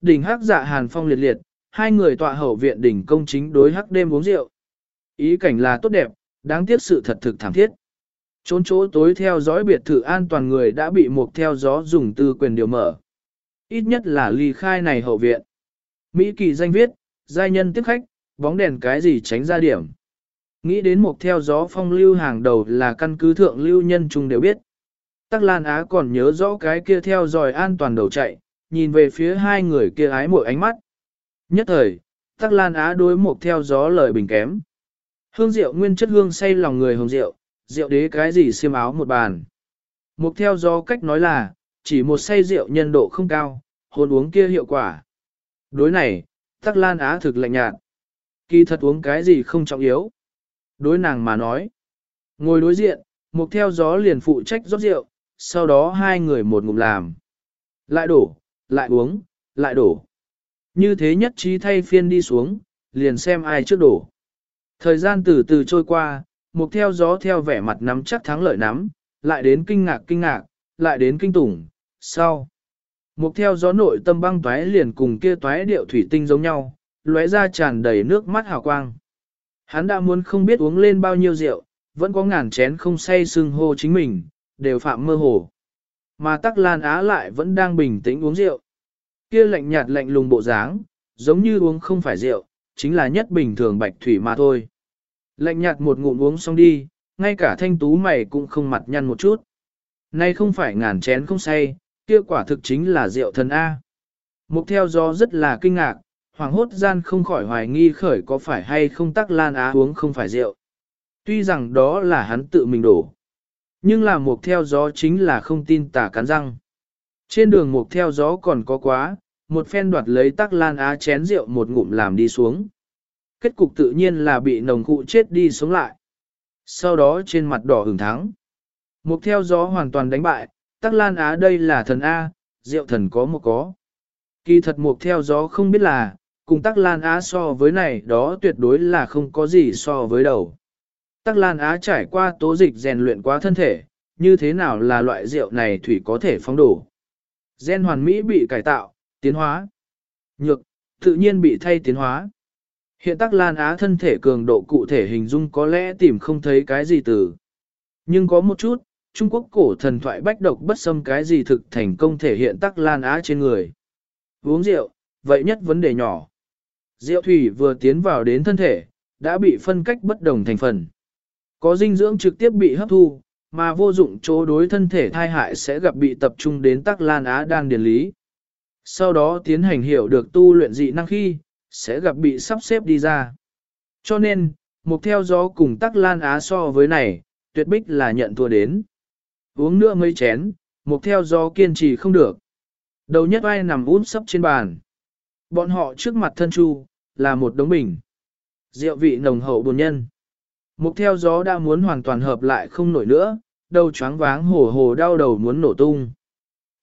Đỉnh hắc dạ hàn phong liệt liệt, hai người tọa hậu viện đỉnh công chính đối hắc đêm uống rượu. Ý cảnh là tốt đẹp, đáng tiếc sự thật thực thảm thiết. Trốn chỗ tối theo dõi biệt thự an toàn người đã bị một theo gió dùng tư quyền điều mở. Ít nhất là ly khai này hậu viện. Mỹ kỳ danh viết, giai nhân tiếp khách, bóng đèn cái gì tránh ra điểm. Nghĩ đến một theo gió phong lưu hàng đầu là căn cứ thượng lưu nhân chung đều biết. Tắc Lan Á còn nhớ rõ cái kia theo dõi an toàn đầu chạy, nhìn về phía hai người kia ái mội ánh mắt. Nhất thời, Tắc Lan Á đối một theo gió lời bình kém. Hương rượu nguyên chất hương say lòng người hồng rượu, rượu đế cái gì xiêm áo một bàn. mục theo gió cách nói là, chỉ một say rượu nhân độ không cao, hồn uống kia hiệu quả. Đối này, Tắc Lan Á thực lạnh nhạt. Kỳ thật uống cái gì không trọng yếu. Đối nàng mà nói. Ngồi đối diện, mục theo gió liền phụ trách rót rượu, sau đó hai người một ngụm làm. Lại đổ, lại uống, lại đổ. Như thế nhất trí thay phiên đi xuống, liền xem ai trước đổ. Thời gian từ từ trôi qua, mục theo gió theo vẻ mặt nắm chắc thắng lợi nắm, lại đến kinh ngạc kinh ngạc, lại đến kinh tủng, sau. mục theo gió nội tâm băng toái liền cùng kia toái điệu thủy tinh giống nhau, lóe ra tràn đầy nước mắt hào quang. Hắn đã muốn không biết uống lên bao nhiêu rượu, vẫn có ngàn chén không say sưng hô chính mình, đều phạm mơ hồ. Mà tắc lan á lại vẫn đang bình tĩnh uống rượu. Kia lạnh nhạt lạnh lùng bộ dáng, giống như uống không phải rượu, chính là nhất bình thường bạch thủy mà thôi. Lạnh nhạt một ngụm uống xong đi, ngay cả thanh tú mày cũng không mặt nhăn một chút. Nay không phải ngàn chén không say, kia quả thực chính là rượu thần A. Mục theo do rất là kinh ngạc, hoàng hốt gian không khỏi hoài nghi khởi có phải hay không tắc lan á uống không phải rượu. Tuy rằng đó là hắn tự mình đổ. Nhưng là mục theo gió chính là không tin tả cắn răng. Trên đường mục theo gió còn có quá, một phen đoạt lấy tắc lan á chén rượu một ngụm làm đi xuống. Kết cục tự nhiên là bị nồng cụ chết đi sống lại. Sau đó trên mặt đỏ hừng thắng. Mục theo gió hoàn toàn đánh bại, tắc lan á đây là thần A, rượu thần có một có. Kỳ thật mục theo gió không biết là, cùng tắc lan á so với này đó tuyệt đối là không có gì so với đầu. Tắc lan á trải qua tố dịch rèn luyện quá thân thể, như thế nào là loại rượu này thủy có thể phong đổ. Gen hoàn mỹ bị cải tạo, tiến hóa. Nhược, tự nhiên bị thay tiến hóa. Hiện tắc Lan Á thân thể cường độ cụ thể hình dung có lẽ tìm không thấy cái gì từ. Nhưng có một chút, Trung Quốc cổ thần thoại bách độc bất xâm cái gì thực thành công thể hiện tắc Lan Á trên người. Uống rượu, vậy nhất vấn đề nhỏ. Rượu thủy vừa tiến vào đến thân thể, đã bị phân cách bất đồng thành phần. Có dinh dưỡng trực tiếp bị hấp thu, mà vô dụng chỗ đối thân thể thai hại sẽ gặp bị tập trung đến tắc lan á đan điển lý. Sau đó tiến hành hiểu được tu luyện dị năng khi, sẽ gặp bị sắp xếp đi ra. Cho nên, mục theo gió cùng tắc lan á so với này, tuyệt bích là nhận thua đến. Uống nữa mấy chén, mục theo gió kiên trì không được. Đầu nhất ai nằm út sấp trên bàn. Bọn họ trước mặt thân chu, là một đống bình. Rượu vị nồng hậu buồn nhân. Mục theo gió đã muốn hoàn toàn hợp lại không nổi nữa, đầu choáng váng hổ hồ đau đầu muốn nổ tung.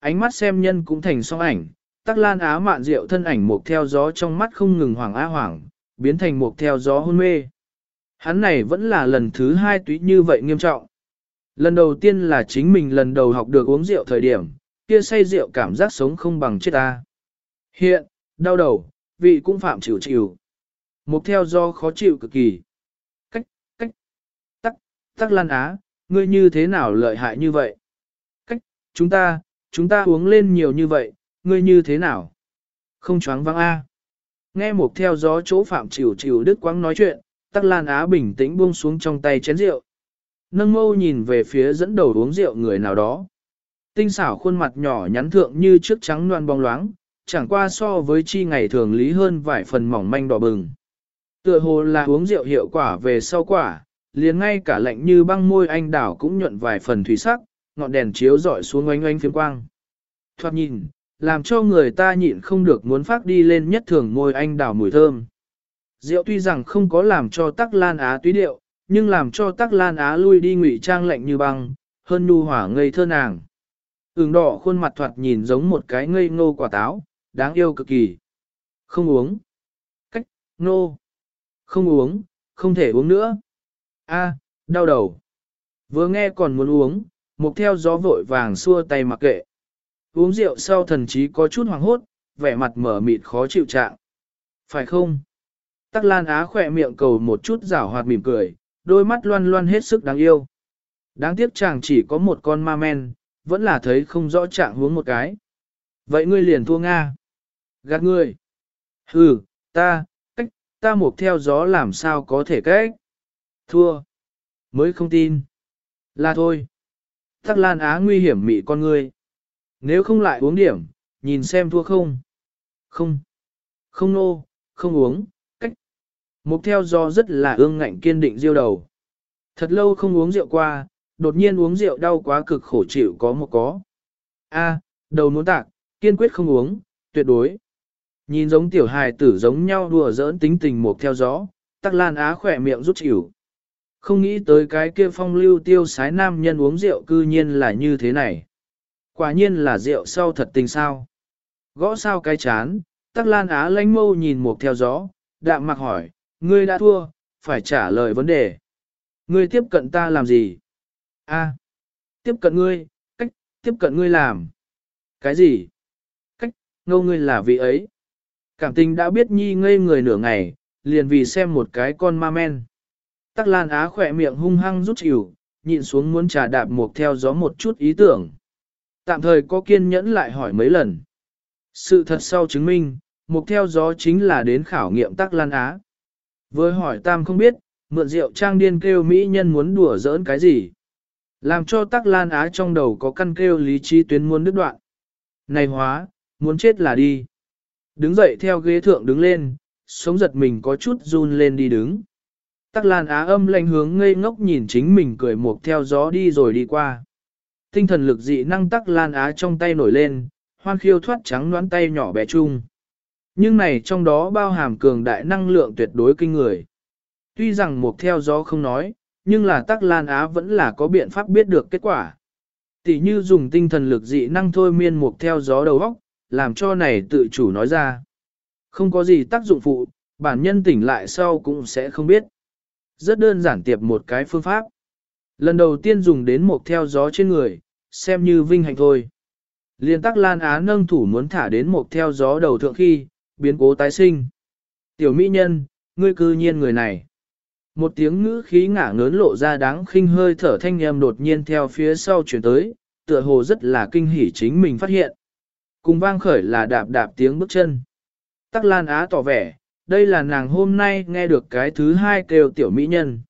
Ánh mắt xem nhân cũng thành song ảnh, tắc lan á mạn rượu thân ảnh mục theo gió trong mắt không ngừng hoảng á hoảng, biến thành mục theo gió hôn mê. Hắn này vẫn là lần thứ hai túy như vậy nghiêm trọng. Lần đầu tiên là chính mình lần đầu học được uống rượu thời điểm, kia say rượu cảm giác sống không bằng chết ta. Hiện, đau đầu, vị cũng phạm chịu chịu. Mục theo do khó chịu cực kỳ. Tắc Lan Á, ngươi như thế nào lợi hại như vậy? Cách, chúng ta, chúng ta uống lên nhiều như vậy, ngươi như thế nào? Không choáng vắng A. Nghe một theo gió chỗ phạm chịu chịu đức quáng nói chuyện, Tắc Lan Á bình tĩnh buông xuống trong tay chén rượu. Nâng mâu nhìn về phía dẫn đầu uống rượu người nào đó. Tinh xảo khuôn mặt nhỏ nhắn thượng như trước trắng loan bóng loáng, chẳng qua so với chi ngày thường lý hơn vài phần mỏng manh đỏ bừng. Tựa hồ là uống rượu hiệu quả về sau quả, liền ngay cả lạnh như băng môi anh đảo cũng nhuận vài phần thủy sắc, ngọn đèn chiếu rọi xuống oanh oanh phiếm quang. Thoạt nhìn, làm cho người ta nhịn không được muốn phát đi lên nhất thường môi anh đảo mùi thơm. Rượu tuy rằng không có làm cho tắc lan á túy điệu, nhưng làm cho tắc lan á lui đi ngụy trang lạnh như băng, hơn nu hỏa ngây thơ nàng. Ứng đỏ khuôn mặt thoạt nhìn giống một cái ngây ngô quả táo, đáng yêu cực kỳ. Không uống. Cách, nô. Không uống, không thể uống nữa. A, đau đầu. Vừa nghe còn muốn uống, mục theo gió vội vàng xua tay mặc kệ. Uống rượu sau thần chí có chút hoàng hốt, vẻ mặt mở mịt khó chịu trạng. Phải không? Tắc Lan Á khỏe miệng cầu một chút rảo hoạt mỉm cười, đôi mắt loan loan hết sức đáng yêu. Đáng tiếc chàng chỉ có một con ma men, vẫn là thấy không rõ trạng hướng một cái. Vậy ngươi liền thua Nga. Gạt ngươi. Hừ, ta, cách, ta mục theo gió làm sao có thể cách. Thua. Mới không tin. Là thôi. Tắc Lan Á nguy hiểm mị con ngươi. Nếu không lại uống điểm, nhìn xem thua không. Không. Không nô, không uống, cách. Mục theo do rất là ương ngạnh kiên định diêu đầu. Thật lâu không uống rượu qua, đột nhiên uống rượu đau quá cực khổ chịu có một có. A, đầu muốn tạc, kiên quyết không uống, tuyệt đối. Nhìn giống tiểu hài tử giống nhau đùa giỡn tính tình mục theo gió, tắc lan á khỏe miệng rút chịu. Không nghĩ tới cái kia phong lưu tiêu sái nam nhân uống rượu cư nhiên là như thế này. Quả nhiên là rượu sau thật tình sao. Gõ sao cái chán, tắc lan á lánh mâu nhìn một theo gió, đạm mặc hỏi, ngươi đã thua, phải trả lời vấn đề. Ngươi tiếp cận ta làm gì? A, tiếp cận ngươi, cách, tiếp cận ngươi làm. Cái gì? Cách, ngâu ngươi là vị ấy. Cảm tình đã biết nhi ngây người nửa ngày, liền vì xem một cái con ma men. Tắc Lan Á khỏe miệng hung hăng rút chịu, nhịn xuống muốn trà đạp mục theo gió một chút ý tưởng. Tạm thời có kiên nhẫn lại hỏi mấy lần. Sự thật sau chứng minh, mục theo gió chính là đến khảo nghiệm Tắc Lan Á. Với hỏi Tam không biết, mượn rượu trang điên kêu Mỹ nhân muốn đùa giỡn cái gì. Làm cho Tắc Lan Á trong đầu có căn kêu lý trí tuyến muốn đứt đoạn. Này hóa, muốn chết là đi. Đứng dậy theo ghế thượng đứng lên, sống giật mình có chút run lên đi đứng. Tắc Lan Á âm lạnh hướng ngây ngốc nhìn chính mình cười mộc theo gió đi rồi đi qua. Tinh thần lực dị năng Tắc Lan Á trong tay nổi lên, hoan khiêu thoát trắng đoán tay nhỏ bé chung. Nhưng này trong đó bao hàm cường đại năng lượng tuyệt đối kinh người. Tuy rằng mộc theo gió không nói, nhưng là Tắc Lan Á vẫn là có biện pháp biết được kết quả. Tỷ như dùng tinh thần lực dị năng thôi miên mộc theo gió đầu óc, làm cho này tự chủ nói ra. Không có gì tác dụng phụ, bản nhân tỉnh lại sau cũng sẽ không biết. Rất đơn giản tiệp một cái phương pháp. Lần đầu tiên dùng đến một theo gió trên người, xem như vinh hạnh thôi. Liên tắc Lan Á nâng thủ muốn thả đến một theo gió đầu thượng khi, biến cố tái sinh. Tiểu mỹ nhân, ngươi cư nhiên người này. Một tiếng ngữ khí ngả ngớn lộ ra đáng khinh hơi thở thanh em đột nhiên theo phía sau chuyển tới, tựa hồ rất là kinh hỉ chính mình phát hiện. Cùng vang khởi là đạp đạp tiếng bước chân. Tắc Lan Á tỏ vẻ, đây là nàng hôm nay nghe được cái thứ hai kêu tiểu mỹ nhân.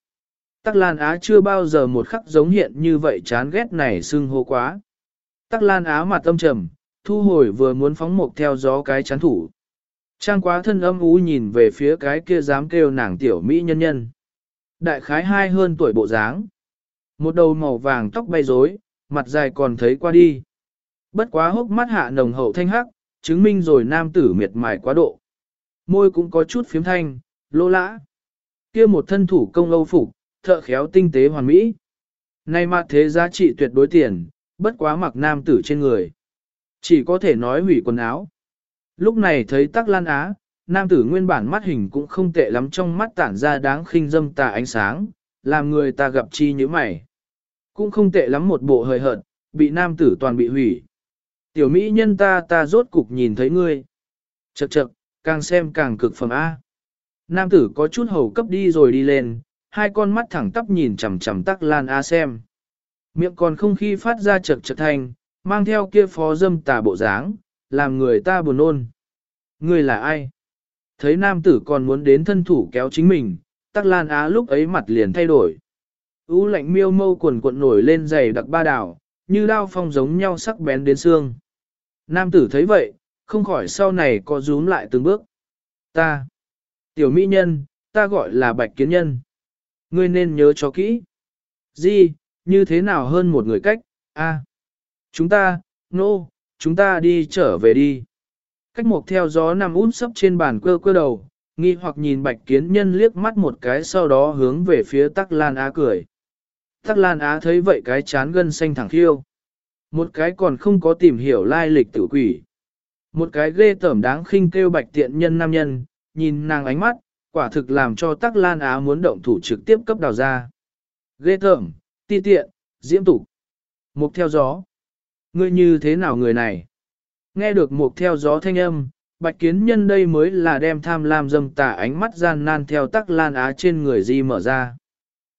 Tắc Lan Á chưa bao giờ một khắc giống hiện như vậy chán ghét này xưng hô quá. Tắc Lan Á mặt tâm trầm, thu hồi vừa muốn phóng mục theo gió cái chán thủ. Trang quá thân âm ú nhìn về phía cái kia dám kêu nàng tiểu mỹ nhân nhân. Đại khái hai hơn tuổi bộ dáng. Một đầu màu vàng tóc bay rối, mặt dài còn thấy qua đi. Bất quá hốc mắt hạ nồng hậu thanh hắc, chứng minh rồi nam tử miệt mài quá độ môi cũng có chút phiếm thanh, lô lã. kia một thân thủ công âu phục, thợ khéo tinh tế hoàn mỹ. Nay mà thế giá trị tuyệt đối tiền, bất quá mặc nam tử trên người. Chỉ có thể nói hủy quần áo. Lúc này thấy tắc lan á, nam tử nguyên bản mắt hình cũng không tệ lắm trong mắt tản ra đáng khinh dâm tà ánh sáng, làm người ta gặp chi như mày. Cũng không tệ lắm một bộ hơi hợt, bị nam tử toàn bị hủy. Tiểu mỹ nhân ta ta rốt cục nhìn thấy ngươi. Chậc chậc, Càng xem càng cực phẩm A. Nam tử có chút hầu cấp đi rồi đi lên, hai con mắt thẳng tắp nhìn chằm chằm tắc lan A xem. Miệng còn không khi phát ra chật chật thanh, mang theo kia phó dâm tà bộ dáng, làm người ta buồn nôn. Người là ai? Thấy nam tử còn muốn đến thân thủ kéo chính mình, tắc lan á lúc ấy mặt liền thay đổi. U lạnh miêu mâu quần cuộn nổi lên dày đặc ba đảo, như đao phong giống nhau sắc bén đến xương. Nam tử thấy vậy, không khỏi sau này có rúm lại từng bước. Ta, tiểu mỹ nhân, ta gọi là bạch kiến nhân. Ngươi nên nhớ cho kỹ. Di, như thế nào hơn một người cách, a Chúng ta, nô, no, chúng ta đi trở về đi. Cách một theo gió nằm út sấp trên bàn quơ quơ đầu, nghi hoặc nhìn bạch kiến nhân liếc mắt một cái sau đó hướng về phía tắc lan á cười. Tắc lan á thấy vậy cái chán gân xanh thẳng thiêu. Một cái còn không có tìm hiểu lai lịch tử quỷ. Một cái ghê tởm đáng khinh kêu bạch tiện nhân nam nhân, nhìn nàng ánh mắt, quả thực làm cho tắc lan á muốn động thủ trực tiếp cấp đào ra. Ghê tởm, ti tiện, diễm tục. Mục theo gió. Ngươi như thế nào người này? Nghe được mục theo gió thanh âm, bạch kiến nhân đây mới là đem tham lam dâm tà ánh mắt gian nan theo tắc lan á trên người di mở ra.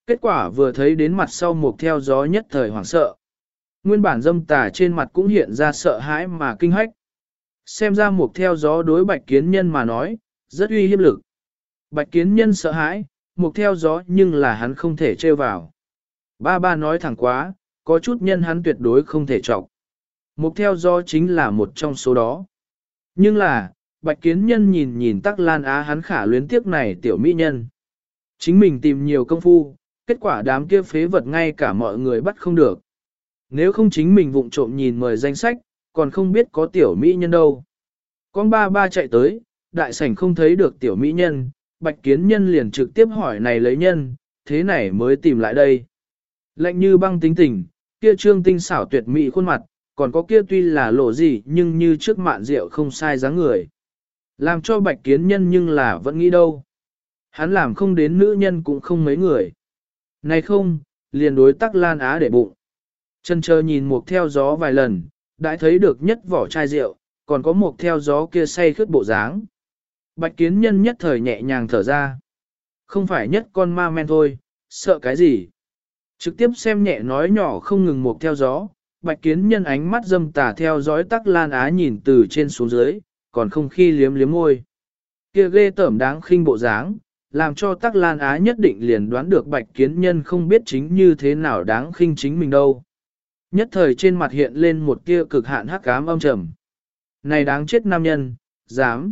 Kết quả vừa thấy đến mặt sau một theo gió nhất thời hoảng sợ. Nguyên bản dâm tà trên mặt cũng hiện ra sợ hãi mà kinh hách. Xem ra mục theo gió đối bạch kiến nhân mà nói, rất uy hiếp lực. Bạch kiến nhân sợ hãi, mục theo gió nhưng là hắn không thể trêu vào. Ba ba nói thẳng quá, có chút nhân hắn tuyệt đối không thể trọng. Mục theo gió chính là một trong số đó. Nhưng là, bạch kiến nhân nhìn nhìn tắc lan á hắn khả luyến tiếc này tiểu mỹ nhân. Chính mình tìm nhiều công phu, kết quả đám kia phế vật ngay cả mọi người bắt không được. Nếu không chính mình vụng trộm nhìn mời danh sách, còn không biết có tiểu mỹ nhân đâu. Con ba ba chạy tới, đại sảnh không thấy được tiểu mỹ nhân, bạch kiến nhân liền trực tiếp hỏi này lấy nhân, thế này mới tìm lại đây. Lạnh như băng tính tình, kia trương tinh xảo tuyệt mỹ khuôn mặt, còn có kia tuy là lộ gì nhưng như trước mạn rượu không sai dáng người. Làm cho bạch kiến nhân nhưng là vẫn nghĩ đâu. Hắn làm không đến nữ nhân cũng không mấy người. Này không, liền đối tắc lan á để bụng. Chân chờ nhìn một theo gió vài lần, đã thấy được nhất vỏ chai rượu, còn có một theo gió kia say khướt bộ dáng. Bạch kiến nhân nhất thời nhẹ nhàng thở ra. Không phải nhất con ma men thôi, sợ cái gì. Trực tiếp xem nhẹ nói nhỏ không ngừng một theo gió, bạch kiến nhân ánh mắt dâm tà theo dõi tắc lan á nhìn từ trên xuống dưới, còn không khi liếm liếm môi. Kia ghê tởm đáng khinh bộ dáng, làm cho tắc lan á nhất định liền đoán được bạch kiến nhân không biết chính như thế nào đáng khinh chính mình đâu. Nhất thời trên mặt hiện lên một tia cực hạn hắc ám âm trầm. Này đáng chết nam nhân, dám.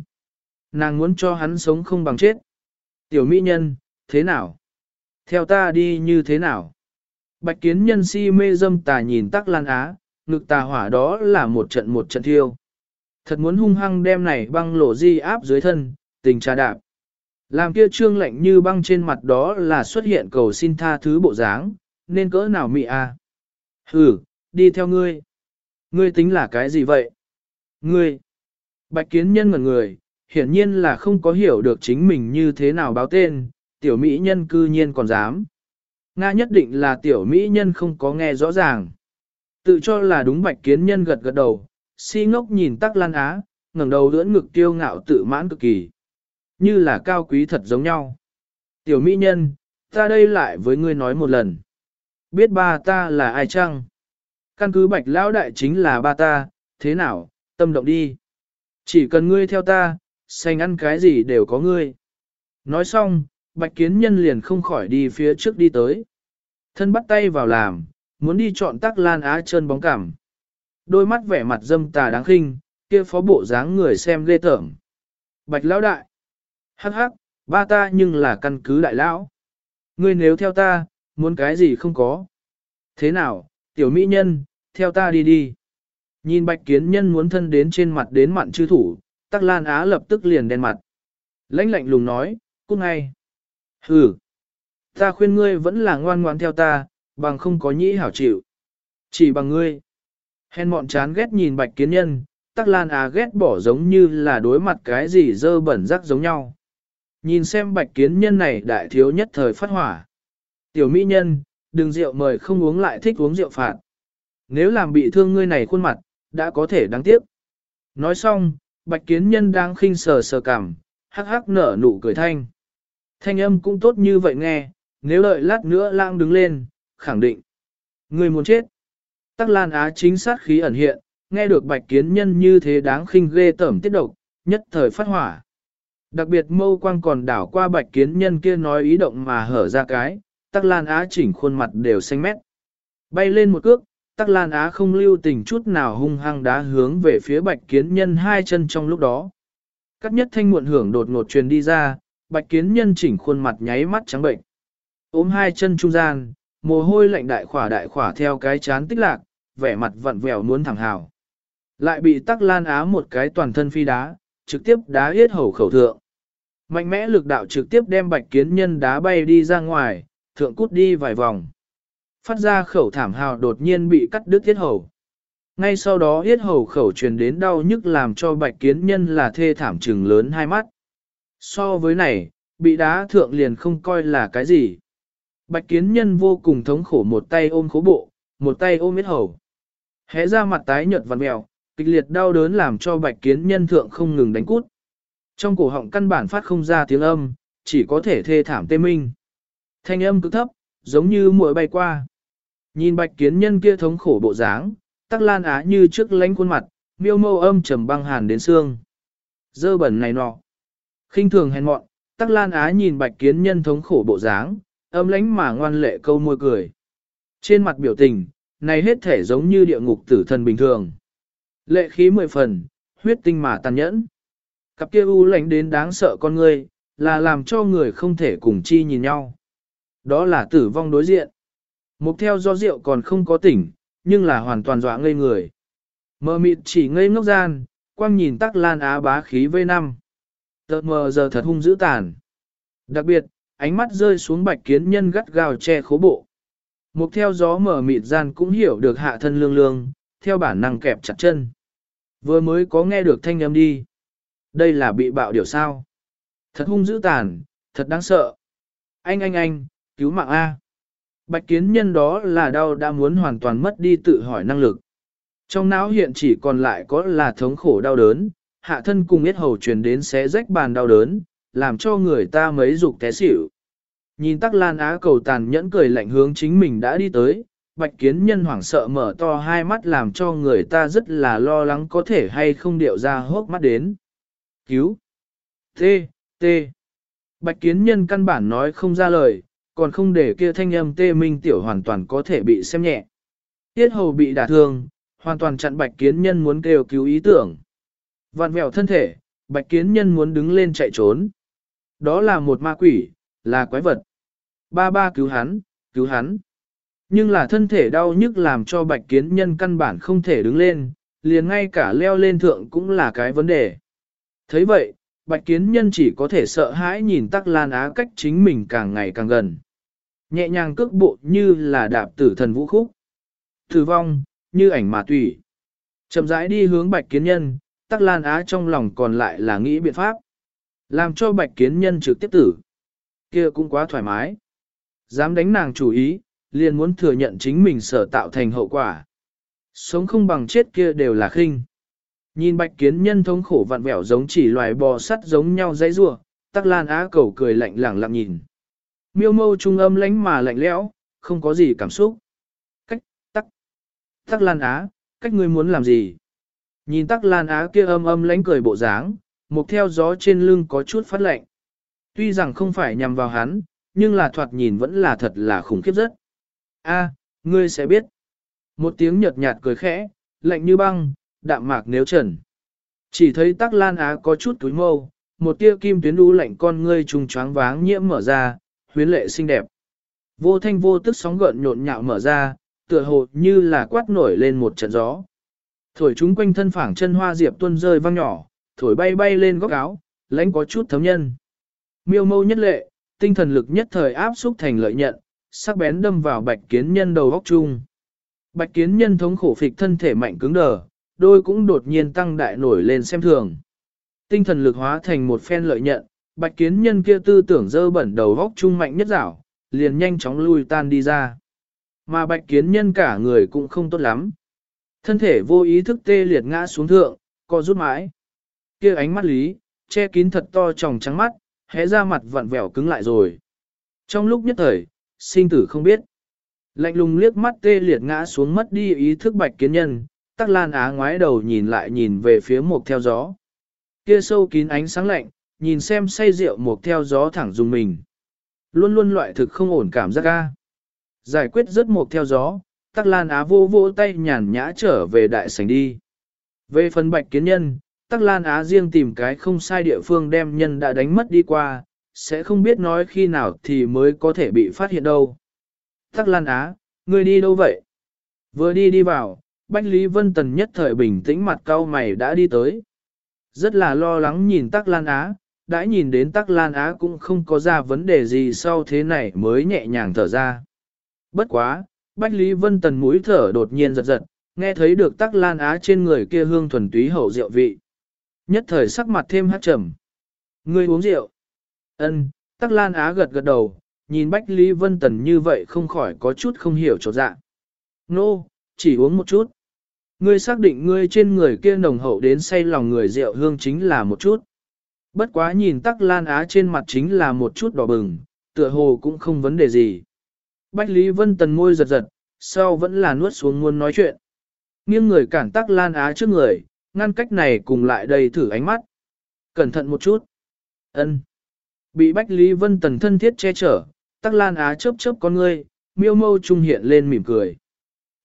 Nàng muốn cho hắn sống không bằng chết. Tiểu mỹ nhân, thế nào? Theo ta đi như thế nào? Bạch kiến nhân si mê dâm tà nhìn tắc lan á, ngực tà hỏa đó là một trận một trận thiêu. Thật muốn hung hăng đem này băng lộ di áp dưới thân, tình trà đạp. Làm kia trương lạnh như băng trên mặt đó là xuất hiện cầu xin tha thứ bộ dáng, nên cỡ nào mị a? À? Hừ, đi theo ngươi. Ngươi tính là cái gì vậy? Ngươi. Bạch kiến nhân ngẩn người, hiển nhiên là không có hiểu được chính mình như thế nào báo tên, tiểu mỹ nhân cư nhiên còn dám. Nga nhất định là tiểu mỹ nhân không có nghe rõ ràng. Tự cho là đúng bạch kiến nhân gật gật đầu, si ngốc nhìn tắc lan á, ngẩng đầu dưỡng ngực tiêu ngạo tự mãn cực kỳ. Như là cao quý thật giống nhau. Tiểu mỹ nhân, ta đây lại với ngươi nói một lần. Biết ba ta là ai chăng? Căn cứ bạch lão đại chính là ba ta, thế nào, tâm động đi. Chỉ cần ngươi theo ta, xanh ăn cái gì đều có ngươi. Nói xong, bạch kiến nhân liền không khỏi đi phía trước đi tới. Thân bắt tay vào làm, muốn đi chọn tắc lan á chân bóng cảm. Đôi mắt vẻ mặt dâm tà đáng khinh, kia phó bộ dáng người xem ghê tởm. Bạch lão đại. Hắc hắc, ba ta nhưng là căn cứ đại lão. Ngươi nếu theo ta, muốn cái gì không có. Thế nào, tiểu mỹ nhân, theo ta đi đi. Nhìn bạch kiến nhân muốn thân đến trên mặt đến mặn chư thủ, tắc lan á lập tức liền đen mặt. Lãnh lạnh lùng nói, cút ngay. Hừ, ta khuyên ngươi vẫn là ngoan ngoan theo ta, bằng không có nhĩ hảo chịu. Chỉ bằng ngươi. Hèn mọn chán ghét nhìn bạch kiến nhân, tắc lan á ghét bỏ giống như là đối mặt cái gì dơ bẩn rắc giống nhau. Nhìn xem bạch kiến nhân này đại thiếu nhất thời phát hỏa. Tiểu mỹ nhân, đừng rượu mời không uống lại thích uống rượu phạt. Nếu làm bị thương ngươi này khuôn mặt, đã có thể đáng tiếc. Nói xong, bạch kiến nhân đang khinh sờ sờ cảm, hắc hắc nở nụ cười thanh. Thanh âm cũng tốt như vậy nghe, nếu đợi lát nữa lang đứng lên, khẳng định. Người muốn chết. Tắc Lan Á chính sát khí ẩn hiện, nghe được bạch kiến nhân như thế đáng khinh ghê tởm tiết độc, nhất thời phát hỏa. Đặc biệt mâu quang còn đảo qua bạch kiến nhân kia nói ý động mà hở ra cái, Tắc Lan Á chỉnh khuôn mặt đều xanh mét. Bay lên một cước, Tắc Lan Á không lưu tình chút nào hung hăng đá hướng về phía bạch kiến nhân hai chân trong lúc đó. Cắt nhất thanh muộn hưởng đột ngột truyền đi ra, bạch kiến nhân chỉnh khuôn mặt nháy mắt trắng bệnh. Ôm hai chân trung gian, mồ hôi lạnh đại khỏa đại khỏa theo cái chán tích lạc, vẻ mặt vặn vẹo muốn thẳng hào. Lại bị tắc lan á một cái toàn thân phi đá, trực tiếp đá yết hầu khẩu thượng. Mạnh mẽ lực đạo trực tiếp đem bạch kiến nhân đá bay đi ra ngoài, thượng cút đi vài vòng. Phát ra khẩu thảm hào đột nhiên bị cắt đứt tiết hầu. Ngay sau đó yết hầu khẩu truyền đến đau nhức làm cho bạch kiến nhân là thê thảm trừng lớn hai mắt. So với này, bị đá thượng liền không coi là cái gì. Bạch kiến nhân vô cùng thống khổ một tay ôm khố bộ, một tay ôm yết hầu. Hé ra mặt tái nhợt vằn mèo, kịch liệt đau đớn làm cho bạch kiến nhân thượng không ngừng đánh cút. Trong cổ họng căn bản phát không ra tiếng âm, chỉ có thể thê thảm tê minh. Thanh âm cứ thấp, giống như muội bay qua. Nhìn bạch kiến nhân kia thống khổ bộ dáng, tắc lan á như trước lánh khuôn mặt, miêu mâu âm trầm băng hàn đến xương. Dơ bẩn này nọ. khinh thường hèn mọn, tắc lan á nhìn bạch kiến nhân thống khổ bộ dáng, âm lánh mà ngoan lệ câu môi cười. Trên mặt biểu tình, này hết thể giống như địa ngục tử thần bình thường. Lệ khí mười phần, huyết tinh mà tàn nhẫn. Cặp kia u lánh đến đáng sợ con người, là làm cho người không thể cùng chi nhìn nhau. Đó là tử vong đối diện. Mục theo do rượu còn không có tỉnh, nhưng là hoàn toàn dọa ngây người. Mờ mịt chỉ ngây ngốc gian, quang nhìn tắc lan á bá khí vây năm. Tợt mờ giờ thật hung dữ tàn. Đặc biệt, ánh mắt rơi xuống bạch kiến nhân gắt gao che khố bộ. Mục theo gió mở mịt gian cũng hiểu được hạ thân lương lương, theo bản năng kẹp chặt chân. Vừa mới có nghe được thanh âm đi. Đây là bị bạo điều sao. Thật hung dữ tàn, thật đáng sợ. Anh anh anh, cứu mạng A. Bạch kiến nhân đó là đau đã muốn hoàn toàn mất đi tự hỏi năng lực. Trong não hiện chỉ còn lại có là thống khổ đau đớn, hạ thân cùng yết hầu truyền đến xé rách bàn đau đớn, làm cho người ta mấy dục té xỉu. Nhìn tắc lan á cầu tàn nhẫn cười lạnh hướng chính mình đã đi tới, bạch kiến nhân hoảng sợ mở to hai mắt làm cho người ta rất là lo lắng có thể hay không điệu ra hốc mắt đến. Cứu! Tê! Tê! Bạch kiến nhân căn bản nói không ra lời, còn không để kia thanh âm tê minh tiểu hoàn toàn có thể bị xem nhẹ. Tiết hầu bị đả thương, hoàn toàn chặn bạch kiến nhân muốn kêu cứu ý tưởng. Vạn vẹo thân thể, bạch kiến nhân muốn đứng lên chạy trốn. Đó là một ma quỷ, là quái vật. Ba ba cứu hắn, cứu hắn. Nhưng là thân thể đau nhức làm cho bạch kiến nhân căn bản không thể đứng lên, liền ngay cả leo lên thượng cũng là cái vấn đề. thấy vậy, bạch kiến nhân chỉ có thể sợ hãi nhìn tắc lan á cách chính mình càng ngày càng gần. Nhẹ nhàng cước bộ như là đạp tử thần vũ khúc. Tử vong, như ảnh mà tùy. Chậm rãi đi hướng bạch kiến nhân, tắc lan á trong lòng còn lại là nghĩ biện pháp. Làm cho bạch kiến nhân trực tiếp tử. kia cũng quá thoải mái. Dám đánh nàng chủ ý, liền muốn thừa nhận chính mình sở tạo thành hậu quả. Sống không bằng chết kia đều là khinh. Nhìn bạch kiến nhân thống khổ vặn vẹo giống chỉ loài bò sắt giống nhau dãy rua, tắc lan á cầu cười lạnh lẳng lặng nhìn. Miêu mâu trung âm lánh mà lạnh lẽo, không có gì cảm xúc. Cách, tắc, tắc lan á, cách ngươi muốn làm gì? Nhìn tắc lan á kia âm âm lánh cười bộ dáng, một theo gió trên lưng có chút phát lạnh. Tuy rằng không phải nhằm vào hắn, nhưng là thoạt nhìn vẫn là thật là khủng khiếp rất. A, ngươi sẽ biết. Một tiếng nhợt nhạt cười khẽ, lạnh như băng, đạm mạc nếu trần. Chỉ thấy tắc lan á có chút túi mâu, một tia kim tuyến đu lạnh con ngươi trùng choáng váng nhiễm mở ra, huyến lệ xinh đẹp. Vô thanh vô tức sóng gợn nhộn nhạo mở ra, tựa hồ như là quát nổi lên một trận gió. Thổi chúng quanh thân phảng chân hoa diệp tuôn rơi vang nhỏ, thổi bay bay lên góc áo, lãnh có chút thấm nhân. Miêu mâu nhất lệ, tinh thần lực nhất thời áp xúc thành lợi nhận, sắc bén đâm vào bạch kiến nhân đầu góc chung. Bạch kiến nhân thống khổ phịch thân thể mạnh cứng đờ, đôi cũng đột nhiên tăng đại nổi lên xem thường. Tinh thần lực hóa thành một phen lợi nhận, bạch kiến nhân kia tư tưởng dơ bẩn đầu góc trung mạnh nhất dảo, liền nhanh chóng lui tan đi ra. Mà bạch kiến nhân cả người cũng không tốt lắm. Thân thể vô ý thức tê liệt ngã xuống thượng, co rút mãi. kia ánh mắt lý, che kín thật to tròng trắng mắt, hé ra mặt vặn vẹo cứng lại rồi. Trong lúc nhất thời, sinh tử không biết. Lạnh lùng liếc mắt tê liệt ngã xuống mất đi ý thức bạch kiến nhân, tắc lan á ngoái đầu nhìn lại nhìn về phía một theo gió. Kia sâu kín ánh sáng lạnh, nhìn xem say rượu mục theo gió thẳng dùng mình. Luôn luôn loại thực không ổn cảm giác ga. Giải quyết rất mục theo gió, tắc lan á vô vô tay nhàn nhã trở về đại sảnh đi. Về phần bạch kiến nhân, tắc lan á riêng tìm cái không sai địa phương đem nhân đã đánh mất đi qua, sẽ không biết nói khi nào thì mới có thể bị phát hiện đâu. Tắc lan á, ngươi đi đâu vậy? Vừa đi đi vào, Bách Lý Vân Tần nhất thời bình tĩnh mặt cau mày đã đi tới. Rất là lo lắng nhìn Tắc Lan Á, đã nhìn đến Tắc Lan Á cũng không có ra vấn đề gì sau thế này mới nhẹ nhàng thở ra. Bất quá, Bách Lý Vân Tần mũi thở đột nhiên giật giật, nghe thấy được Tắc Lan Á trên người kia hương thuần túy hậu rượu vị. Nhất thời sắc mặt thêm hát trầm. Ngươi uống rượu. Ân, Tắc Lan Á gật gật đầu, nhìn Bách Lý Vân Tần như vậy không khỏi có chút không hiểu chỗ dạ. Nô, no, chỉ uống một chút. Ngươi xác định ngươi trên người kia nồng hậu đến say lòng người rượu hương chính là một chút. Bất quá nhìn tắc lan á trên mặt chính là một chút đỏ bừng, tựa hồ cũng không vấn đề gì. Bách Lý Vân Tần môi giật giật, sau vẫn là nuốt xuống muốn nói chuyện. Nghiêng người cản tắc lan á trước người, ngăn cách này cùng lại đầy thử ánh mắt. Cẩn thận một chút. ân Bị Bách Lý Vân Tần thân thiết che chở, tắc lan á chớp chớp con ngươi, miêu mâu trung hiện lên mỉm cười.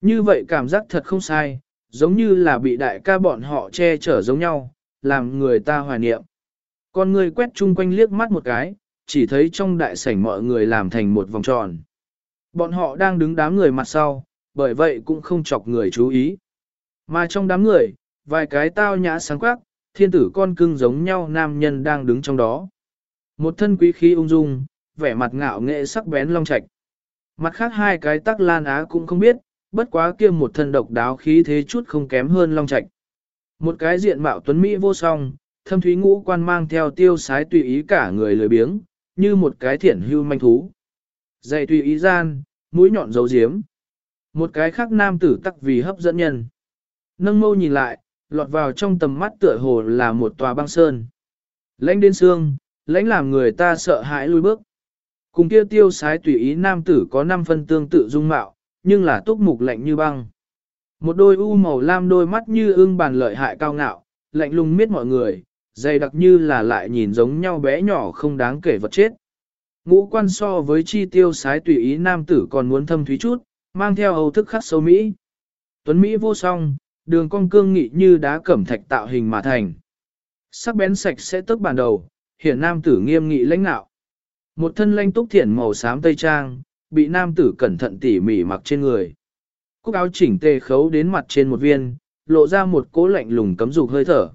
Như vậy cảm giác thật không sai, giống như là bị đại ca bọn họ che chở giống nhau, làm người ta hoài niệm. Con người quét chung quanh liếc mắt một cái, chỉ thấy trong đại sảnh mọi người làm thành một vòng tròn. Bọn họ đang đứng đám người mặt sau, bởi vậy cũng không chọc người chú ý. Mà trong đám người, vài cái tao nhã sáng quắc, thiên tử con cưng giống nhau nam nhân đang đứng trong đó. Một thân quý khí ung dung, vẻ mặt ngạo nghệ sắc bén long trạch. Mặt khác hai cái tắc lan á cũng không biết, bất quá kia một thân độc đáo khí thế chút không kém hơn long trạch. Một cái diện mạo tuấn Mỹ vô song, thâm thúy ngũ quan mang theo tiêu sái tùy ý cả người lười biếng, như một cái thiển hưu manh thú. Dày tùy ý gian, mũi nhọn dấu diếm. Một cái khác nam tử tắc vì hấp dẫn nhân. Nâng mâu nhìn lại, lọt vào trong tầm mắt tựa hồ là một tòa băng sơn. Lãnh đến xương, lãnh làm người ta sợ hãi lui bước. Cùng kia tiêu sái tùy ý nam tử có năm phân tương tự dung mạo, nhưng là túc mục lạnh như băng. Một đôi u màu lam đôi mắt như ưng bàn lợi hại cao ngạo, lạnh lùng miết mọi người, dày đặc như là lại nhìn giống nhau bé nhỏ không đáng kể vật chết. Ngũ quan so với chi tiêu sái tùy ý nam tử còn muốn thâm thúy chút, mang theo hầu thức khắc sâu Mỹ. Tuấn Mỹ vô song, đường cong cương nghị như đá cẩm thạch tạo hình mà thành. Sắc bén sạch sẽ tức bản đầu, hiện nam tử nghiêm nghị lãnh nạo. Một thân lanh túc thiện màu xám tây trang, bị nam tử cẩn thận tỉ mỉ mặc trên người. Cúc áo chỉnh tề khấu đến mặt trên một viên, lộ ra một cố lạnh lùng cấm dục hơi thở.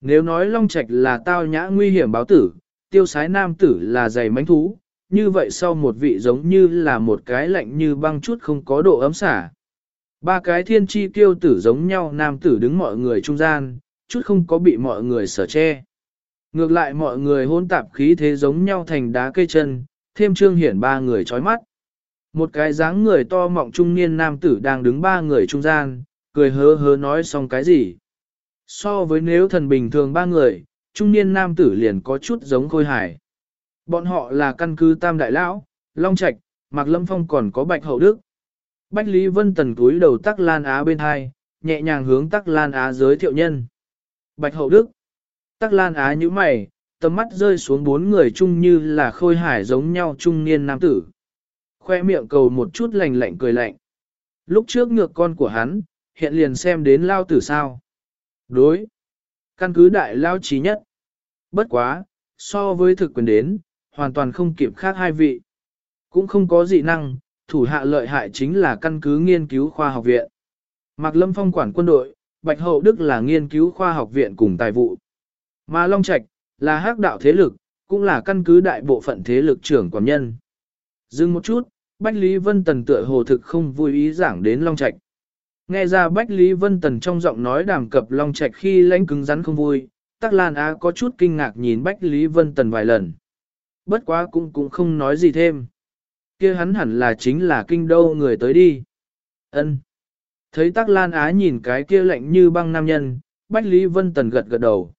Nếu nói Long Trạch là tao nhã nguy hiểm báo tử, tiêu sái nam tử là dày mánh thú, như vậy sau một vị giống như là một cái lạnh như băng chút không có độ ấm xả. Ba cái thiên chi tiêu tử giống nhau nam tử đứng mọi người trung gian, chút không có bị mọi người sở che. Ngược lại mọi người hôn tạp khí thế giống nhau thành đá cây chân, thêm trương hiển ba người chói mắt. Một cái dáng người to mọng trung niên nam tử đang đứng ba người trung gian, cười hớ hớ nói xong cái gì. So với nếu thần bình thường ba người, trung niên nam tử liền có chút giống khôi hải. Bọn họ là căn cứ Tam Đại Lão, Long Trạch, Mạc Lâm Phong còn có Bạch Hậu Đức. Bách Lý Vân Tần túi đầu Tắc Lan Á bên hai, nhẹ nhàng hướng Tắc Lan Á giới thiệu nhân. Bạch Hậu Đức. Tắc Lan Á như mày, tầm mắt rơi xuống bốn người chung như là khôi hải giống nhau trung niên nam tử. Khoe miệng cầu một chút lạnh lạnh cười lạnh. Lúc trước ngược con của hắn, hiện liền xem đến lao tử sao. Đối. Căn cứ đại lao trí nhất. Bất quá, so với thực quyền đến, hoàn toàn không kịp khác hai vị. Cũng không có dị năng, thủ hạ lợi hại chính là căn cứ nghiên cứu khoa học viện. Mạc Lâm Phong quản quân đội, Bạch Hậu Đức là nghiên cứu khoa học viện cùng tài vụ. Mà Long Trạch, là hắc đạo thế lực, cũng là căn cứ đại bộ phận thế lực trưởng quản nhân. Dừng một chút, Bách Lý Vân Tần tựa hồ thực không vui ý giảng đến Long Trạch. Nghe ra Bách Lý Vân Tần trong giọng nói đàm cập Long Trạch khi lãnh cứng rắn không vui, Tắc Lan Á có chút kinh ngạc nhìn Bách Lý Vân Tần vài lần. Bất quá cũng cũng không nói gì thêm. kia hắn hẳn là chính là kinh đô người tới đi. ân Thấy Tắc Lan Á nhìn cái kia lạnh như băng nam nhân, Bách Lý Vân Tần gật gật đầu.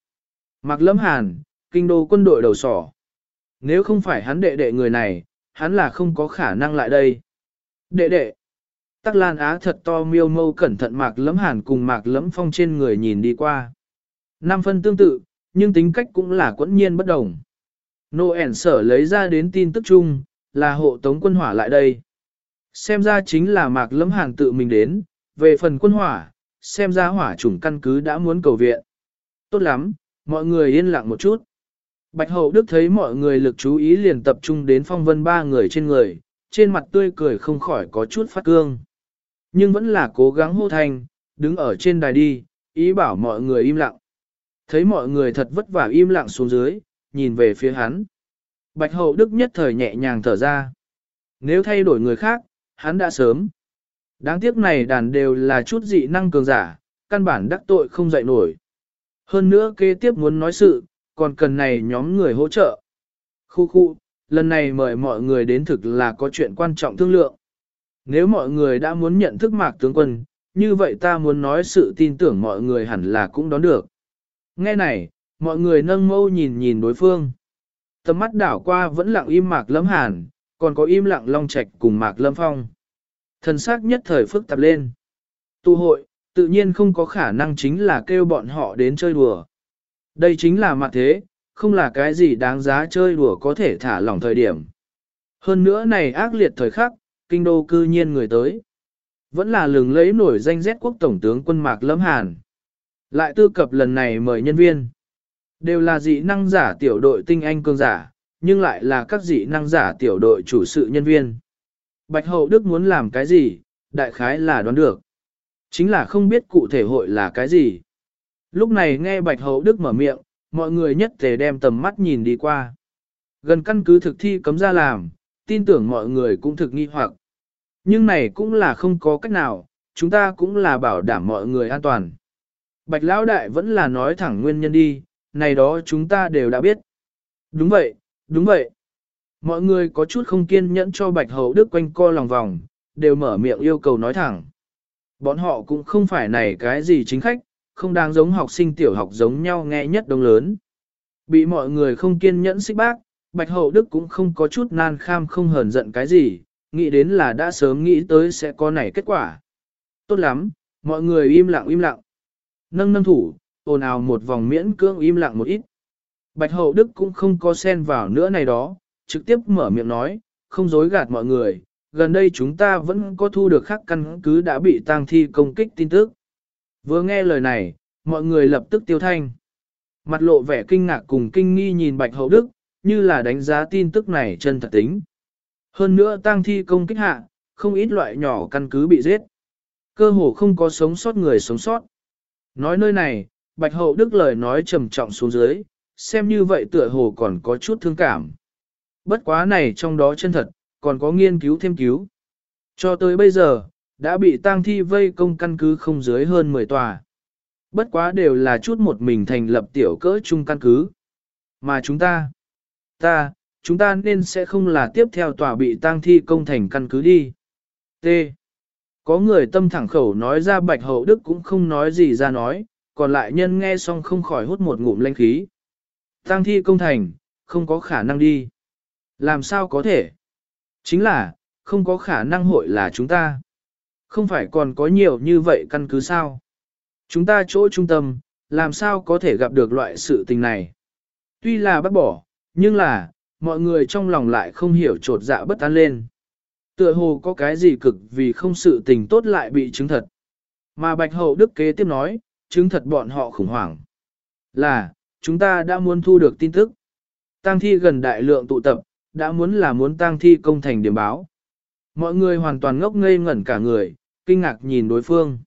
Mặc Lâm Hàn, kinh đô quân đội đầu sỏ. Nếu không phải hắn đệ đệ người này, hắn là không có khả năng lại đây. Đệ đệ. Tắc Lan Á thật to miêu mâu cẩn thận Mạc Lấm Hàn cùng Mạc Lấm Phong trên người nhìn đi qua. Năm phân tương tự, nhưng tính cách cũng là quẫn nhiên bất đồng. Noel sở lấy ra đến tin tức chung, là hộ tống quân hỏa lại đây. Xem ra chính là Mạc Lấm Hàn tự mình đến, về phần quân hỏa, xem ra hỏa chủng căn cứ đã muốn cầu viện. Tốt lắm, mọi người yên lặng một chút. Bạch Hậu Đức thấy mọi người lực chú ý liền tập trung đến phong vân ba người trên người, trên mặt tươi cười không khỏi có chút phát cương. Nhưng vẫn là cố gắng hô thành, đứng ở trên đài đi, ý bảo mọi người im lặng. Thấy mọi người thật vất vả im lặng xuống dưới, nhìn về phía hắn. Bạch Hậu Đức nhất thời nhẹ nhàng thở ra. Nếu thay đổi người khác, hắn đã sớm. Đáng tiếc này đàn đều là chút dị năng cường giả, căn bản đắc tội không dậy nổi. Hơn nữa kế tiếp muốn nói sự, còn cần này nhóm người hỗ trợ. Khu khu, lần này mời mọi người đến thực là có chuyện quan trọng thương lượng. Nếu mọi người đã muốn nhận thức mạc tướng quân, như vậy ta muốn nói sự tin tưởng mọi người hẳn là cũng đón được. Nghe này, mọi người nâng mâu nhìn nhìn đối phương. Tầm mắt đảo qua vẫn lặng im mạc lâm hàn, còn có im lặng long trạch cùng mạc lâm phong. Thần sắc nhất thời phức tạp lên. Tụ hội, tự nhiên không có khả năng chính là kêu bọn họ đến chơi đùa. Đây chính là mặt thế, không là cái gì đáng giá chơi đùa có thể thả lỏng thời điểm. Hơn nữa này ác liệt thời khắc, kinh đô cư nhiên người tới. Vẫn là lừng lấy nổi danh rét quốc tổng tướng quân Mạc Lâm Hàn. Lại tư cập lần này mời nhân viên. Đều là dị năng giả tiểu đội tinh anh cương giả, nhưng lại là các dị năng giả tiểu đội chủ sự nhân viên. Bạch Hậu Đức muốn làm cái gì, đại khái là đoán được. Chính là không biết cụ thể hội là cái gì. Lúc này nghe Bạch Hậu Đức mở miệng, mọi người nhất thể đem tầm mắt nhìn đi qua. Gần căn cứ thực thi cấm ra làm, tin tưởng mọi người cũng thực nghi hoặc. Nhưng này cũng là không có cách nào, chúng ta cũng là bảo đảm mọi người an toàn. Bạch Lão Đại vẫn là nói thẳng nguyên nhân đi, này đó chúng ta đều đã biết. Đúng vậy, đúng vậy. Mọi người có chút không kiên nhẫn cho Bạch Hậu Đức quanh co lòng vòng, đều mở miệng yêu cầu nói thẳng. Bọn họ cũng không phải này cái gì chính khách, không đang giống học sinh tiểu học giống nhau nghe nhất đông lớn. Bị mọi người không kiên nhẫn xích bác, Bạch Hậu Đức cũng không có chút nan kham không hờn giận cái gì, nghĩ đến là đã sớm nghĩ tới sẽ có này kết quả. Tốt lắm, mọi người im lặng im lặng. Nâng nâng thủ, ồn ào một vòng miễn cưỡng im lặng một ít. Bạch Hậu Đức cũng không có xen vào nữa này đó, trực tiếp mở miệng nói, không dối gạt mọi người, gần đây chúng ta vẫn có thu được khắc căn cứ đã bị tang thi công kích tin tức. Vừa nghe lời này, mọi người lập tức tiêu thanh. Mặt lộ vẻ kinh ngạc cùng kinh nghi nhìn Bạch Hậu Đức, như là đánh giá tin tức này chân thật tính. Hơn nữa tang thi công kích hạ, không ít loại nhỏ căn cứ bị giết. Cơ hồ không có sống sót người sống sót. Nói nơi này, Bạch Hậu Đức lời nói trầm trọng xuống dưới, xem như vậy tựa hồ còn có chút thương cảm. Bất quá này trong đó chân thật, còn có nghiên cứu thêm cứu. Cho tới bây giờ, đã bị tang thi vây công căn cứ không dưới hơn 10 tòa. Bất quá đều là chút một mình thành lập tiểu cỡ chung căn cứ. Mà chúng ta, ta, chúng ta nên sẽ không là tiếp theo tòa bị tang thi công thành căn cứ đi. T. Có người tâm thẳng khẩu nói ra bạch hậu đức cũng không nói gì ra nói, còn lại nhân nghe xong không khỏi hút một ngụm lanh khí. Tang thi công thành, không có khả năng đi. Làm sao có thể? Chính là, không có khả năng hội là chúng ta. Không phải còn có nhiều như vậy căn cứ sao? Chúng ta chỗ trung tâm, làm sao có thể gặp được loại sự tình này? Tuy là bắt bỏ, nhưng là, mọi người trong lòng lại không hiểu trột dạ bất an lên. Tựa hồ có cái gì cực vì không sự tình tốt lại bị chứng thật. Mà Bạch Hậu Đức kế tiếp nói, chứng thật bọn họ khủng hoảng. Là, chúng ta đã muốn thu được tin tức. Tăng thi gần đại lượng tụ tập, đã muốn là muốn tăng thi công thành điểm báo. Mọi người hoàn toàn ngốc ngây ngẩn cả người, kinh ngạc nhìn đối phương.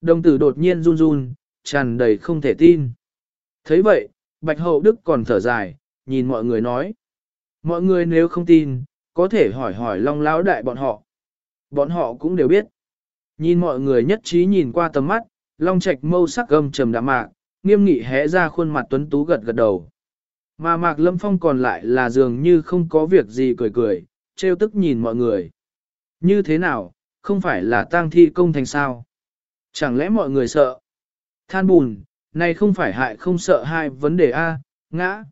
Đồng tử đột nhiên run run, tràn đầy không thể tin. thấy vậy, Bạch Hậu Đức còn thở dài, nhìn mọi người nói. Mọi người nếu không tin, có thể hỏi hỏi Long Lão Đại bọn họ. Bọn họ cũng đều biết. Nhìn mọi người nhất trí nhìn qua tầm mắt, Long Trạch mâu sắc gầm trầm đạm mạc, nghiêm nghị hé ra khuôn mặt tuấn tú gật gật đầu. Mà Mạc Lâm Phong còn lại là dường như không có việc gì cười cười, trêu tức nhìn mọi người. Như thế nào, không phải là tang thi công thành sao? Chẳng lẽ mọi người sợ? Than bùn, này không phải hại không sợ hai vấn đề A, ngã.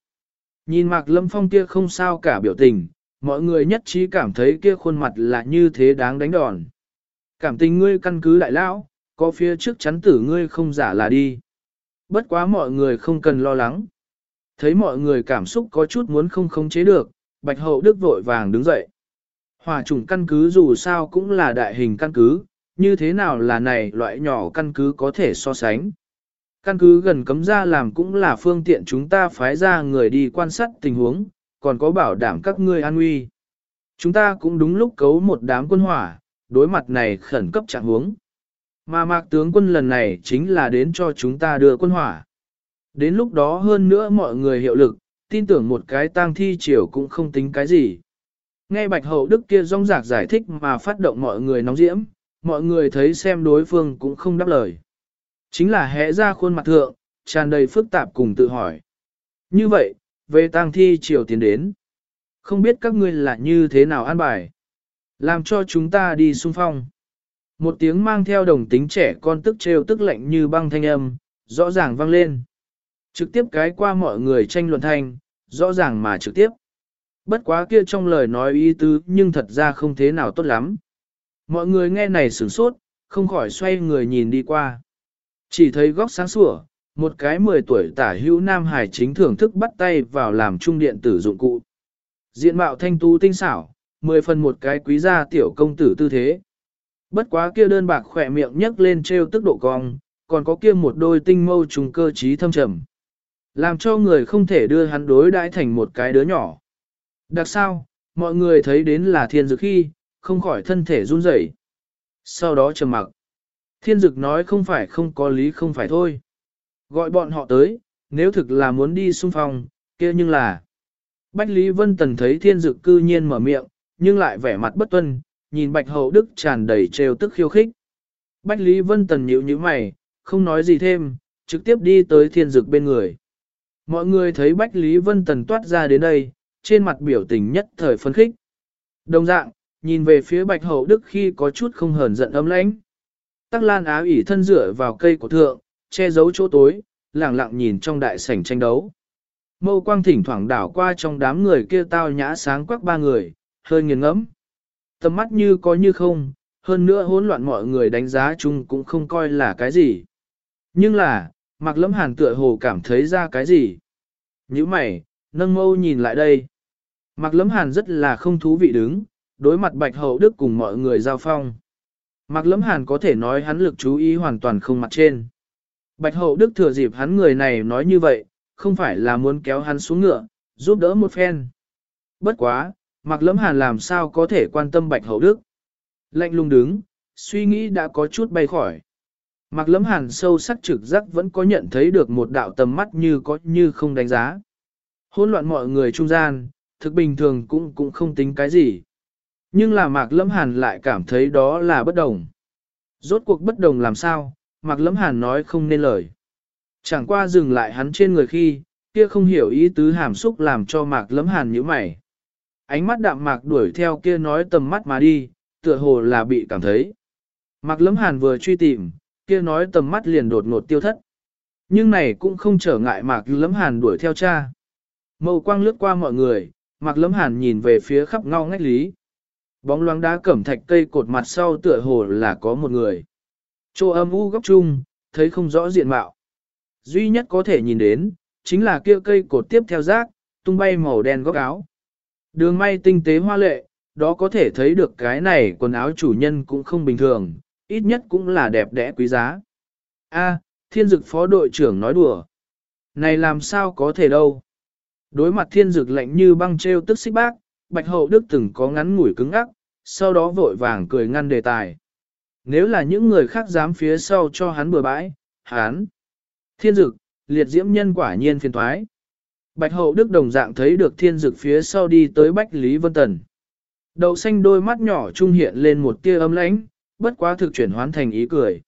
Nhìn Mạc Lâm Phong kia không sao cả biểu tình, mọi người nhất trí cảm thấy kia khuôn mặt là như thế đáng đánh đòn. Cảm tình ngươi căn cứ đại lão, có phía trước chắn tử ngươi không giả là đi. Bất quá mọi người không cần lo lắng. Thấy mọi người cảm xúc có chút muốn không khống chế được, Bạch Hậu Đức vội vàng đứng dậy. Hòa chủng căn cứ dù sao cũng là đại hình căn cứ, như thế nào là này loại nhỏ căn cứ có thể so sánh. Căn cứ gần cấm ra làm cũng là phương tiện chúng ta phái ra người đi quan sát tình huống, còn có bảo đảm các ngươi an nguy. Chúng ta cũng đúng lúc cấu một đám quân hỏa, đối mặt này khẩn cấp trạng huống. Mà mạc tướng quân lần này chính là đến cho chúng ta đưa quân hỏa. Đến lúc đó hơn nữa mọi người hiệu lực, tin tưởng một cái tang thi triều cũng không tính cái gì. Nghe Bạch Hậu Đức kia rong rạc giải thích mà phát động mọi người nóng diễm, mọi người thấy xem đối phương cũng không đáp lời. Chính là hẽ ra khuôn mặt thượng, tràn đầy phức tạp cùng tự hỏi. Như vậy, về tang thi triều tiến đến. Không biết các ngươi là như thế nào an bài. Làm cho chúng ta đi xung phong. Một tiếng mang theo đồng tính trẻ con tức trêu tức lạnh như băng thanh âm, rõ ràng vang lên. Trực tiếp cái qua mọi người tranh luận thanh, rõ ràng mà trực tiếp. Bất quá kia trong lời nói ý tứ nhưng thật ra không thế nào tốt lắm. Mọi người nghe này sửng sốt, không khỏi xoay người nhìn đi qua. Chỉ thấy góc sáng sủa, một cái 10 tuổi tả hữu nam hải chính thưởng thức bắt tay vào làm trung điện tử dụng cụ. Diện mạo thanh tú tinh xảo, 10 phần một cái quý gia tiểu công tử tư thế. Bất quá kia đơn bạc khỏe miệng nhấc lên treo tức độ cong, còn có kia một đôi tinh mâu trùng cơ trí thâm trầm. Làm cho người không thể đưa hắn đối đãi thành một cái đứa nhỏ. Đặc sao, mọi người thấy đến là thiên dược khi, không khỏi thân thể run rẩy. Sau đó trầm mặc. Thiên dực nói không phải không có lý không phải thôi. Gọi bọn họ tới, nếu thực là muốn đi xung phong, kia nhưng là. Bách Lý Vân Tần thấy thiên dực cư nhiên mở miệng, nhưng lại vẻ mặt bất tuân, nhìn Bạch Hậu Đức tràn đầy trêu tức khiêu khích. Bách Lý Vân Tần nhíu nhíu mày, không nói gì thêm, trực tiếp đi tới thiên dực bên người. Mọi người thấy Bách Lý Vân Tần toát ra đến đây, trên mặt biểu tình nhất thời phấn khích. Đồng dạng, nhìn về phía Bạch Hậu Đức khi có chút không hờn giận ấm lãnh. Tắc Lan Á ủy thân dựa vào cây của thượng, che giấu chỗ tối, lẳng lặng nhìn trong đại sảnh tranh đấu. Mâu quang thỉnh thoảng đảo qua trong đám người kia tao nhã sáng quắc ba người, hơi nghiền ngẫm. Tầm mắt như có như không, hơn nữa hỗn loạn mọi người đánh giá chung cũng không coi là cái gì. Nhưng là, mặc lẫm hàn tựa hồ cảm thấy ra cái gì. Như mày, nâng mâu nhìn lại đây. Mặc lẫm hàn rất là không thú vị đứng, đối mặt bạch hậu đức cùng mọi người giao phong. Mạc Lâm hàn có thể nói hắn lực chú ý hoàn toàn không mặt trên. Bạch hậu đức thừa dịp hắn người này nói như vậy, không phải là muốn kéo hắn xuống ngựa, giúp đỡ một phen. Bất quá, Mạc Lâm hàn làm sao có thể quan tâm bạch hậu đức. Lạnh lùng đứng, suy nghĩ đã có chút bay khỏi. Mạc Lâm hàn sâu sắc trực giác vẫn có nhận thấy được một đạo tầm mắt như có như không đánh giá. Hôn loạn mọi người trung gian, thực bình thường cũng cũng không tính cái gì. Nhưng là mạc Lâm hàn lại cảm thấy đó là bất đồng. Rốt cuộc bất đồng làm sao, mạc Lâm hàn nói không nên lời. Chẳng qua dừng lại hắn trên người khi, kia không hiểu ý tứ hàm xúc làm cho mạc Lâm hàn nhíu mày. Ánh mắt đạm mạc đuổi theo kia nói tầm mắt mà đi, tựa hồ là bị cảm thấy. Mạc Lâm hàn vừa truy tìm, kia nói tầm mắt liền đột ngột tiêu thất. Nhưng này cũng không trở ngại mạc Lâm hàn đuổi theo cha. Mâu quang lướt qua mọi người, mạc Lâm hàn nhìn về phía khắp ngao ngách lý. Bóng loáng đá cẩm thạch cây cột mặt sau tựa hồ là có một người. Chỗ âm u góc chung, thấy không rõ diện mạo. Duy nhất có thể nhìn đến, chính là kia cây cột tiếp theo rác, tung bay màu đen góc áo. Đường may tinh tế hoa lệ, đó có thể thấy được cái này quần áo chủ nhân cũng không bình thường, ít nhất cũng là đẹp đẽ quý giá. A, thiên dực phó đội trưởng nói đùa. Này làm sao có thể đâu. Đối mặt thiên dực lạnh như băng treo tức xích bác, Bạch Hậu Đức từng có ngắn ngủi cứng ắc, sau đó vội vàng cười ngăn đề tài. Nếu là những người khác dám phía sau cho hắn bừa bãi, hắn, thiên dực, liệt diễm nhân quả nhiên phiền thoái. Bạch Hậu Đức đồng dạng thấy được thiên dực phía sau đi tới Bách Lý Vân Tần. Đậu xanh đôi mắt nhỏ trung hiện lên một tia ấm lãnh, bất quá thực chuyển hoán thành ý cười.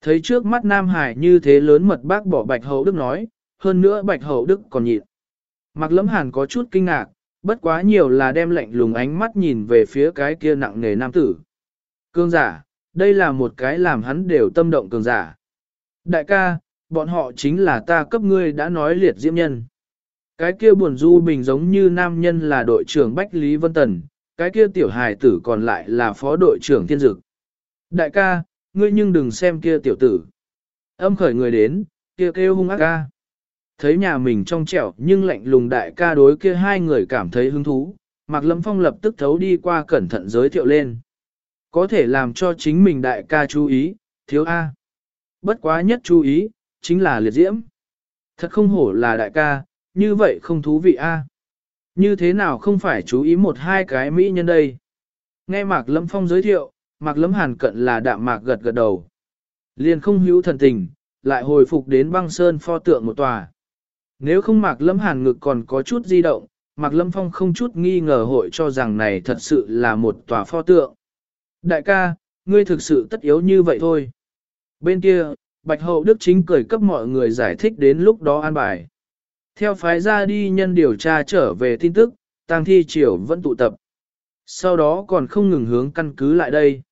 Thấy trước mắt Nam Hải như thế lớn mật bác bỏ Bạch Hậu Đức nói, hơn nữa Bạch Hậu Đức còn nhịn. Mặc lấm hàn có chút kinh ngạc, bất quá nhiều là đem lạnh lùng ánh mắt nhìn về phía cái kia nặng nề nam tử. Cương giả, đây là một cái làm hắn đều tâm động cường giả. Đại ca, bọn họ chính là ta cấp ngươi đã nói liệt diễm nhân. Cái kia buồn du bình giống như nam nhân là đội trưởng Bách Lý Vân Tần, cái kia tiểu hài tử còn lại là phó đội trưởng Thiên Dực. Đại ca, ngươi nhưng đừng xem kia tiểu tử. Âm khởi người đến, kia kêu hung ác ca. Thấy nhà mình trong trẻo nhưng lạnh lùng đại ca đối kia hai người cảm thấy hứng thú, Mạc Lâm Phong lập tức thấu đi qua cẩn thận giới thiệu lên. Có thể làm cho chính mình đại ca chú ý, thiếu A. Bất quá nhất chú ý, chính là liệt diễm. Thật không hổ là đại ca, như vậy không thú vị A. Như thế nào không phải chú ý một hai cái mỹ nhân đây. Nghe Mạc Lâm Phong giới thiệu, Mạc Lâm Hàn cận là đạm mạc gật gật đầu. Liền không hữu thần tình, lại hồi phục đến băng sơn pho tượng một tòa. Nếu không Mạc Lâm Hàn ngực còn có chút di động, Mạc Lâm Phong không chút nghi ngờ hội cho rằng này thật sự là một tòa pho tượng. Đại ca, ngươi thực sự tất yếu như vậy thôi. Bên kia, Bạch Hậu Đức chính cười cấp mọi người giải thích đến lúc đó an bài. Theo phái ra đi nhân điều tra trở về tin tức, tang thi triều vẫn tụ tập. Sau đó còn không ngừng hướng căn cứ lại đây.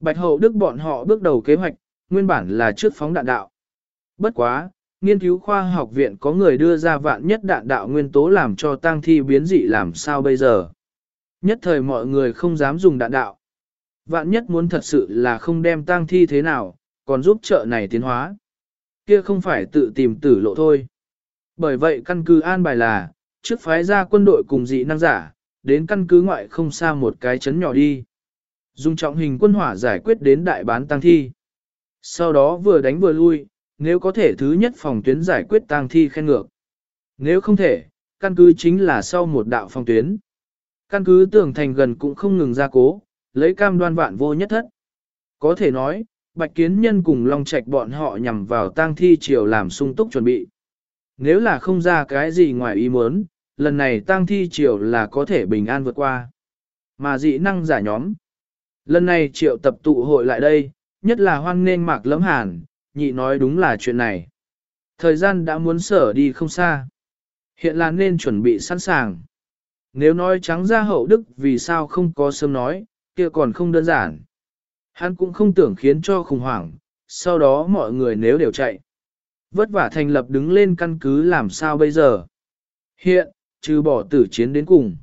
Bạch hậu đức bọn họ bước đầu kế hoạch, nguyên bản là trước phóng đạn đạo. Bất quá, nghiên cứu khoa học viện có người đưa ra vạn nhất đạn đạo nguyên tố làm cho tang thi biến dị làm sao bây giờ. Nhất thời mọi người không dám dùng đạn đạo. Vạn nhất muốn thật sự là không đem tang thi thế nào, còn giúp chợ này tiến hóa. Kia không phải tự tìm tử lộ thôi. Bởi vậy căn cứ an bài là, trước phái ra quân đội cùng dị năng giả, đến căn cứ ngoại không xa một cái chấn nhỏ đi. Dùng trọng hình quân hỏa giải quyết đến đại bán tăng thi. Sau đó vừa đánh vừa lui, nếu có thể thứ nhất phòng tuyến giải quyết tang thi khen ngược. Nếu không thể, căn cứ chính là sau một đạo phòng tuyến. Căn cứ tưởng thành gần cũng không ngừng ra cố, lấy cam đoan vạn vô nhất thất. Có thể nói, Bạch Kiến Nhân cùng Long Trạch bọn họ nhằm vào tang thi triều làm sung túc chuẩn bị. Nếu là không ra cái gì ngoài ý muốn, lần này tang thi triều là có thể bình an vượt qua. Mà dị năng giả nhóm. Lần này triệu tập tụ hội lại đây, nhất là hoan nên mạc lấm hàn, nhị nói đúng là chuyện này. Thời gian đã muốn sở đi không xa. Hiện là nên chuẩn bị sẵn sàng. Nếu nói trắng ra hậu đức vì sao không có sớm nói, kia còn không đơn giản. Hắn cũng không tưởng khiến cho khủng hoảng, sau đó mọi người nếu đều chạy. Vất vả thành lập đứng lên căn cứ làm sao bây giờ. Hiện, trừ bỏ tử chiến đến cùng.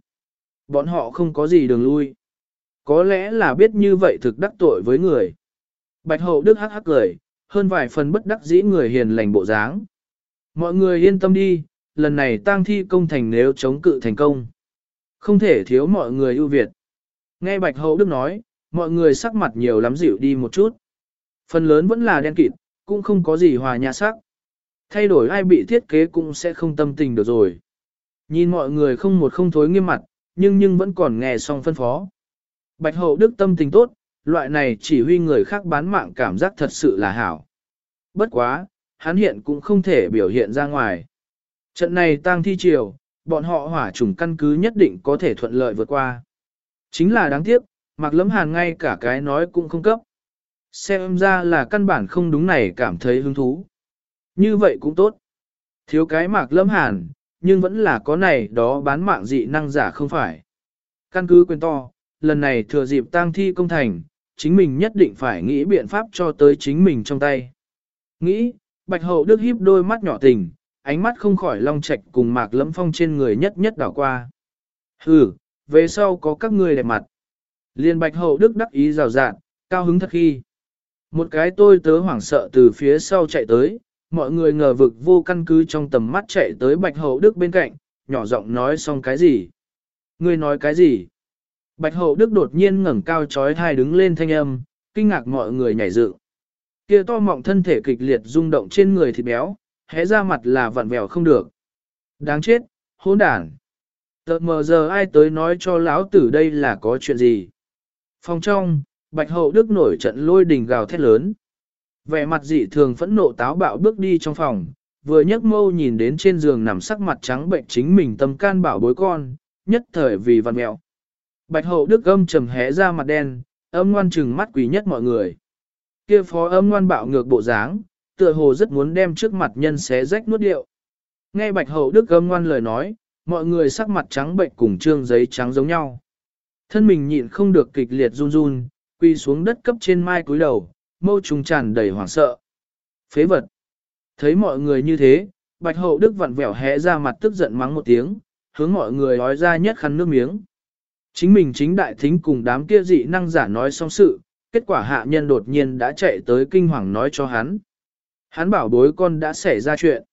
Bọn họ không có gì đường lui. Có lẽ là biết như vậy thực đắc tội với người. Bạch hậu đức hắc hắc cười, hơn vài phần bất đắc dĩ người hiền lành bộ dáng. Mọi người yên tâm đi, lần này tang thi công thành nếu chống cự thành công. Không thể thiếu mọi người ưu việt. Nghe Bạch Hậu Đức nói, mọi người sắc mặt nhiều lắm dịu đi một chút. Phần lớn vẫn là đen kịt, cũng không có gì hòa nhã sắc. Thay đổi ai bị thiết kế cũng sẽ không tâm tình được rồi. Nhìn mọi người không một không thối nghiêm mặt, nhưng nhưng vẫn còn nghe xong phân phó. Bạch Hậu Đức tâm tình tốt, loại này chỉ huy người khác bán mạng cảm giác thật sự là hảo. Bất quá, hắn hiện cũng không thể biểu hiện ra ngoài. Trận này tang thi triều, bọn họ hỏa trùng căn cứ nhất định có thể thuận lợi vượt qua. Chính là đáng tiếc, Mạc Lâm Hàn ngay cả cái nói cũng không cấp. Xem ra là căn bản không đúng này cảm thấy hứng thú. Như vậy cũng tốt. Thiếu cái Mạc Lâm Hàn, nhưng vẫn là có này đó bán mạng dị năng giả không phải. Căn cứ quyền to, lần này thừa dịp tang thi công thành, chính mình nhất định phải nghĩ biện pháp cho tới chính mình trong tay. Nghĩ, Bạch Hậu Đức híp đôi mắt nhỏ tình, ánh mắt không khỏi long trạch cùng Mạc lẫm Phong trên người nhất nhất đảo qua. Hừ, về sau có các ngươi đẹp mặt. Liên bạch hậu đức đắc ý rào rạt, cao hứng thật khi. Một cái tôi tớ hoảng sợ từ phía sau chạy tới, mọi người ngờ vực vô căn cứ trong tầm mắt chạy tới bạch hậu đức bên cạnh, nhỏ giọng nói xong cái gì. Ngươi nói cái gì? Bạch hậu đức đột nhiên ngẩng cao chói thai đứng lên thanh âm, kinh ngạc mọi người nhảy dựng. Kia to mọng thân thể kịch liệt rung động trên người thịt béo, hé ra mặt là vặn vẹo không được. Đáng chết, hỗn đản. Tợt mờ giờ ai tới nói cho lão tử đây là có chuyện gì? Phòng trong, Bạch Hậu Đức nổi trận lôi đình gào thét lớn. Vẻ mặt dị thường phẫn nộ táo bạo bước đi trong phòng, vừa nhấc mâu nhìn đến trên giường nằm sắc mặt trắng bệnh chính mình tâm can bảo bối con, nhất thời vì văn mẹo. Bạch Hậu Đức âm trầm hé ra mặt đen, âm ngoan trừng mắt quý nhất mọi người. Kia phó âm ngoan bạo ngược bộ dáng, tựa hồ rất muốn đem trước mặt nhân xé rách nuốt điệu. Nghe Bạch Hậu Đức âm ngoan lời nói, mọi người sắc mặt trắng bệnh cùng trương giấy trắng giống nhau. Thân mình nhịn không được kịch liệt run run, quy xuống đất cấp trên mai cúi đầu, mâu trùng tràn đầy hoảng sợ. Phế vật. Thấy mọi người như thế, Bạch Hậu Đức vặn vẹo hé ra mặt tức giận mắng một tiếng, hướng mọi người nói ra nhất khăn nước miếng. Chính mình chính đại thính cùng đám kia dị năng giả nói xong sự, kết quả hạ nhân đột nhiên đã chạy tới kinh hoàng nói cho hắn. Hắn bảo bối con đã xảy ra chuyện.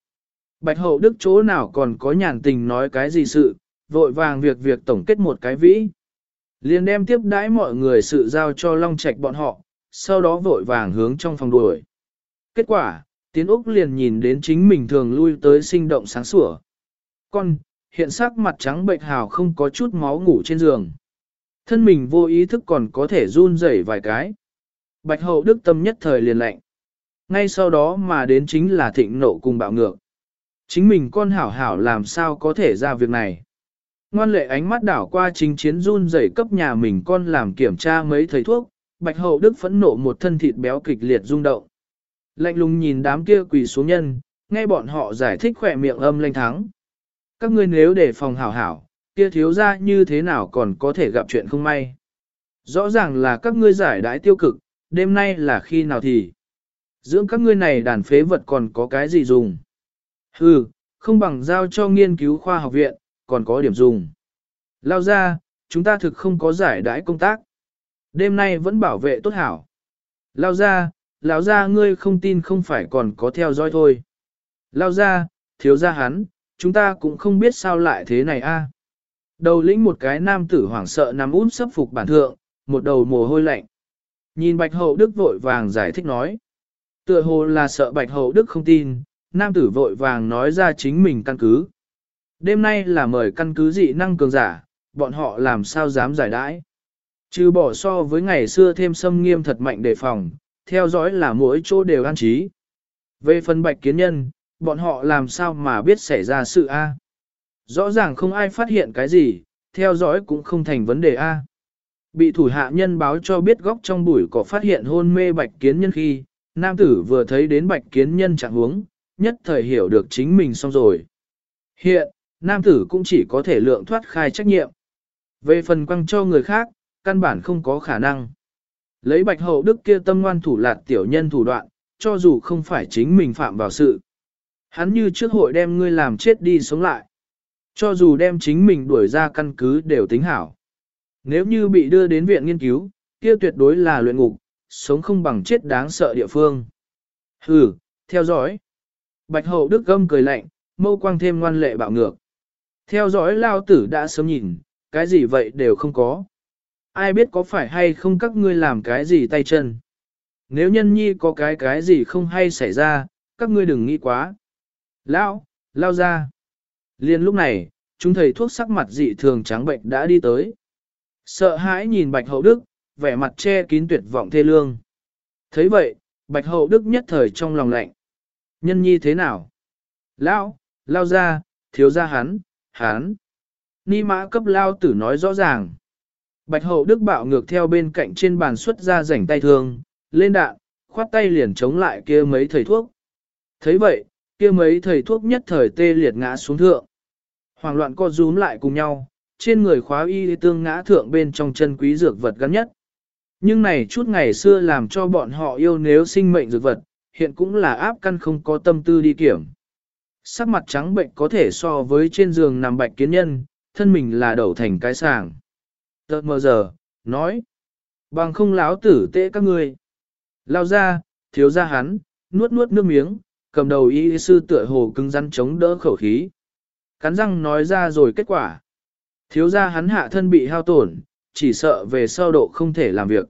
Bạch hậu đức chỗ nào còn có nhàn tình nói cái gì sự, vội vàng việc việc tổng kết một cái vĩ. Liền đem tiếp đãi mọi người sự giao cho Long Trạch bọn họ, sau đó vội vàng hướng trong phòng đuổi. Kết quả, Tiến Úc liền nhìn đến chính mình thường lui tới sinh động sáng sủa. Con, hiện sắc mặt trắng bệnh hào không có chút máu ngủ trên giường. Thân mình vô ý thức còn có thể run rẩy vài cái. Bạch hậu đức tâm nhất thời liền lạnh. Ngay sau đó mà đến chính là thịnh nộ cùng bạo ngược. Chính mình con hảo hảo làm sao có thể ra việc này. Ngoan lệ ánh mắt đảo qua chính chiến run rẩy cấp nhà mình con làm kiểm tra mấy thầy thuốc, bạch hậu đức phẫn nộ một thân thịt béo kịch liệt rung động. Lạnh lùng nhìn đám kia quỳ xuống nhân, nghe bọn họ giải thích khỏe miệng âm lanh thắng. Các ngươi nếu để phòng hảo hảo, kia thiếu ra như thế nào còn có thể gặp chuyện không may. Rõ ràng là các ngươi giải đãi tiêu cực, đêm nay là khi nào thì. Dưỡng các ngươi này đàn phế vật còn có cái gì dùng. Hừ, không bằng giao cho nghiên cứu khoa học viện, còn có điểm dùng. Lao ra, chúng ta thực không có giải đãi công tác. Đêm nay vẫn bảo vệ tốt hảo. Lao ra, lão ra ngươi không tin không phải còn có theo dõi thôi. Lao ra, thiếu ra hắn, chúng ta cũng không biết sao lại thế này a. Đầu lĩnh một cái nam tử hoảng sợ nằm út sấp phục bản thượng, một đầu mồ hôi lạnh. Nhìn bạch hậu đức vội vàng giải thích nói. Tựa hồ là sợ bạch hậu đức không tin, nam tử vội vàng nói ra chính mình căn cứ. Đêm nay là mời căn cứ dị năng cường giả, bọn họ làm sao dám giải đãi. Trừ bỏ so với ngày xưa thêm xâm nghiêm thật mạnh đề phòng, theo dõi là mỗi chỗ đều an trí. Về phần bạch kiến nhân, bọn họ làm sao mà biết xảy ra sự A. Rõ ràng không ai phát hiện cái gì, theo dõi cũng không thành vấn đề A. Bị thủ hạ nhân báo cho biết góc trong bụi có phát hiện hôn mê bạch kiến nhân khi, nam tử vừa thấy đến bạch kiến nhân trạng huống, nhất thời hiểu được chính mình xong rồi. Hiện, nam tử cũng chỉ có thể lượng thoát khai trách nhiệm. Về phần quăng cho người khác, căn bản không có khả năng. Lấy bạch hậu đức kia tâm ngoan thủ lạt tiểu nhân thủ đoạn, cho dù không phải chính mình phạm vào sự. Hắn như trước hội đem ngươi làm chết đi sống lại. Cho dù đem chính mình đuổi ra căn cứ đều tính hảo. Nếu như bị đưa đến viện nghiên cứu, kia tuyệt đối là luyện ngục, sống không bằng chết đáng sợ địa phương. Hừ, theo dõi. Bạch hậu đức gâm cười lạnh, mâu quang thêm ngoan lệ bạo ngược. Theo dõi lao tử đã sớm nhìn, cái gì vậy đều không có. Ai biết có phải hay không các ngươi làm cái gì tay chân. Nếu nhân nhi có cái cái gì không hay xảy ra, các ngươi đừng nghĩ quá. Lão, lao ra. Liên lúc này, chúng thầy thuốc sắc mặt dị thường trắng bệnh đã đi tới. Sợ hãi nhìn Bạch Hậu Đức, vẻ mặt che kín tuyệt vọng thê lương. thấy vậy, Bạch Hậu Đức nhất thời trong lòng lạnh. Nhân nhi thế nào? Lão, lao ra, thiếu ra hắn, hắn. Ni mã cấp lao tử nói rõ ràng. Bạch Hậu Đức bạo ngược theo bên cạnh trên bàn xuất ra rảnh tay thương, lên đạn, khoát tay liền chống lại kia mấy thầy thuốc. thấy vậy, kia mấy thầy thuốc nhất thời tê liệt ngã xuống thượng. Hoàng loạn co rúm lại cùng nhau, trên người khóa y tương ngã thượng bên trong chân quý dược vật gắn nhất. Nhưng này chút ngày xưa làm cho bọn họ yêu nếu sinh mệnh dược vật, hiện cũng là áp căn không có tâm tư đi kiểm. Sắc mặt trắng bệnh có thể so với trên giường nằm bạch kiến nhân, thân mình là đầu thành cái sàng. Tợt mờ giờ, nói, bằng không láo tử tệ các ngươi. Lao ra, thiếu ra hắn, nuốt nuốt nước miếng, cầm đầu y sư tựa hồ cứng rắn chống đỡ khẩu khí. Cắn răng nói ra rồi kết quả. Thiếu ra hắn hạ thân bị hao tổn, chỉ sợ về sau độ không thể làm việc.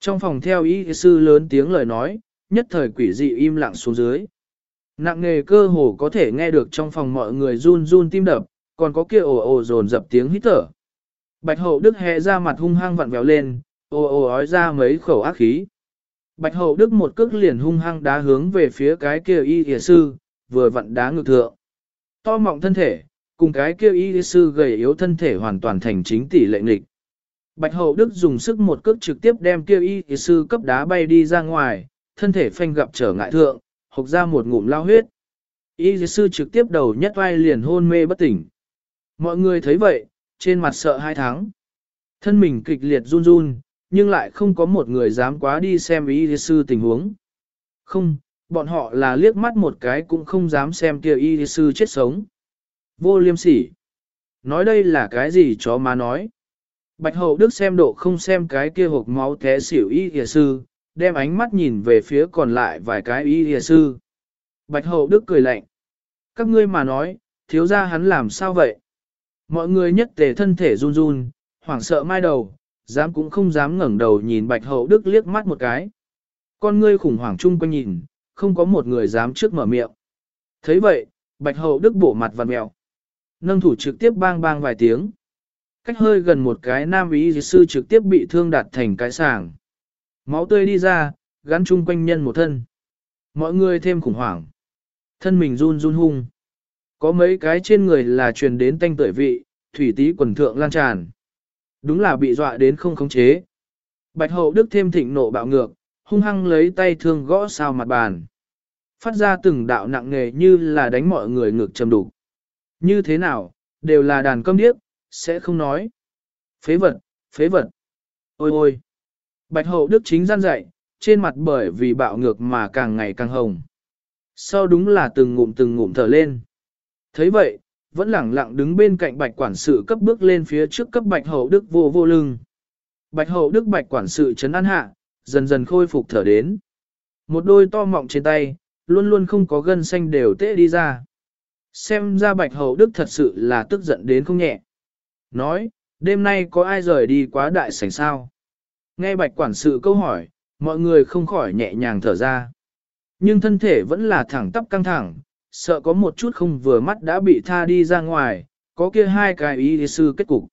Trong phòng theo y sư lớn tiếng lời nói, nhất thời quỷ dị im lặng xuống dưới. Nặng nghề cơ hồ có thể nghe được trong phòng mọi người run run tim đập, còn có kia ồ ồ dồn dập tiếng hít thở. Bạch hậu đức hẹ ra mặt hung hăng vặn vẹo lên, ồ ồ ói ra mấy khẩu ác khí. Bạch hậu đức một cước liền hung hăng đá hướng về phía cái kia y y sư, vừa vặn đá ngược thượng. To mọng thân thể, cùng cái kia y sư gầy yếu thân thể hoàn toàn thành chính tỷ lệ nghịch. Bạch hậu đức dùng sức một cước trực tiếp đem kia y sư cấp đá bay đi ra ngoài, thân thể phanh gặp trở ngại thượng, hộc ra một ngụm lao huyết. Y sư trực tiếp đầu nhất vai liền hôn mê bất tỉnh. Mọi người thấy vậy, trên mặt sợ hai tháng. Thân mình kịch liệt run run, nhưng lại không có một người dám quá đi xem y sư tình huống. Không, bọn họ là liếc mắt một cái cũng không dám xem kia y sư chết sống. Vô liêm sỉ. Nói đây là cái gì chó má nói. Bạch hậu đức xem độ không xem cái kia hộp máu té xỉu y sư, đem ánh mắt nhìn về phía còn lại vài cái y sư. Bạch hậu đức cười lạnh. Các ngươi mà nói, thiếu ra hắn làm sao vậy? Mọi người nhất tề thân thể run run, hoảng sợ mai đầu, dám cũng không dám ngẩng đầu nhìn bạch hậu đức liếc mắt một cái. Con ngươi khủng hoảng chung quanh nhìn, không có một người dám trước mở miệng. thấy vậy, bạch hậu đức bộ mặt vằn mèo. Nâng thủ trực tiếp bang bang vài tiếng. Cách hơi gần một cái nam ý sư trực tiếp bị thương đạt thành cái sàng. Máu tươi đi ra, gắn chung quanh nhân một thân. Mọi người thêm khủng hoảng. Thân mình run run hung. Có mấy cái trên người là truyền đến tanh tuổi vị, thủy tí quần thượng lan tràn. Đúng là bị dọa đến không khống chế. Bạch hậu đức thêm thịnh nộ bạo ngược, hung hăng lấy tay thương gõ sao mặt bàn. Phát ra từng đạo nặng nề như là đánh mọi người ngược chầm đủ. Như thế nào, đều là đàn câm điếc, sẽ không nói. Phế vật, phế vật. Ôi ôi. Bạch hậu đức chính gian dạy, trên mặt bởi vì bạo ngược mà càng ngày càng hồng. Sau đúng là từng ngụm từng ngụm thở lên. thấy vậy, vẫn lẳng lặng đứng bên cạnh bạch quản sự cấp bước lên phía trước cấp bạch hậu đức vô vô lưng. Bạch hậu đức bạch quản sự chấn an hạ, dần dần khôi phục thở đến. Một đôi to mọng trên tay, luôn luôn không có gân xanh đều tễ đi ra. Xem ra bạch hậu đức thật sự là tức giận đến không nhẹ. Nói, đêm nay có ai rời đi quá đại sảnh sao? Nghe bạch quản sự câu hỏi, mọi người không khỏi nhẹ nhàng thở ra. Nhưng thân thể vẫn là thẳng tắp căng thẳng, sợ có một chút không vừa mắt đã bị tha đi ra ngoài, có kia hai cái ý sư kết cục.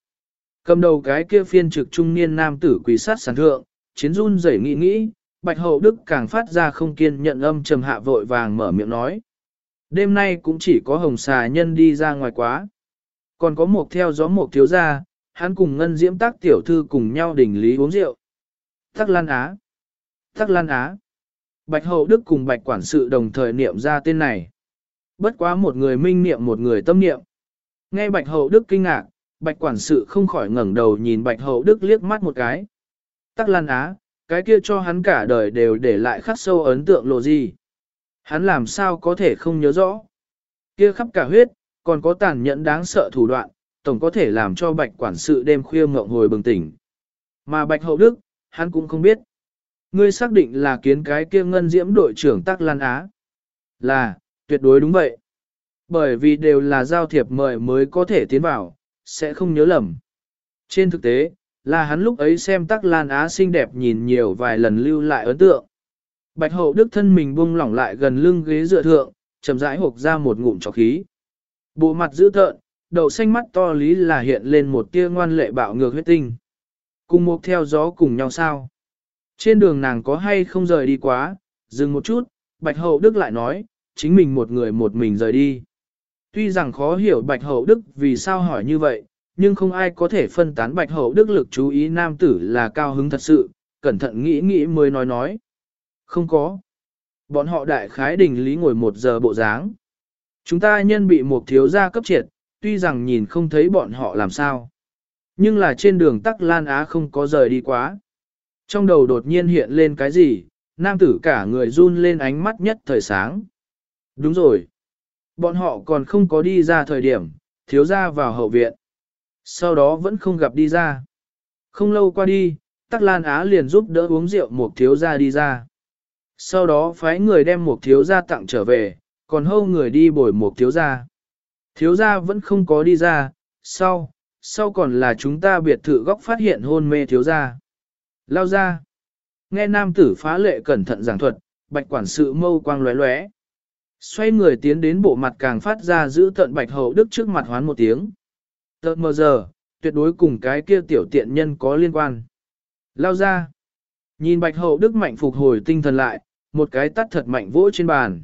Cầm đầu cái kia phiên trực trung niên nam tử quỷ sát sản thượng, chiến run rẩy nghĩ nghĩ, bạch hậu đức càng phát ra không kiên nhận âm trầm hạ vội vàng mở miệng nói. Đêm nay cũng chỉ có hồng xà nhân đi ra ngoài quá. Còn có một theo gió một thiếu gia, hắn cùng ngân diễm tác tiểu thư cùng nhau đỉnh lý uống rượu. Tắc Lan Á. Tắc Lan Á. Bạch Hậu Đức cùng Bạch Quản sự đồng thời niệm ra tên này. Bất quá một người minh niệm một người tâm niệm. Nghe Bạch Hậu Đức kinh ngạc, Bạch Quản sự không khỏi ngẩng đầu nhìn Bạch Hậu Đức liếc mắt một cái. Tắc Lan Á, cái kia cho hắn cả đời đều để lại khắc sâu ấn tượng lộ gì. Hắn làm sao có thể không nhớ rõ. Kia khắp cả huyết, còn có tàn nhẫn đáng sợ thủ đoạn, tổng có thể làm cho Bạch Quản sự đêm khuya ngộng hồi bừng tỉnh. Mà Bạch Hậu Đức, hắn cũng không biết. Ngươi xác định là kiến cái kia ngân diễm đội trưởng Tắc Lan Á. Là, tuyệt đối đúng vậy. Bởi vì đều là giao thiệp mời mới có thể tiến vào, sẽ không nhớ lầm. Trên thực tế, là hắn lúc ấy xem Tắc Lan Á xinh đẹp nhìn nhiều vài lần lưu lại ấn tượng. Bạch hậu đức thân mình buông lỏng lại gần lưng ghế dựa thượng, chậm rãi hộp ra một ngụm trọc khí. Bộ mặt dữ tợn, đậu xanh mắt to lý là hiện lên một tia ngoan lệ bạo ngược huyết tinh. Cùng một theo gió cùng nhau sao? Trên đường nàng có hay không rời đi quá, dừng một chút, Bạch Hậu Đức lại nói, chính mình một người một mình rời đi. Tuy rằng khó hiểu Bạch Hậu Đức vì sao hỏi như vậy, nhưng không ai có thể phân tán Bạch Hậu Đức lực chú ý nam tử là cao hứng thật sự, cẩn thận nghĩ nghĩ mới nói nói. Không có. Bọn họ đại khái đình lý ngồi một giờ bộ dáng. Chúng ta nhân bị một thiếu gia cấp triệt, tuy rằng nhìn không thấy bọn họ làm sao. Nhưng là trên đường tắc Lan Á không có rời đi quá. Trong đầu đột nhiên hiện lên cái gì, nam tử cả người run lên ánh mắt nhất thời sáng. Đúng rồi. Bọn họ còn không có đi ra thời điểm, thiếu ra vào hậu viện. Sau đó vẫn không gặp đi ra. Không lâu qua đi, Tắc Lan Á liền giúp đỡ uống rượu một thiếu ra đi ra. Sau đó phái người đem một thiếu gia tặng trở về, còn hâu người đi bồi một thiếu gia. Thiếu gia vẫn không có đi ra, sau, sau còn là chúng ta biệt thự góc phát hiện hôn mê thiếu gia. Lao ra. Nghe nam tử phá lệ cẩn thận giảng thuật, bạch quản sự mâu quang lóe lóe. Xoay người tiến đến bộ mặt càng phát ra giữ tận bạch hậu đức trước mặt hoán một tiếng. Tợt mờ giờ, tuyệt đối cùng cái kia tiểu tiện nhân có liên quan. Lao ra. Nhìn bạch hậu đức mạnh phục hồi tinh thần lại, một cái tắt thật mạnh vỗ trên bàn.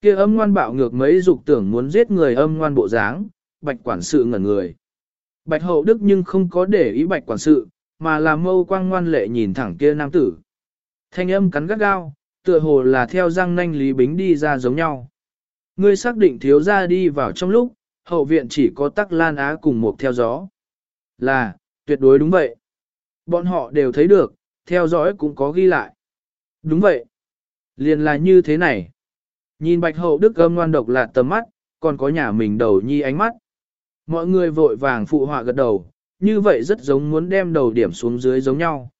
Kia âm ngoan bạo ngược mấy dục tưởng muốn giết người âm ngoan bộ dáng, bạch quản sự ngẩn người. Bạch hậu đức nhưng không có để ý bạch quản sự, mà là mâu quang ngoan lệ nhìn thẳng kia nam tử. Thanh âm cắn gắt gao, tựa hồ là theo răng nanh lý bính đi ra giống nhau. Ngươi xác định thiếu ra đi vào trong lúc, hậu viện chỉ có tắc lan á cùng một theo gió. Là, tuyệt đối đúng vậy. Bọn họ đều thấy được, theo dõi cũng có ghi lại. Đúng vậy. Liền là như thế này. Nhìn bạch hậu đức âm ngoan độc lạt tầm mắt, còn có nhà mình đầu nhi ánh mắt. Mọi người vội vàng phụ họa gật đầu, như vậy rất giống muốn đem đầu điểm xuống dưới giống nhau.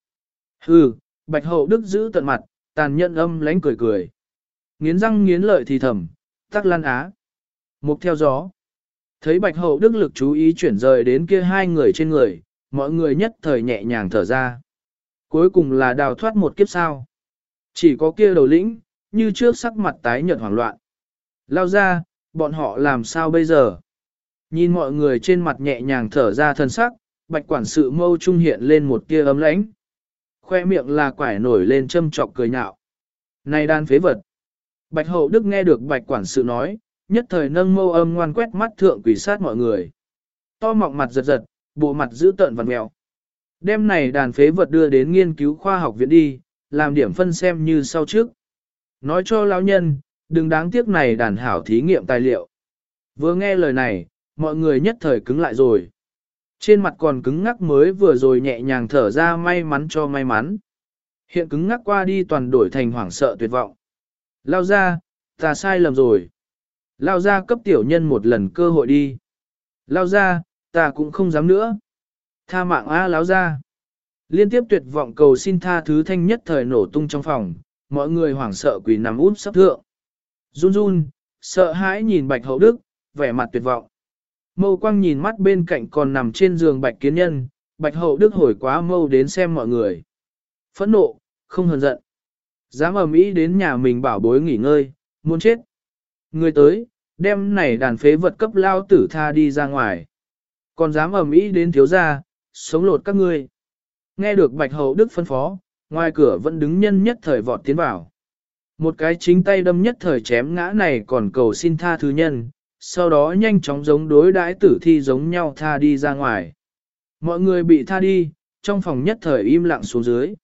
Hừ, bạch hậu đức giữ tận mặt, tàn nhẫn âm lánh cười cười. Nghiến răng nghiến lợi thì thầm, tắc lan á. Mục theo gió. Thấy bạch hậu đức lực chú ý chuyển rời đến kia hai người trên người, mọi người nhất thời nhẹ nhàng thở ra. Cuối cùng là đào thoát một kiếp sao. Chỉ có kia đầu lĩnh, như trước sắc mặt tái nhợt hoảng loạn. Lao ra, bọn họ làm sao bây giờ? Nhìn mọi người trên mặt nhẹ nhàng thở ra thân sắc, bạch quản sự mâu trung hiện lên một tia ấm lãnh. Khoe miệng là quải nổi lên châm trọc cười nhạo. Này đan phế vật. Bạch hậu đức nghe được bạch quản sự nói, nhất thời nâng mâu âm ngoan quét mắt thượng quỷ sát mọi người. To mọng mặt giật giật, bộ mặt giữ tợn vằn mèo. Đêm này đàn phế vật đưa đến nghiên cứu khoa học viện đi, làm điểm phân xem như sau trước. Nói cho lão nhân, đừng đáng tiếc này đàn hảo thí nghiệm tài liệu. Vừa nghe lời này, mọi người nhất thời cứng lại rồi. Trên mặt còn cứng ngắc mới vừa rồi nhẹ nhàng thở ra may mắn cho may mắn. Hiện cứng ngắc qua đi toàn đổi thành hoảng sợ tuyệt vọng. Lao ra, ta sai lầm rồi. Lao ra cấp tiểu nhân một lần cơ hội đi. Lao ra, ta cũng không dám nữa. Tha mạng A láo ra. Liên tiếp tuyệt vọng cầu xin tha thứ thanh nhất thời nổ tung trong phòng, mọi người hoảng sợ quỳ nằm út sắp thượng. Run run, sợ hãi nhìn bạch hậu đức, vẻ mặt tuyệt vọng. Mâu quang nhìn mắt bên cạnh còn nằm trên giường bạch kiến nhân, bạch hậu đức hồi quá mâu đến xem mọi người. Phẫn nộ, không hờn giận. Dám ầm ĩ đến nhà mình bảo bối nghỉ ngơi, muốn chết. Người tới, đem này đàn phế vật cấp lao tử tha đi ra ngoài. Còn dám ầm ĩ đến thiếu gia, sống lột các ngươi. Nghe được bạch hậu đức phân phó, ngoài cửa vẫn đứng nhân nhất thời vọt tiến vào. Một cái chính tay đâm nhất thời chém ngã này còn cầu xin tha thứ nhân, sau đó nhanh chóng giống đối đãi tử thi giống nhau tha đi ra ngoài. Mọi người bị tha đi, trong phòng nhất thời im lặng xuống dưới.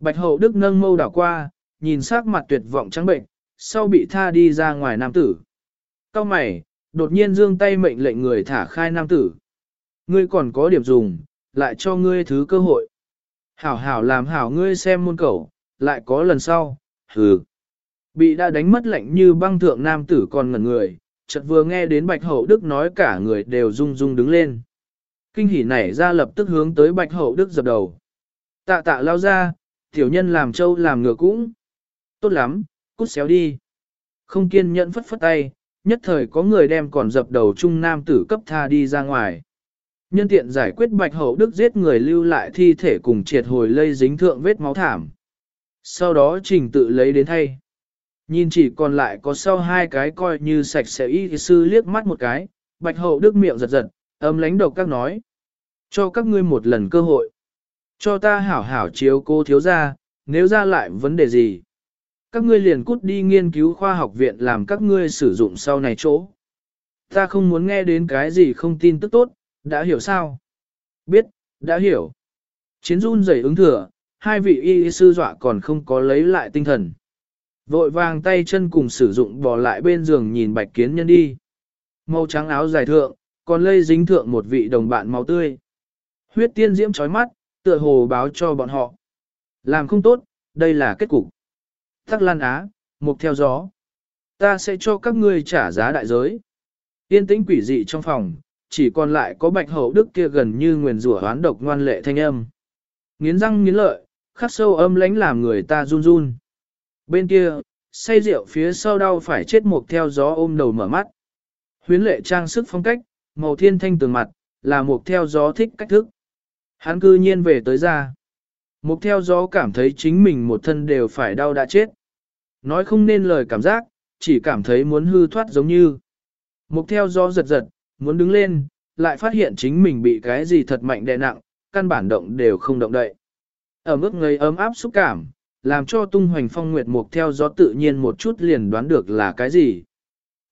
Bạch hậu đức nâng mâu đảo qua, nhìn sắc mặt tuyệt vọng trắng bệnh, sau bị tha đi ra ngoài nam tử. Cao mày, đột nhiên dương tay mệnh lệnh người thả khai nam tử. Ngươi còn có điểm dùng, lại cho ngươi thứ cơ hội. Hảo hảo làm hảo ngươi xem môn cầu, lại có lần sau, hừ. Bị đã đánh mất lệnh như băng thượng nam tử còn ngẩn người, chợt vừa nghe đến Bạch Hậu Đức nói cả người đều rung rung đứng lên. Kinh hỉ nảy ra lập tức hướng tới Bạch Hậu Đức dập đầu. Tạ tạ lao ra, tiểu nhân làm trâu làm ngựa cũng. Tốt lắm, cút xéo đi. Không kiên nhẫn phất phất tay, nhất thời có người đem còn dập đầu trung nam tử cấp tha đi ra ngoài. Nhân tiện giải quyết Bạch Hậu Đức giết người lưu lại thi thể cùng triệt hồi lây dính thượng vết máu thảm. Sau đó trình tự lấy đến thay. Nhìn chỉ còn lại có sau hai cái coi như sạch sẽ y sư liếc mắt một cái, bạch hậu đức miệng giật giật, âm lánh độc các nói. Cho các ngươi một lần cơ hội. Cho ta hảo hảo chiếu cô thiếu ra, nếu ra lại vấn đề gì. Các ngươi liền cút đi nghiên cứu khoa học viện làm các ngươi sử dụng sau này chỗ. Ta không muốn nghe đến cái gì không tin tức tốt, đã hiểu sao? Biết, đã hiểu. Chiến run rẩy ứng thừa, hai vị y sư dọa còn không có lấy lại tinh thần. Vội vàng tay chân cùng sử dụng bỏ lại bên giường nhìn bạch kiến nhân đi. Màu trắng áo dài thượng, còn lây dính thượng một vị đồng bạn máu tươi. Huyết tiên diễm chói mắt, tựa hồ báo cho bọn họ. Làm không tốt, đây là kết cục. Tắc lan á, mục theo gió. Ta sẽ cho các ngươi trả giá đại giới. Tiên tĩnh quỷ dị trong phòng, chỉ còn lại có bạch hậu đức kia gần như nguyền rủa hoán độc ngoan lệ thanh âm. Nghiến răng nghiến lợi, khắc sâu âm lánh làm người ta run run. Bên kia, say rượu phía sau đau phải chết mục theo gió ôm đầu mở mắt. Huyến lệ trang sức phong cách, màu thiên thanh tường mặt, là mục theo gió thích cách thức. Hắn cư nhiên về tới ra. Mục theo gió cảm thấy chính mình một thân đều phải đau đã chết. Nói không nên lời cảm giác, chỉ cảm thấy muốn hư thoát giống như. Mục theo gió giật giật, muốn đứng lên, lại phát hiện chính mình bị cái gì thật mạnh đè nặng, căn bản động đều không động đậy. Ở mức ngây ấm áp xúc cảm, làm cho tung hoành phong nguyệt mục theo gió tự nhiên một chút liền đoán được là cái gì.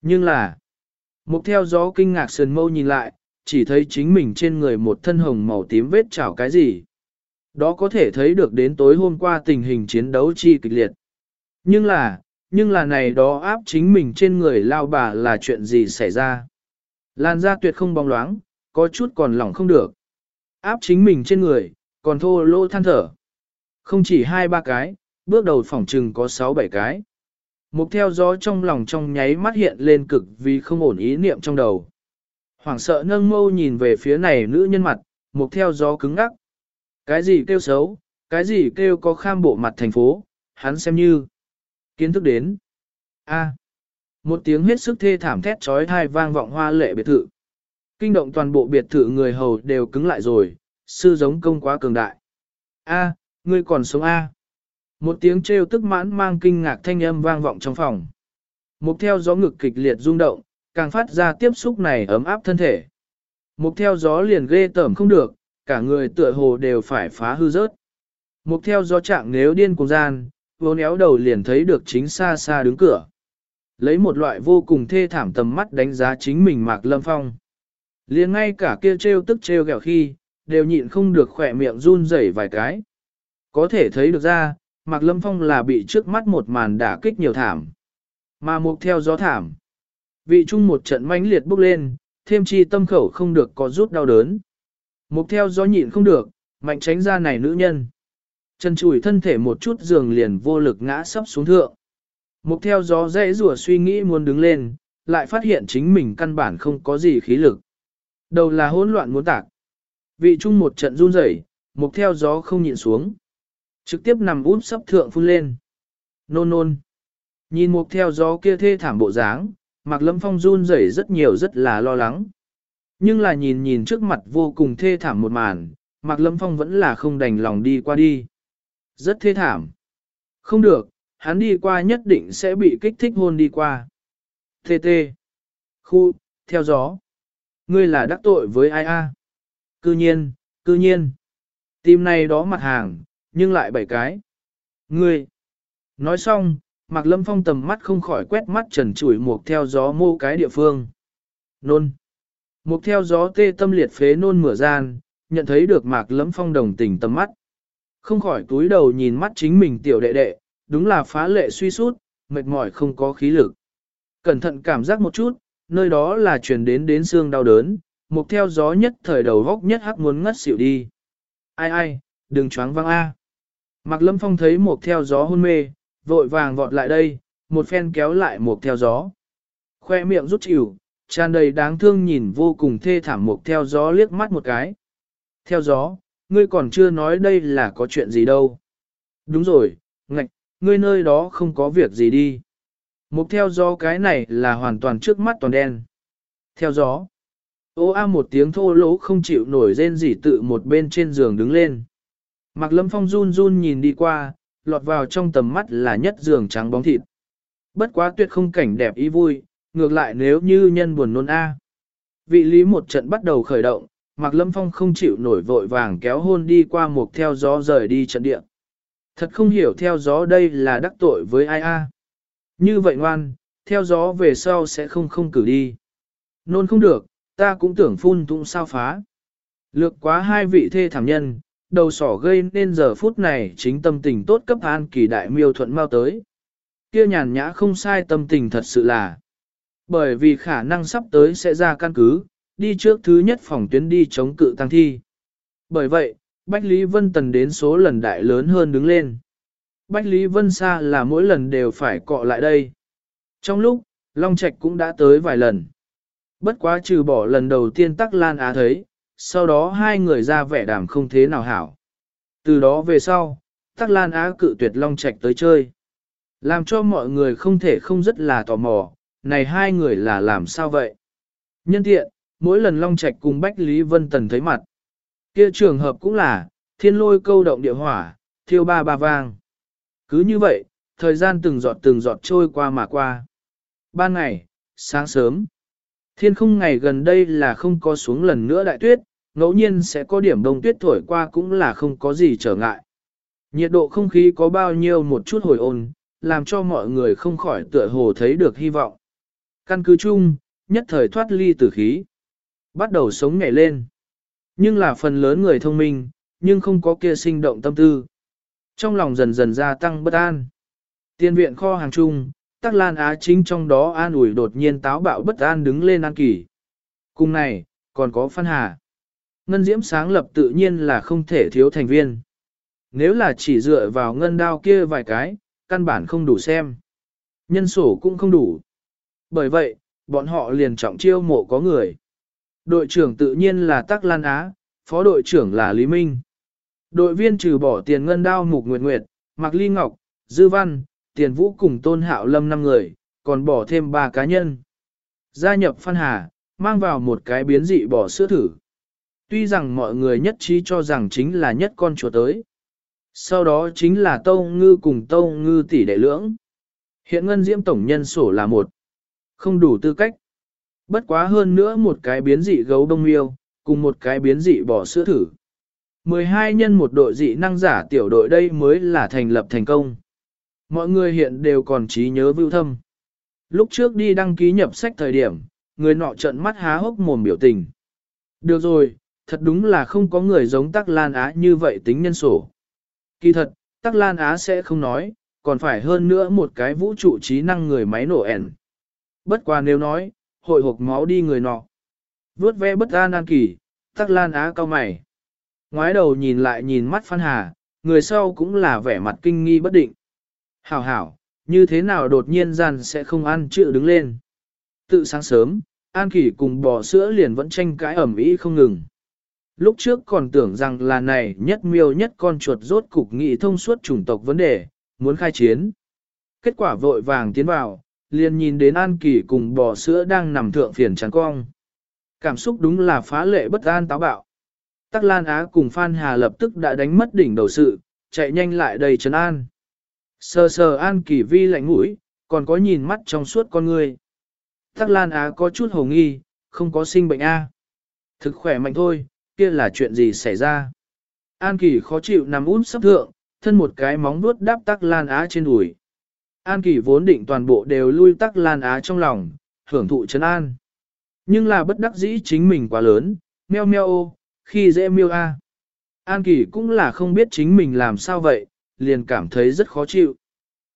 Nhưng là, mục theo gió kinh ngạc sườn mâu nhìn lại, chỉ thấy chính mình trên người một thân hồng màu tím vết chảo cái gì. Đó có thể thấy được đến tối hôm qua tình hình chiến đấu chi kịch liệt. Nhưng là, nhưng là này đó áp chính mình trên người lao bà là chuyện gì xảy ra. Lan da tuyệt không bóng loáng, có chút còn lỏng không được. Áp chính mình trên người, còn thô lô than thở. Không chỉ hai ba cái, bước đầu phỏng trừng có 6-7 cái. Mục theo gió trong lòng trong nháy mắt hiện lên cực vì không ổn ý niệm trong đầu. Hoảng sợ nâng mâu nhìn về phía này nữ nhân mặt, mục theo gió cứng ngắc. Cái gì kêu xấu, cái gì kêu có kham bộ mặt thành phố, hắn xem như. Kiến thức đến. A. Một tiếng hết sức thê thảm thét trói thai vang vọng hoa lệ biệt thự. Kinh động toàn bộ biệt thự người hầu đều cứng lại rồi, sư giống công quá cường đại. A, ngươi còn sống A. Một tiếng trêu tức mãn mang kinh ngạc thanh âm vang vọng trong phòng. Mục theo gió ngực kịch liệt rung động, càng phát ra tiếp xúc này ấm áp thân thể. Mục theo gió liền ghê tởm không được, cả người tựa hồ đều phải phá hư rớt. Mục theo gió trạng nếu điên cùng gian, vô néo đầu liền thấy được chính xa xa đứng cửa. Lấy một loại vô cùng thê thảm tầm mắt đánh giá chính mình Mạc Lâm Phong. Liền ngay cả kia trêu tức trêu ghẹo khi, đều nhịn không được khỏe miệng run rẩy vài cái. Có thể thấy được ra, Mạc Lâm Phong là bị trước mắt một màn đả kích nhiều thảm. Mà mục theo gió thảm. Vị trung một trận mãnh liệt bốc lên, thêm chi tâm khẩu không được có rút đau đớn. Mục theo gió nhịn không được, mạnh tránh ra này nữ nhân. Chân chùi thân thể một chút giường liền vô lực ngã sắp xuống thượng. Mục theo gió dễ rùa suy nghĩ muốn đứng lên, lại phát hiện chính mình căn bản không có gì khí lực. Đầu là hỗn loạn muốn tạc. Vị trung một trận run rẩy, mục theo gió không nhịn xuống. Trực tiếp nằm út sắp thượng phun lên. Nôn nôn. Nhìn mục theo gió kia thê thảm bộ dáng, Mạc Lâm Phong run rẩy rất nhiều rất là lo lắng. Nhưng là nhìn nhìn trước mặt vô cùng thê thảm một màn, Mạc Lâm Phong vẫn là không đành lòng đi qua đi. Rất thê thảm. Không được, hắn đi qua nhất định sẽ bị kích thích hôn đi qua. Thê tê. Khu, theo gió. Ngươi là đắc tội với ai a? Cư nhiên, cư nhiên. Tim này đó mặt hàng, nhưng lại bảy cái. Ngươi. Nói xong, Mạc Lâm Phong tầm mắt không khỏi quét mắt trần chủi mục theo gió mô cái địa phương. Nôn. Mục theo gió tê tâm liệt phế nôn mửa gian, nhận thấy được Mạc Lâm Phong đồng tình tầm mắt. Không khỏi túi đầu nhìn mắt chính mình tiểu đệ đệ, đúng là phá lệ suy sút, mệt mỏi không có khí lực. Cẩn thận cảm giác một chút, nơi đó là truyền đến đến xương đau đớn, mục theo gió nhất thời đầu góc nhất hắc muốn ngất xỉu đi. Ai ai, đừng choáng văng a. Mạc Lâm Phong thấy một theo gió hôn mê, vội vàng vọt lại đây, một phen kéo lại một theo gió. Khoe miệng rút chịu, tràn đầy đáng thương nhìn vô cùng thê thảm một theo gió liếc mắt một cái. Theo gió, ngươi còn chưa nói đây là có chuyện gì đâu. Đúng rồi, ngạch, ngươi nơi đó không có việc gì đi. Mục theo gió cái này là hoàn toàn trước mắt toàn đen. Theo gió. Ô a một tiếng thô lỗ không chịu nổi rên gì tự một bên trên giường đứng lên. Mạc Lâm Phong run run nhìn đi qua, lọt vào trong tầm mắt là nhất giường trắng bóng thịt. Bất quá tuyệt không cảnh đẹp ý vui, ngược lại nếu như nhân buồn nôn a. Vị lý một trận bắt đầu khởi động, Mạc Lâm Phong không chịu nổi vội vàng kéo hôn đi qua một theo gió rời đi trận địa. Thật không hiểu theo gió đây là đắc tội với ai a. Như vậy ngoan, theo gió về sau sẽ không không cử đi. Nôn không được, ta cũng tưởng phun tung sao phá. Lược quá hai vị thê thảm nhân, đầu sỏ gây nên giờ phút này chính tâm tình tốt cấp an kỳ đại miêu thuận mau tới. Kia nhàn nhã không sai tâm tình thật sự là. Bởi vì khả năng sắp tới sẽ ra căn cứ, đi trước thứ nhất phòng tuyến đi chống cự tăng thi. Bởi vậy, Bách Lý Vân Tần đến số lần đại lớn hơn đứng lên. Bách Lý Vân Sa là mỗi lần đều phải cọ lại đây. Trong lúc, Long Trạch cũng đã tới vài lần. Bất quá trừ bỏ lần đầu tiên Tắc Lan Á thấy, sau đó hai người ra vẻ đàm không thế nào hảo. Từ đó về sau, Tắc Lan Á cự tuyệt Long Trạch tới chơi. Làm cho mọi người không thể không rất là tò mò, này hai người là làm sao vậy? Nhân tiện, mỗi lần Long Trạch cùng Bách Lý Vân Tần thấy mặt. kia trường hợp cũng là, thiên lôi câu động địa hỏa, thiêu ba ba vang. Cứ như vậy, thời gian từng giọt từng giọt trôi qua mà qua. Ban ngày, sáng sớm, thiên không ngày gần đây là không có xuống lần nữa đại tuyết, ngẫu nhiên sẽ có điểm đông tuyết thổi qua cũng là không có gì trở ngại. Nhiệt độ không khí có bao nhiêu một chút hồi ôn, làm cho mọi người không khỏi tựa hồ thấy được hy vọng. Căn cứ chung, nhất thời thoát ly tử khí. Bắt đầu sống nhảy lên. Nhưng là phần lớn người thông minh, nhưng không có kia sinh động tâm tư. Trong lòng dần dần gia tăng bất an. Tiên viện kho hàng chung, Tắc Lan Á chính trong đó an ủi đột nhiên táo bạo bất an đứng lên an kỳ. Cùng này, còn có Phan Hà. Ngân diễm sáng lập tự nhiên là không thể thiếu thành viên. Nếu là chỉ dựa vào ngân đao kia vài cái, căn bản không đủ xem. Nhân sổ cũng không đủ. Bởi vậy, bọn họ liền trọng chiêu mộ có người. Đội trưởng tự nhiên là Tắc Lan Á, phó đội trưởng là Lý Minh. Đội viên trừ bỏ tiền ngân đao mục nguyệt nguyệt, Mạc Ly Ngọc, Dư Văn, Tiền Vũ cùng Tôn Hạo Lâm năm người, còn bỏ thêm ba cá nhân. Gia nhập Phan Hà, mang vào một cái biến dị bỏ sữa thử. Tuy rằng mọi người nhất trí cho rằng chính là nhất con chùa tới. Sau đó chính là Tâu Ngư cùng Tâu Ngư tỷ đệ lưỡng. Hiện ngân diễm tổng nhân sổ là một. Không đủ tư cách. Bất quá hơn nữa một cái biến dị gấu đông miêu, cùng một cái biến dị bỏ sữa thử. 12 nhân một đội dị năng giả tiểu đội đây mới là thành lập thành công. Mọi người hiện đều còn trí nhớ vưu thâm. Lúc trước đi đăng ký nhập sách thời điểm, người nọ trận mắt há hốc mồm biểu tình. Được rồi, thật đúng là không có người giống Tắc Lan Á như vậy tính nhân sổ. Kỳ thật, Tắc Lan Á sẽ không nói, còn phải hơn nữa một cái vũ trụ trí năng người máy nổ ẻn. Bất qua nếu nói, hội hộp máu đi người nọ. Vướt ve bất an an kỳ, Tắc Lan Á cao mày. Ngoái đầu nhìn lại nhìn mắt Phan Hà, người sau cũng là vẻ mặt kinh nghi bất định. Hảo hảo, như thế nào đột nhiên gian sẽ không ăn chịu đứng lên. Tự sáng sớm, An Kỳ cùng bò sữa liền vẫn tranh cãi ẩm ý không ngừng. Lúc trước còn tưởng rằng là này nhất miêu nhất con chuột rốt cục nghị thông suốt chủng tộc vấn đề, muốn khai chiến. Kết quả vội vàng tiến vào, liền nhìn đến An Kỳ cùng bò sữa đang nằm thượng phiền chán cong. Cảm xúc đúng là phá lệ bất an táo bạo. Tắc Lan Á cùng Phan Hà lập tức đã đánh mất đỉnh đầu sự, chạy nhanh lại đầy trấn an. Sờ sờ An Kỳ vi lạnh mũi, còn có nhìn mắt trong suốt con người. Tắc Lan Á có chút hồ nghi, không có sinh bệnh A. Thực khỏe mạnh thôi, kia là chuyện gì xảy ra. An Kỳ khó chịu nằm út sắp thượng, thân một cái móng vuốt đáp Tắc Lan Á trên đùi. An Kỳ vốn định toàn bộ đều lui Tắc Lan Á trong lòng, hưởng thụ trấn an. Nhưng là bất đắc dĩ chính mình quá lớn, meo meo ô, khi dễ miêu a. An Kỳ cũng là không biết chính mình làm sao vậy, liền cảm thấy rất khó chịu.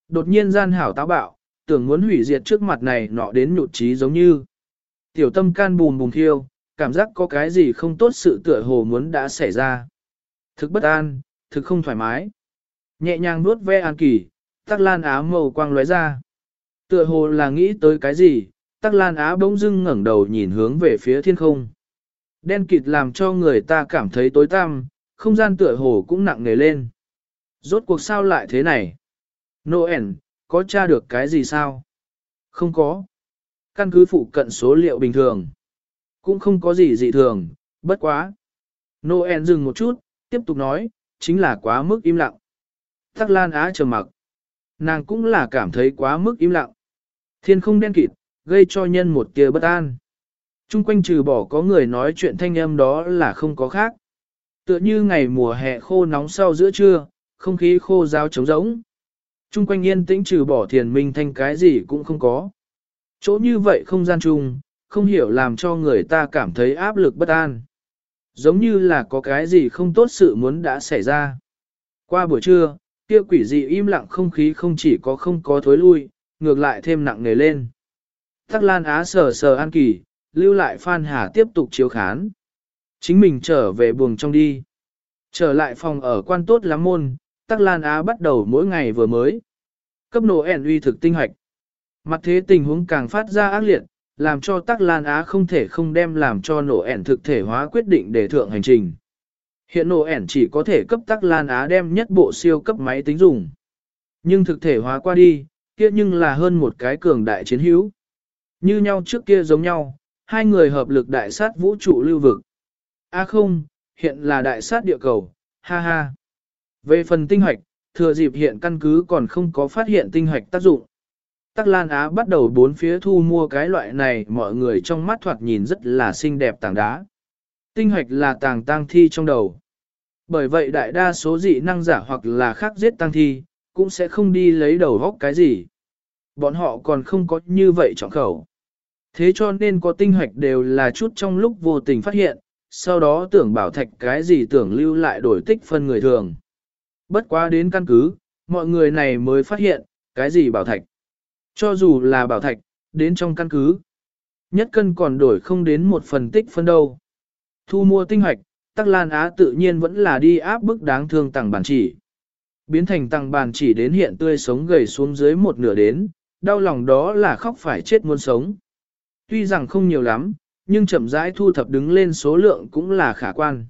Đột nhiên gian hảo táo bạo, tưởng muốn hủy diệt trước mặt này nọ đến nhụt chí giống như. Tiểu tâm can bùn bùn thiêu, cảm giác có cái gì không tốt sự tựa hồ muốn đã xảy ra. Thực bất an, thực không thoải mái. Nhẹ nhàng nuốt ve An Kỳ, tắc lan á màu quang lóe ra. Tựa hồ là nghĩ tới cái gì, tắc lan á bỗng dưng ngẩng đầu nhìn hướng về phía thiên không. Đen kịt làm cho người ta cảm thấy tối tăm, không gian tựa hồ cũng nặng nề lên. Rốt cuộc sao lại thế này? Noel, có tra được cái gì sao? Không có. Căn cứ phụ cận số liệu bình thường. Cũng không có gì dị thường, bất quá. Noel dừng một chút, tiếp tục nói, chính là quá mức im lặng. Tắc Lan Á trầm mặc. Nàng cũng là cảm thấy quá mức im lặng. Thiên không đen kịt, gây cho nhân một tia bất an. Trung quanh trừ bỏ có người nói chuyện thanh âm đó là không có khác. Tựa như ngày mùa hè khô nóng sau giữa trưa, không khí khô ráo trống rỗng. Trung quanh yên tĩnh trừ bỏ thiền minh thanh cái gì cũng không có. Chỗ như vậy không gian chung, không hiểu làm cho người ta cảm thấy áp lực bất an. Giống như là có cái gì không tốt sự muốn đã xảy ra. Qua buổi trưa, kia quỷ dị im lặng không khí không chỉ có không có thối lui, ngược lại thêm nặng nề lên. Tắc Lan Á sờ sờ An Kỳ, lưu lại Phan Hà tiếp tục chiếu khán. Chính mình trở về buồng trong đi. Trở lại phòng ở quan tốt lắm môn, Tắc Lan Á bắt đầu mỗi ngày vừa mới. Cấp nổ ẻn uy thực tinh hoạch. Mặt thế tình huống càng phát ra ác liệt, làm cho Tắc Lan Á không thể không đem làm cho nổ ẻn thực thể hóa quyết định để thượng hành trình. Hiện nổ ẻn chỉ có thể cấp Tắc Lan Á đem nhất bộ siêu cấp máy tính dùng. Nhưng thực thể hóa qua đi, kia nhưng là hơn một cái cường đại chiến hữu. Như nhau trước kia giống nhau, hai người hợp lực đại sát vũ trụ lưu vực. A không, hiện là đại sát địa cầu, ha ha. Về phần tinh hoạch, thừa dịp hiện căn cứ còn không có phát hiện tinh hoạch tác dụng. Tắc Lan Á bắt đầu bốn phía thu mua cái loại này mọi người trong mắt thoạt nhìn rất là xinh đẹp tảng đá. Tinh hoạch là tàng tang thi trong đầu. Bởi vậy đại đa số dị năng giả hoặc là khác giết tăng thi, cũng sẽ không đi lấy đầu góc cái gì. Bọn họ còn không có như vậy trọng khẩu. Thế cho nên có tinh hoạch đều là chút trong lúc vô tình phát hiện, sau đó tưởng bảo thạch cái gì tưởng lưu lại đổi tích phân người thường. Bất quá đến căn cứ, mọi người này mới phát hiện, cái gì bảo thạch. Cho dù là bảo thạch, đến trong căn cứ. Nhất cân còn đổi không đến một phần tích phân đâu. Thu mua tinh hoạch, Tắc Lan Á tự nhiên vẫn là đi áp bức đáng thương tặng bản chỉ. Biến thành tặng bản chỉ đến hiện tươi sống gầy xuống dưới một nửa đến, đau lòng đó là khóc phải chết muốn sống. Tuy rằng không nhiều lắm, nhưng chậm rãi thu thập đứng lên số lượng cũng là khả quan.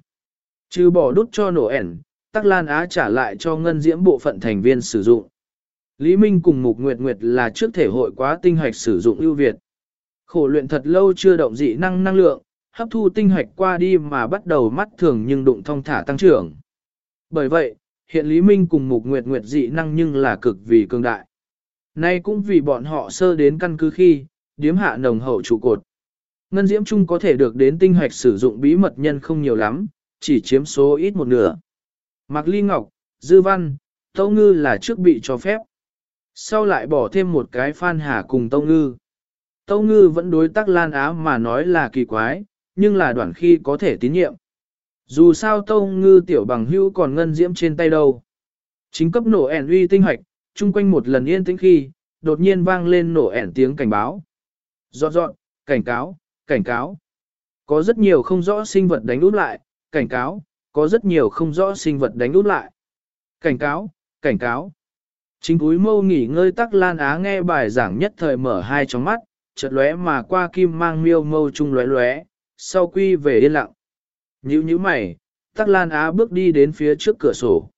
Trừ bỏ đút cho nổ ẻn, Tắc Lan Á trả lại cho ngân diễm bộ phận thành viên sử dụng. Lý Minh cùng Mục Nguyệt Nguyệt là trước thể hội quá tinh hạch sử dụng ưu việt. Khổ luyện thật lâu chưa động dị năng năng lượng, hấp thu tinh hạch qua đi mà bắt đầu mắt thường nhưng đụng thông thả tăng trưởng. Bởi vậy, hiện Lý Minh cùng Mục Nguyệt Nguyệt dị năng nhưng là cực vì cường đại. Nay cũng vì bọn họ sơ đến căn cứ khi, điếm hạ nồng hậu trụ cột. Ngân diễm chung có thể được đến tinh hạch sử dụng bí mật nhân không nhiều lắm, chỉ chiếm số ít một nửa. Mạc Ly Ngọc, Dư Văn, Tâu Ngư là trước bị cho phép. Sau lại bỏ thêm một cái Phan Hà cùng Tâu Ngư. Tâu Ngư vẫn đối tác Lan Á mà nói là kỳ quái, nhưng là đoạn khi có thể tín nhiệm. Dù sao Tâu Ngư tiểu bằng hữu còn ngân diễm trên tay đâu. Chính cấp nổ ẻn uy tinh hoạch, chung quanh một lần yên tĩnh khi, đột nhiên vang lên nổ ẻn tiếng cảnh báo. Dọn dọn, cảnh cáo, cảnh cáo. Có rất nhiều không rõ sinh vật đánh út lại, cảnh cáo, có rất nhiều không rõ sinh vật đánh út lại. Cảnh cáo, cảnh cáo. Chính cúi mâu nghỉ ngơi tắc lan á nghe bài giảng nhất thời mở hai tròng mắt, chợt lóe mà qua kim mang miêu mâu chung lóe lóe, sau quy về yên lặng. Nhữ nhữ mày, tắc lan á bước đi đến phía trước cửa sổ.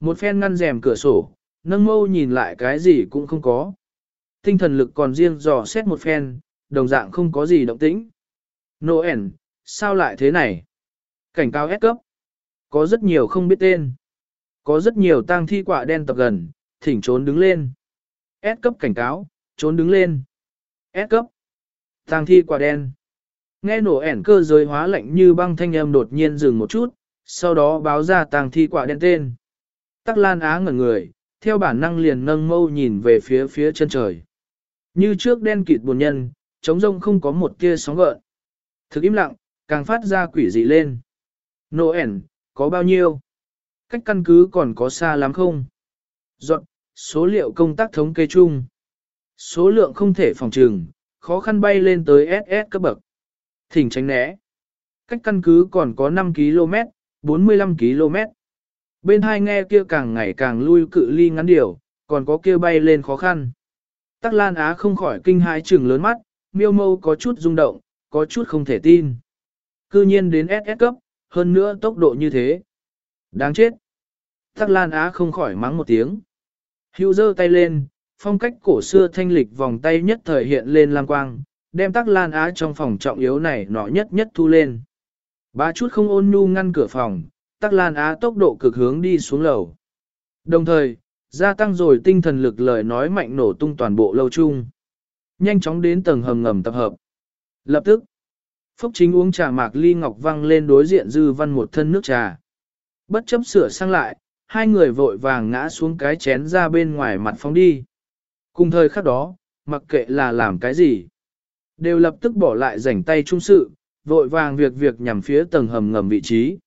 Một phen ngăn rèm cửa sổ, nâng mâu nhìn lại cái gì cũng không có. Tinh thần lực còn riêng dò xét một phen, đồng dạng không có gì động tĩnh. Noel, sao lại thế này? Cảnh cao S cấp. Có rất nhiều không biết tên. Có rất nhiều tang thi quả đen tập gần, thỉnh trốn đứng lên. S cấp cảnh cáo, trốn đứng lên. S cấp. Tang thi quả đen. Nghe nổ ẻn cơ giới hóa lạnh như băng thanh âm đột nhiên dừng một chút, sau đó báo ra tang thi quả đen tên. Tắc Lan Á ngẩn người, theo bản năng liền nâng mâu nhìn về phía phía chân trời. Như trước đen kịt buồn nhân, trống rông không có một tia sóng gợn. Thực im lặng, càng phát ra quỷ dị lên. Noel, có bao nhiêu? Cách căn cứ còn có xa lắm không? Dọn, số liệu công tác thống kê chung. Số lượng không thể phòng trừng, khó khăn bay lên tới SS cấp bậc. Thỉnh tránh né. Cách căn cứ còn có 5 km, 45 km. Bên hai nghe kia càng ngày càng lui cự ly ngắn điều, còn có kia bay lên khó khăn. Tắc Lan Á không khỏi kinh hãi trừng lớn mắt, miêu mâu có chút rung động, có chút không thể tin. Cư nhiên đến SS cấp, hơn nữa tốc độ như thế. Đáng chết. Tắc Lan Á không khỏi mắng một tiếng. Hưu giơ tay lên, phong cách cổ xưa thanh lịch vòng tay nhất thời hiện lên lam quang, đem Tắc Lan Á trong phòng trọng yếu này nọ nhất nhất thu lên. Ba chút không ôn nhu ngăn cửa phòng, Tắc Lan Á tốc độ cực hướng đi xuống lầu. Đồng thời, gia tăng rồi tinh thần lực lời nói mạnh nổ tung toàn bộ lâu chung. Nhanh chóng đến tầng hầm ngầm tập hợp. Lập tức, Phúc Chính uống trà mạc ly ngọc văng lên đối diện Dư Văn một thân nước trà. Bất chấp sửa sang lại, hai người vội vàng ngã xuống cái chén ra bên ngoài mặt phóng đi. Cùng thời khắc đó, mặc kệ là làm cái gì, đều lập tức bỏ lại rảnh tay trung sự, vội vàng việc việc nhằm phía tầng hầm ngầm vị trí.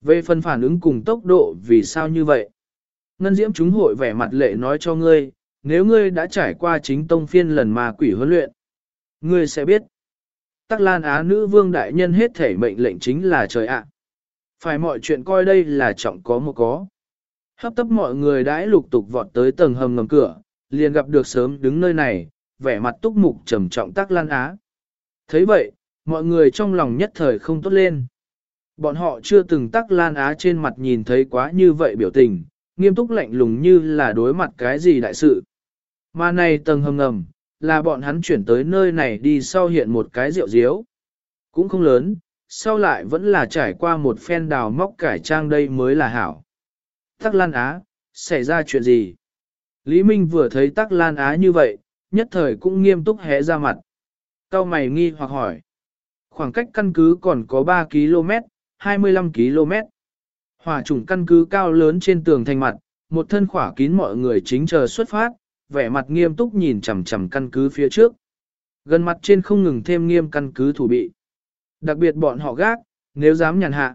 Về phần phản ứng cùng tốc độ vì sao như vậy? Ngân diễm chúng hội vẻ mặt lệ nói cho ngươi, nếu ngươi đã trải qua chính tông phiên lần mà quỷ huấn luyện, ngươi sẽ biết. Tắc Lan Á nữ vương đại nhân hết thể mệnh lệnh chính là trời ạ. Phải mọi chuyện coi đây là trọng có một có. Hấp tấp mọi người đãi lục tục vọt tới tầng hầm ngầm cửa, liền gặp được sớm đứng nơi này, vẻ mặt túc mục trầm trọng Tắc Lan Á. thấy vậy, mọi người trong lòng nhất thời không tốt lên. Bọn họ chưa từng Tắc Lan Á trên mặt nhìn thấy quá như vậy biểu tình, nghiêm túc lạnh lùng như là đối mặt cái gì đại sự. Mà này tầng hầm ngầm, là bọn hắn chuyển tới nơi này đi sau hiện một cái rượu diếu. Cũng không lớn, sau lại vẫn là trải qua một phen đào móc cải trang đây mới là hảo. Tắc Lan Á, xảy ra chuyện gì? Lý Minh vừa thấy Tắc Lan Á như vậy, nhất thời cũng nghiêm túc hé ra mặt. Cao mày nghi hoặc hỏi. Khoảng cách căn cứ còn có 3 km, 25 km. Hỏa chủng căn cứ cao lớn trên tường thành mặt, một thân khỏa kín mọi người chính chờ xuất phát, vẻ mặt nghiêm túc nhìn chằm chằm căn cứ phía trước. Gần mặt trên không ngừng thêm nghiêm căn cứ thủ bị. Đặc biệt bọn họ gác, nếu dám nhàn hạ.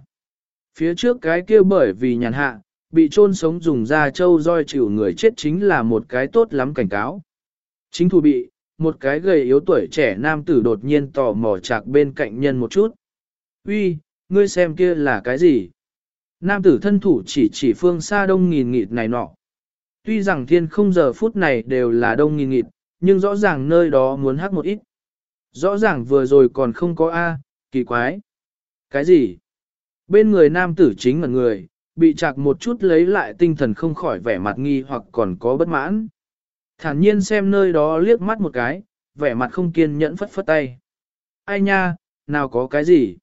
Phía trước cái kia bởi vì nhàn hạ, bị chôn sống dùng da trâu roi chịu người chết chính là một cái tốt lắm cảnh cáo. Chính thủ bị, một cái gầy yếu tuổi trẻ nam tử đột nhiên tò mò chạc bên cạnh nhân một chút. Uy, ngươi xem kia là cái gì? Nam tử thân thủ chỉ chỉ phương xa đông nghìn nghịt này nọ. Tuy rằng thiên không giờ phút này đều là đông nghìn nghịt, nhưng rõ ràng nơi đó muốn hắc một ít. Rõ ràng vừa rồi còn không có A, kỳ quái. Cái gì? Bên người nam tử chính là người, bị chạc một chút lấy lại tinh thần không khỏi vẻ mặt nghi hoặc còn có bất mãn. Thản nhiên xem nơi đó liếc mắt một cái, vẻ mặt không kiên nhẫn phất phất tay. Ai nha, nào có cái gì?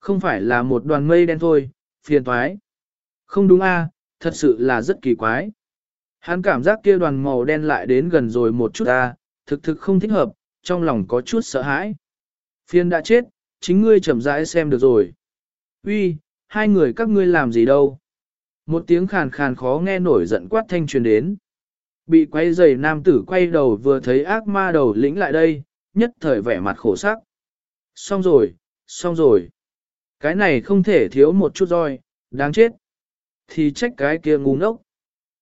Không phải là một đoàn mây đen thôi, phiền toái. Không đúng a, thật sự là rất kỳ quái. Hắn cảm giác kia đoàn màu đen lại đến gần rồi một chút a, thực thực không thích hợp, trong lòng có chút sợ hãi. Phiền đã chết, chính ngươi chậm rãi xem được rồi. Uy, hai người các ngươi làm gì đâu? Một tiếng khàn khàn khó nghe nổi giận quát thanh truyền đến. Bị quay giày nam tử quay đầu vừa thấy ác ma đầu lĩnh lại đây, nhất thời vẻ mặt khổ sắc. Xong rồi, xong rồi. Cái này không thể thiếu một chút roi, đáng chết. Thì trách cái kia ngu ngốc.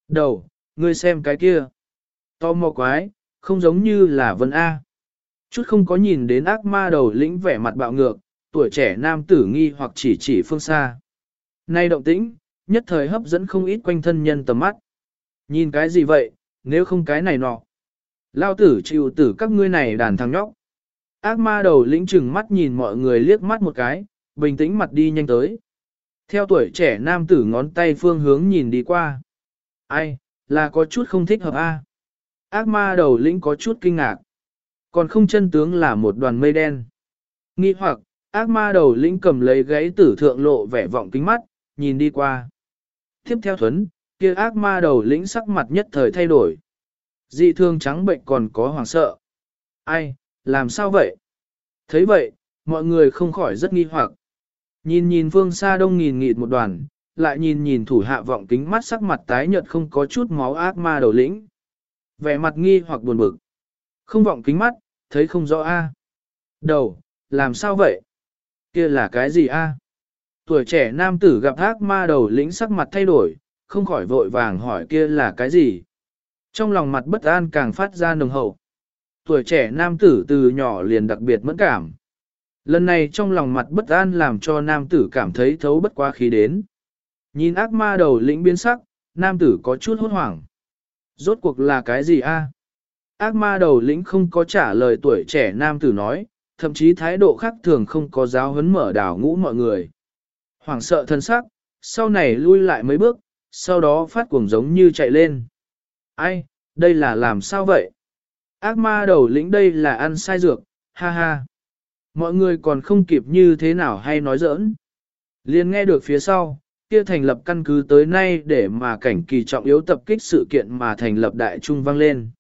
Đầu, ngươi xem cái kia. To mò quái, không giống như là Vân A. Chút không có nhìn đến ác ma đầu lĩnh vẻ mặt bạo ngược, tuổi trẻ nam tử nghi hoặc chỉ chỉ phương xa. Nay động tĩnh, nhất thời hấp dẫn không ít quanh thân nhân tầm mắt. Nhìn cái gì vậy, nếu không cái này nọ. Lao tử chịu tử các ngươi này đàn thằng nhóc. Ác ma đầu lĩnh chừng mắt nhìn mọi người liếc mắt một cái, bình tĩnh mặt đi nhanh tới. Theo tuổi trẻ nam tử ngón tay phương hướng nhìn đi qua. Ai, là có chút không thích hợp a. Ác ma đầu lĩnh có chút kinh ngạc. Còn không chân tướng là một đoàn mây đen. Nghi hoặc, ác ma đầu lĩnh cầm lấy gáy tử thượng lộ vẻ vọng kính mắt, nhìn đi qua. Tiếp theo thuấn, kia ác ma đầu lĩnh sắc mặt nhất thời thay đổi. Dị thương trắng bệnh còn có hoàng sợ. Ai, làm sao vậy? thấy vậy, mọi người không khỏi rất nghi hoặc. Nhìn nhìn phương xa đông nghìn nghịt một đoàn, lại nhìn nhìn thủ hạ vọng kính mắt sắc mặt tái nhợt không có chút máu ác ma đầu lĩnh. Vẻ mặt nghi hoặc buồn bực. Không vọng kính mắt, thấy không rõ a. Đầu, làm sao vậy? Kia là cái gì a? Tuổi trẻ nam tử gặp ác ma đầu lĩnh sắc mặt thay đổi, không khỏi vội vàng hỏi kia là cái gì? Trong lòng mặt bất an càng phát ra nồng hậu. Tuổi trẻ nam tử từ nhỏ liền đặc biệt mẫn cảm. Lần này trong lòng mặt bất an làm cho nam tử cảm thấy thấu bất quá khí đến. Nhìn ác ma đầu lĩnh biến sắc, nam tử có chút hốt hoảng. Rốt cuộc là cái gì a? Ác ma đầu lĩnh không có trả lời tuổi trẻ nam tử nói, thậm chí thái độ khác thường không có giáo huấn mở đảo ngũ mọi người. Hoảng sợ thân sắc, sau này lui lại mấy bước, sau đó phát cuồng giống như chạy lên. Ai, đây là làm sao vậy? Ác ma đầu lĩnh đây là ăn sai dược, ha ha. Mọi người còn không kịp như thế nào hay nói giỡn. Liên nghe được phía sau, kia thành lập căn cứ tới nay để mà cảnh kỳ trọng yếu tập kích sự kiện mà thành lập đại trung vang lên.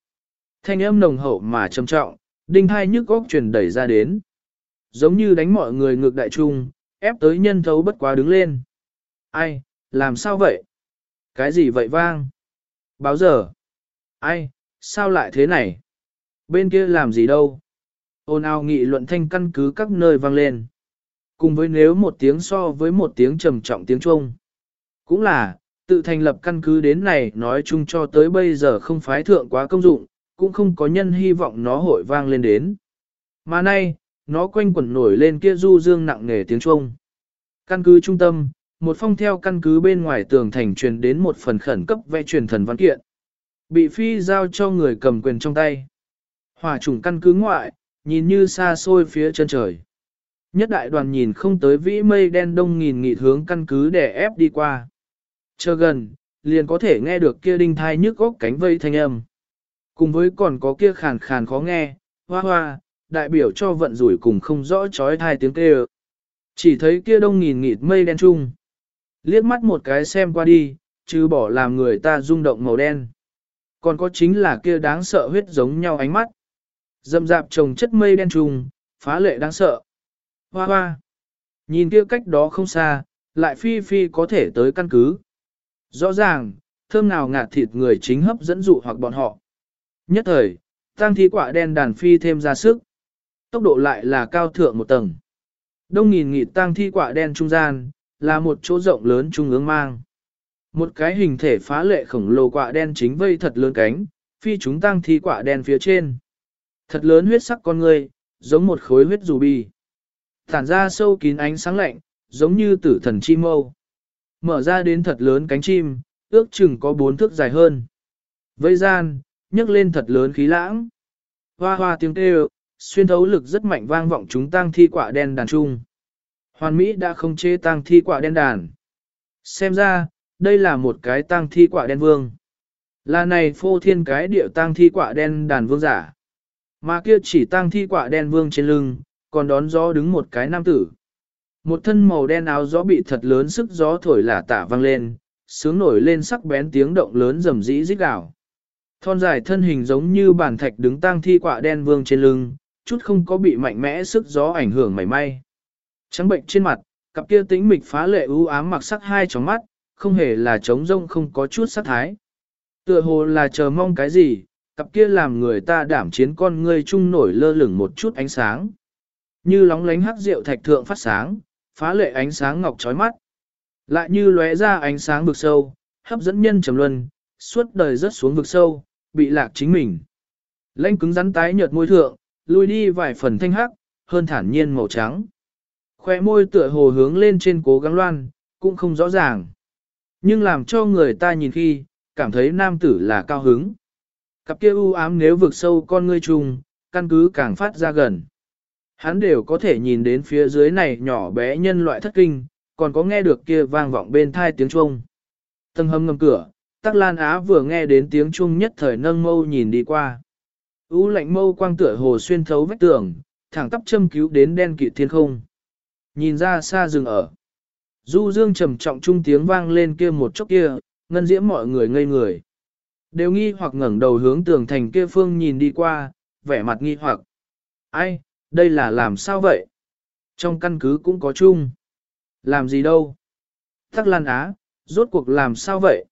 Thanh âm nồng hậu mà trầm trọng, đinh hai nhức góc truyền đẩy ra đến. Giống như đánh mọi người ngược đại trung, ép tới nhân thấu bất quá đứng lên. Ai, làm sao vậy? Cái gì vậy vang? Báo giờ. Ai, sao lại thế này? Bên kia làm gì đâu? Ôn ào nghị luận thanh căn cứ các nơi vang lên. Cùng với nếu một tiếng so với một tiếng trầm trọng tiếng Trung. Cũng là, tự thành lập căn cứ đến này nói chung cho tới bây giờ không phái thượng quá công dụng, cũng không có nhân hy vọng nó hội vang lên đến. Mà nay, nó quanh quẩn nổi lên kia du dương nặng nề tiếng Trung. Căn cứ trung tâm, một phong theo căn cứ bên ngoài tường thành truyền đến một phần khẩn cấp vẽ truyền thần văn kiện. Bị phi giao cho người cầm quyền trong tay. Hỏa chủng căn cứ ngoại, nhìn như xa xôi phía chân trời. Nhất đại đoàn nhìn không tới vĩ mây đen đông nghìn nghị hướng căn cứ để ép đi qua. Chờ gần, liền có thể nghe được kia đinh thai nhức góc cánh vây thanh âm. Cùng với còn có kia khàn khàn khó nghe, hoa hoa, đại biểu cho vận rủi cùng không rõ chói thai tiếng kêu. Chỉ thấy kia đông nghìn nghịt mây đen trung. Liếc mắt một cái xem qua đi, chứ bỏ làm người ta rung động màu đen. Còn có chính là kia đáng sợ huyết giống nhau ánh mắt. Dâm dạp trồng chất mây đen trùng, phá lệ đáng sợ. Hoa hoa. Nhìn kia cách đó không xa, lại phi phi có thể tới căn cứ. Rõ ràng, thơm nào ngạt thịt người chính hấp dẫn dụ hoặc bọn họ. Nhất thời, tăng thi quả đen đàn phi thêm ra sức. Tốc độ lại là cao thượng một tầng. Đông nghìn nghị tăng thi quả đen trung gian, là một chỗ rộng lớn trung ương mang. Một cái hình thể phá lệ khổng lồ quả đen chính vây thật lớn cánh, phi chúng tăng thi quả đen phía trên. Thật lớn huyết sắc con người, giống một khối huyết dù bi. Tản ra sâu kín ánh sáng lạnh, giống như tử thần chim mâu. Mở ra đến thật lớn cánh chim, ước chừng có bốn thước dài hơn. Vây gian, nhấc lên thật lớn khí lãng. Hoa hoa tiếng kêu, xuyên thấu lực rất mạnh vang vọng chúng tang thi quả đen đàn trung. Hoàn Mỹ đã không chế tang thi quả đen đàn. Xem ra, đây là một cái tang thi quả đen vương. Là này phô thiên cái điệu tang thi quả đen đàn vương giả. Mà kia chỉ tang thi quả đen vương trên lưng, còn đón gió đứng một cái nam tử. Một thân màu đen áo gió bị thật lớn sức gió thổi là tả vang lên, sướng nổi lên sắc bén tiếng động lớn rầm rĩ rít gào. Thon dài thân hình giống như bản thạch đứng tang thi quả đen vương trên lưng, chút không có bị mạnh mẽ sức gió ảnh hưởng mảy may. Trắng bệnh trên mặt, cặp kia tĩnh mịch phá lệ ưu ám mặc sắc hai tròng mắt, không hề là trống rông không có chút sát thái. Tựa hồ là chờ mong cái gì, cặp kia làm người ta đảm chiến con ngươi chung nổi lơ lửng một chút ánh sáng. Như lóng lánh hắc rượu thạch thượng phát sáng, phá lệ ánh sáng ngọc chói mắt. Lại như lóe ra ánh sáng vực sâu, hấp dẫn nhân trầm luân, suốt đời rớt xuống vực sâu, bị lạc chính mình. Lãnh cứng rắn tái nhợt môi thượng, lui đi vài phần thanh hắc, hơn thản nhiên màu trắng. Khoe môi tựa hồ hướng lên trên cố gắng loan, cũng không rõ ràng. Nhưng làm cho người ta nhìn khi, cảm thấy nam tử là cao hứng. Cặp kia u ám nếu vực sâu con ngươi trùng, căn cứ càng phát ra gần. Hắn đều có thể nhìn đến phía dưới này nhỏ bé nhân loại thất kinh, còn có nghe được kia vang vọng bên thai tiếng chuông. Tầng hầm ngầm cửa, Tắc Lan Á vừa nghe đến tiếng chuông nhất thời nâng mâu nhìn đi qua. U lạnh mâu quang tựa hồ xuyên thấu vách tường, thẳng tắp châm cứu đến đen kịt thiên không. Nhìn ra xa rừng ở. Du dương trầm trọng trung tiếng vang lên kia một chốc kia, ngân diễm mọi người ngây người. Đều nghi hoặc ngẩng đầu hướng tường thành kia phương nhìn đi qua, vẻ mặt nghi hoặc. Ai, đây là làm sao vậy? Trong căn cứ cũng có chung. Làm gì đâu? Tắc Lan Á, rốt cuộc làm sao vậy?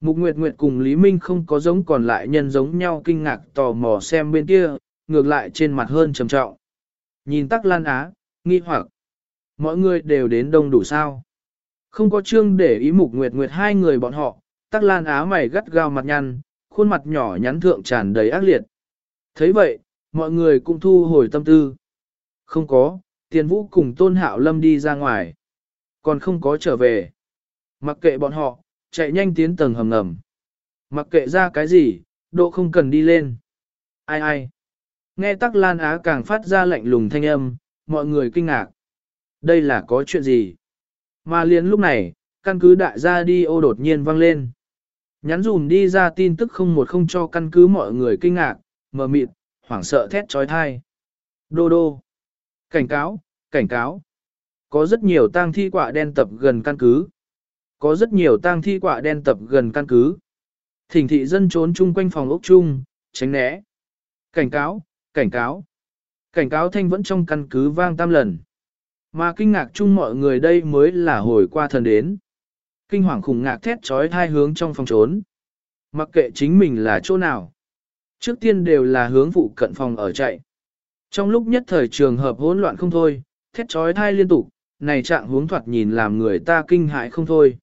Mục Nguyệt Nguyệt cùng Lý Minh không có giống còn lại nhân giống nhau kinh ngạc tò mò xem bên kia, ngược lại trên mặt hơn trầm trọng. Nhìn Tắc Lan Á, nghi hoặc. Mọi người đều đến đông đủ sao? Không có chương để ý Mục Nguyệt Nguyệt hai người bọn họ, Tắc Lan Á mày gắt gao mặt nhăn, khuôn mặt nhỏ nhắn thượng tràn đầy ác liệt. thấy vậy, mọi người cũng thu hồi tâm tư. Không có, tiền vũ cùng tôn hạo lâm đi ra ngoài. Còn không có trở về. Mặc kệ bọn họ, chạy nhanh tiến tầng hầm ngầm. Mặc kệ ra cái gì, độ không cần đi lên. Ai ai. Nghe tắc lan á càng phát ra lạnh lùng thanh âm, mọi người kinh ngạc. Đây là có chuyện gì? Mà liền lúc này, căn cứ đại gia đi ô đột nhiên vang lên. Nhắn dùm đi ra tin tức không một không cho căn cứ mọi người kinh ngạc, mờ mịt, hoảng sợ thét trói thai. Đô đô. Cảnh cáo, cảnh cáo. Có rất nhiều tang thi quạ đen tập gần căn cứ. Có rất nhiều tang thi quạ đen tập gần căn cứ. Thỉnh thị dân trốn chung quanh phòng ốc chung, tránh né. Cảnh cáo, cảnh cáo. Cảnh cáo thanh vẫn trong căn cứ vang tam lần. Mà kinh ngạc chung mọi người đây mới là hồi qua thần đến. Kinh hoàng khủng ngạc thét trói hai hướng trong phòng trốn. Mặc kệ chính mình là chỗ nào. Trước tiên đều là hướng phụ cận phòng ở chạy. Trong lúc nhất thời trường hợp hỗn loạn không thôi, thét trói thai liên tục, này trạng hướng thoạt nhìn làm người ta kinh hại không thôi.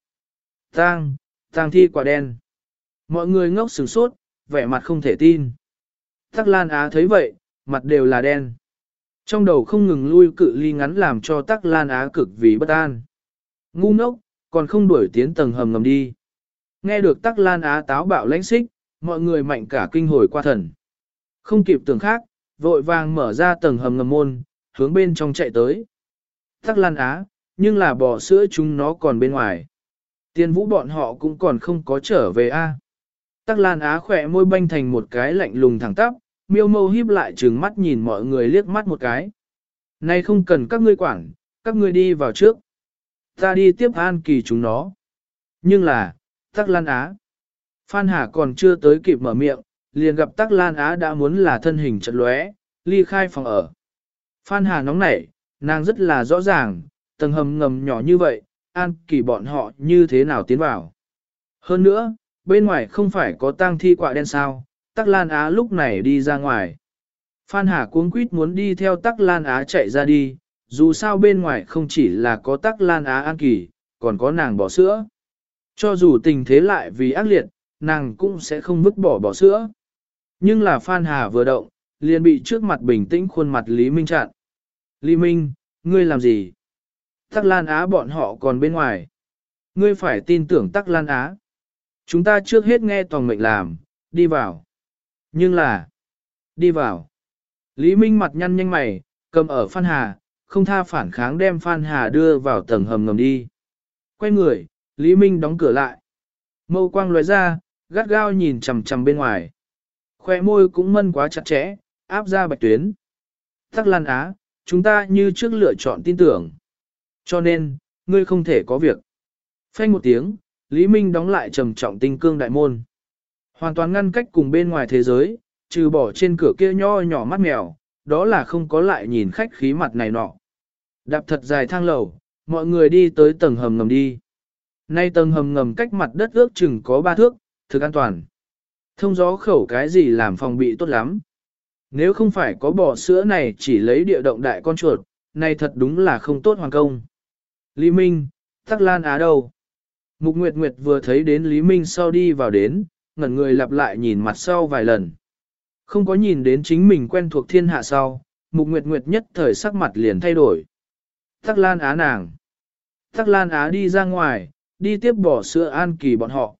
Tang, tang thi quả đen. Mọi người ngốc sửng sốt, vẻ mặt không thể tin. Tắc Lan Á thấy vậy, mặt đều là đen. Trong đầu không ngừng lui cự ly ngắn làm cho Tắc Lan Á cực vì bất an. Ngu ngốc, còn không đuổi tiến tầng hầm ngầm đi. Nghe được Tắc Lan Á táo bạo lãnh xích, mọi người mạnh cả kinh hồi qua thần. Không kịp tưởng khác, vội vàng mở ra tầng hầm ngầm môn, hướng bên trong chạy tới. Tắc Lan Á, nhưng là bò sữa chúng nó còn bên ngoài. Tiên vũ bọn họ cũng còn không có trở về a. Tắc Lan Á khỏe môi banh thành một cái lạnh lùng thẳng tắp, miêu mâu híp lại trừng mắt nhìn mọi người liếc mắt một cái. Này không cần các ngươi quản, các ngươi đi vào trước. Ta đi tiếp an kỳ chúng nó. Nhưng là, Tắc Lan Á. Phan Hà còn chưa tới kịp mở miệng, liền gặp Tắc Lan Á đã muốn là thân hình chật lóe, ly khai phòng ở. Phan Hà nóng nảy, nàng rất là rõ ràng, tầng hầm ngầm nhỏ như vậy, an kỳ bọn họ như thế nào tiến vào. Hơn nữa, bên ngoài không phải có tang thi quạ đen sao, Tắc Lan Á lúc này đi ra ngoài. Phan Hà cuống quýt muốn đi theo Tắc Lan Á chạy ra đi, dù sao bên ngoài không chỉ là có Tắc Lan Á an kỳ, còn có nàng bỏ sữa. Cho dù tình thế lại vì ác liệt, nàng cũng sẽ không vứt bỏ bỏ sữa. Nhưng là Phan Hà vừa động, liền bị trước mặt bình tĩnh khuôn mặt Lý Minh chặn. Lý Minh, ngươi làm gì? Tắc Lan Á bọn họ còn bên ngoài. Ngươi phải tin tưởng Tắc Lan Á. Chúng ta trước hết nghe toàn mệnh làm, đi vào. Nhưng là, đi vào. Lý Minh mặt nhăn nhanh mày, cầm ở Phan Hà, không tha phản kháng đem Phan Hà đưa vào tầng hầm ngầm đi. Quay người, Lý Minh đóng cửa lại. Mâu quang lóe ra, gắt gao nhìn chằm chằm bên ngoài. Khoe môi cũng mân quá chặt chẽ, áp ra bạch tuyến. Tắc Lan Á, chúng ta như trước lựa chọn tin tưởng. Cho nên, ngươi không thể có việc. Phanh một tiếng, Lý Minh đóng lại trầm trọng tinh cương đại môn. Hoàn toàn ngăn cách cùng bên ngoài thế giới, trừ bỏ trên cửa kia nho nhỏ mắt mèo, đó là không có lại nhìn khách khí mặt này nọ. Đạp thật dài thang lầu, mọi người đi tới tầng hầm ngầm đi. Nay tầng hầm ngầm cách mặt đất ước chừng có ba thước, thực an toàn. Thông gió khẩu cái gì làm phòng bị tốt lắm. Nếu không phải có bò sữa này chỉ lấy địa động đại con chuột, này thật đúng là không tốt hoàn công. Lý Minh, Tắc Lan Á đâu? Mục Nguyệt Nguyệt vừa thấy đến Lý Minh sau đi vào đến, ngẩn người lặp lại nhìn mặt sau vài lần. Không có nhìn đến chính mình quen thuộc thiên hạ sau, Mục Nguyệt Nguyệt nhất thời sắc mặt liền thay đổi. Tắc Lan Á nàng. Tắc Lan Á đi ra ngoài, đi tiếp bỏ sữa an kỳ bọn họ.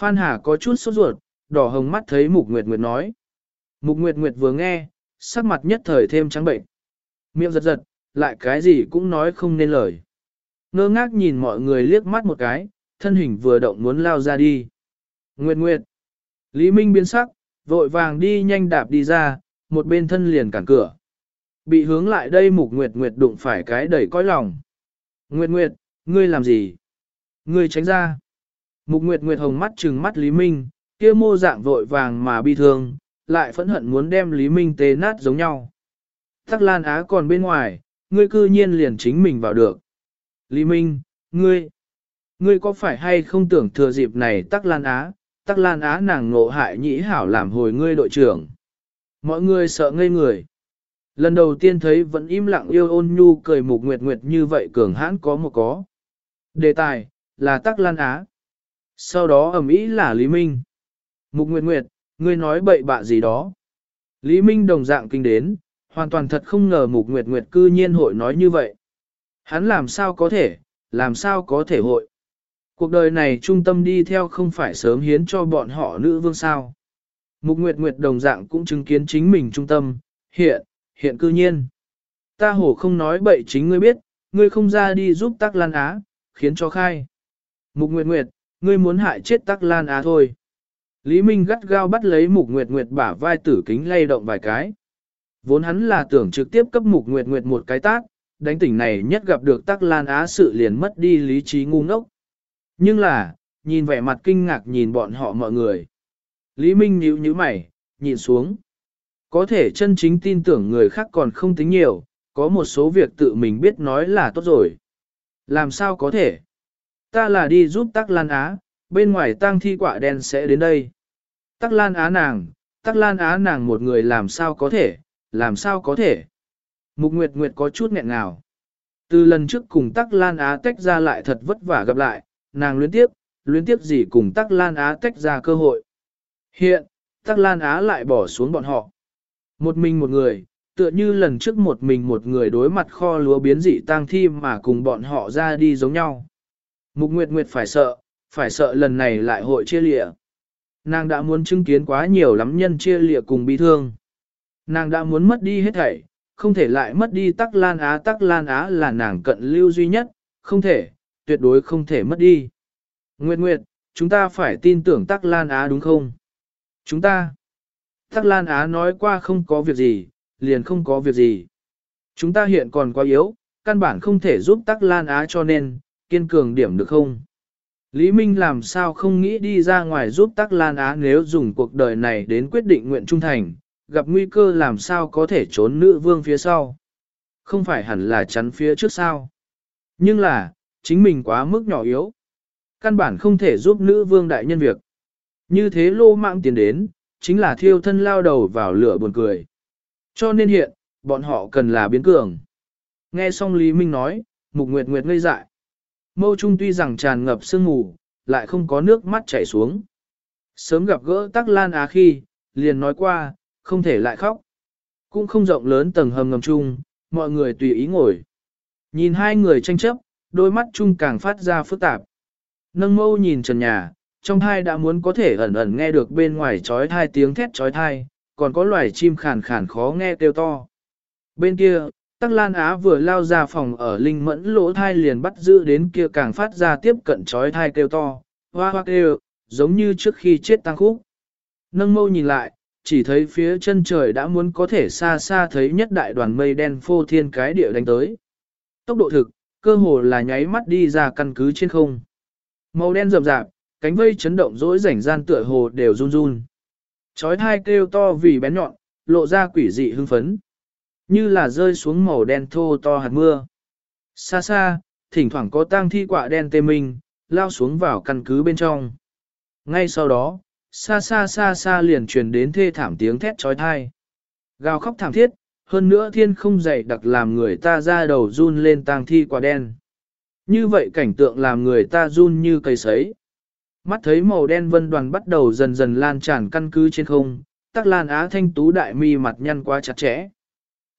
Phan Hà có chút sốt ruột, đỏ hồng mắt thấy Mục Nguyệt Nguyệt nói. Mục Nguyệt Nguyệt vừa nghe, sắc mặt nhất thời thêm trắng bệnh. Miệng giật giật, lại cái gì cũng nói không nên lời. Ngơ ngác nhìn mọi người liếc mắt một cái, thân hình vừa động muốn lao ra đi. Nguyệt Nguyệt. Lý Minh biến sắc, vội vàng đi nhanh đạp đi ra, một bên thân liền cản cửa. Bị hướng lại đây Mục Nguyệt Nguyệt đụng phải cái đẩy cõi lòng. Nguyệt Nguyệt, ngươi làm gì? Ngươi tránh ra. Mục Nguyệt Nguyệt hồng mắt trừng mắt Lý Minh, kia mô dạng vội vàng mà bi thương, lại phẫn hận muốn đem Lý Minh tê nát giống nhau. Tắc Lan Á còn bên ngoài, ngươi cư nhiên liền chính mình vào được. Lý Minh, ngươi, ngươi có phải hay không tưởng thừa dịp này Tắc Lan Á, Tắc Lan Á nàng ngộ hại nhĩ hảo làm hồi ngươi đội trưởng. Mọi người sợ ngây người. Lần đầu tiên thấy vẫn im lặng yêu ôn nhu cười mục nguyệt nguyệt như vậy cường hãn có một có. Đề tài, là Tắc Lan Á. Sau đó ẩm ý là Lý Minh. Mục Nguyệt Nguyệt, ngươi nói bậy bạ gì đó. Lý Minh đồng dạng kinh đến, hoàn toàn thật không ngờ Mục Nguyệt Nguyệt cư nhiên hội nói như vậy. Hắn làm sao có thể, làm sao có thể hội. Cuộc đời này trung tâm đi theo không phải sớm hiến cho bọn họ nữ vương sao. Mục Nguyệt Nguyệt đồng dạng cũng chứng kiến chính mình trung tâm, hiện, hiện cư nhiên. Ta hổ không nói bậy chính ngươi biết, ngươi không ra đi giúp Tắc Lan Á, khiến cho khai. Mục Nguyệt Nguyệt, ngươi muốn hại chết Tắc Lan Á thôi. Lý Minh gắt gao bắt lấy Mục Nguyệt Nguyệt bả vai tử kính lay động vài cái. Vốn hắn là tưởng trực tiếp cấp Mục Nguyệt Nguyệt một cái tác, đánh tỉnh này nhất gặp được Tắc Lan Á sự liền mất đi lý trí ngu ngốc. Nhưng là, nhìn vẻ mặt kinh ngạc nhìn bọn họ mọi người. Lý Minh nhíu nhíu mày, nhìn xuống. Có thể chân chính tin tưởng người khác còn không tính nhiều, có một số việc tự mình biết nói là tốt rồi. Làm sao có thể? Ta là đi giúp Tắc Lan Á, bên ngoài tang thi quả đen sẽ đến đây. Tắc Lan Á nàng, Tắc Lan Á nàng một người làm sao có thể, làm sao có thể. Mục Nguyệt Nguyệt có chút nghẹn ngào. Từ lần trước cùng Tắc Lan Á tách ra lại thật vất vả gặp lại, nàng luyến tiếp, luyến tiếp gì cùng Tắc Lan Á tách ra cơ hội. Hiện, Tắc Lan Á lại bỏ xuống bọn họ. Một mình một người, tựa như lần trước một mình một người đối mặt kho lúa biến dị tang thi mà cùng bọn họ ra đi giống nhau. Mục Nguyệt Nguyệt phải sợ, phải sợ lần này lại hội chia lịa. Nàng đã muốn chứng kiến quá nhiều lắm nhân chia lịa cùng bi thương. Nàng đã muốn mất đi hết thảy, không thể lại mất đi Tắc Lan Á. Tắc Lan Á là nàng cận lưu duy nhất, không thể, tuyệt đối không thể mất đi. Nguyệt Nguyệt, chúng ta phải tin tưởng Tắc Lan Á đúng không? Chúng ta. Tắc Lan Á nói qua không có việc gì, liền không có việc gì. Chúng ta hiện còn quá yếu, căn bản không thể giúp Tắc Lan Á cho nên, kiên cường điểm được không? Lý Minh làm sao không nghĩ đi ra ngoài giúp Tắc Lan Á nếu dùng cuộc đời này đến quyết định nguyện trung thành, gặp nguy cơ làm sao có thể trốn nữ vương phía sau. Không phải hẳn là chắn phía trước sao. Nhưng là, chính mình quá mức nhỏ yếu. Căn bản không thể giúp nữ vương đại nhân việc. Như thế lô mạng tiền đến, chính là thiêu thân lao đầu vào lửa buồn cười. Cho nên hiện, bọn họ cần là biến cường. Nghe xong Lý Minh nói, Mục Nguyệt Nguyệt ngây dại. Mâu Trung tuy rằng tràn ngập sương mù, lại không có nước mắt chảy xuống. Sớm gặp gỡ Tắc Lan Á khi, liền nói qua, không thể lại khóc. Cũng không rộng lớn tầng hầm ngầm chung, mọi người tùy ý ngồi. Nhìn hai người tranh chấp, đôi mắt chung càng phát ra phức tạp. Nâng mâu nhìn trần nhà, trong hai đã muốn có thể ẩn ẩn nghe được bên ngoài trói thai tiếng thét trói thai, còn có loài chim khàn khàn khó nghe kêu to. Bên kia, Tắc Lan Á vừa lao ra phòng ở linh mẫn lỗ thai liền bắt giữ đến kia càng phát ra tiếp cận trói thai kêu to, hoa hoa kêu, giống như trước khi chết tăng khúc. Nâng mâu nhìn lại, chỉ thấy phía chân trời đã muốn có thể xa xa thấy nhất đại đoàn mây đen phô thiên cái địa đánh tới. Tốc độ thực, cơ hồ là nháy mắt đi ra căn cứ trên không. Màu đen rậm rạp, cánh vây chấn động rỗi rảnh gian tựa hồ đều run run. Chói thai kêu to vì bén nhọn, lộ ra quỷ dị hưng phấn. Như là rơi xuống màu đen thô to hạt mưa. Xa xa, thỉnh thoảng có tang thi quả đen tê minh, lao xuống vào căn cứ bên trong. Ngay sau đó, xa xa xa xa liền truyền đến thê thảm tiếng thét trói thai. Gào khóc thảm thiết, hơn nữa thiên không dậy đặc làm người ta ra đầu run lên tang thi quả đen. Như vậy cảnh tượng làm người ta run như cây sấy. Mắt thấy màu đen vân đoàn bắt đầu dần dần lan tràn căn cứ trên không, tắc lan á thanh tú đại mi mặt nhăn quá chặt chẽ.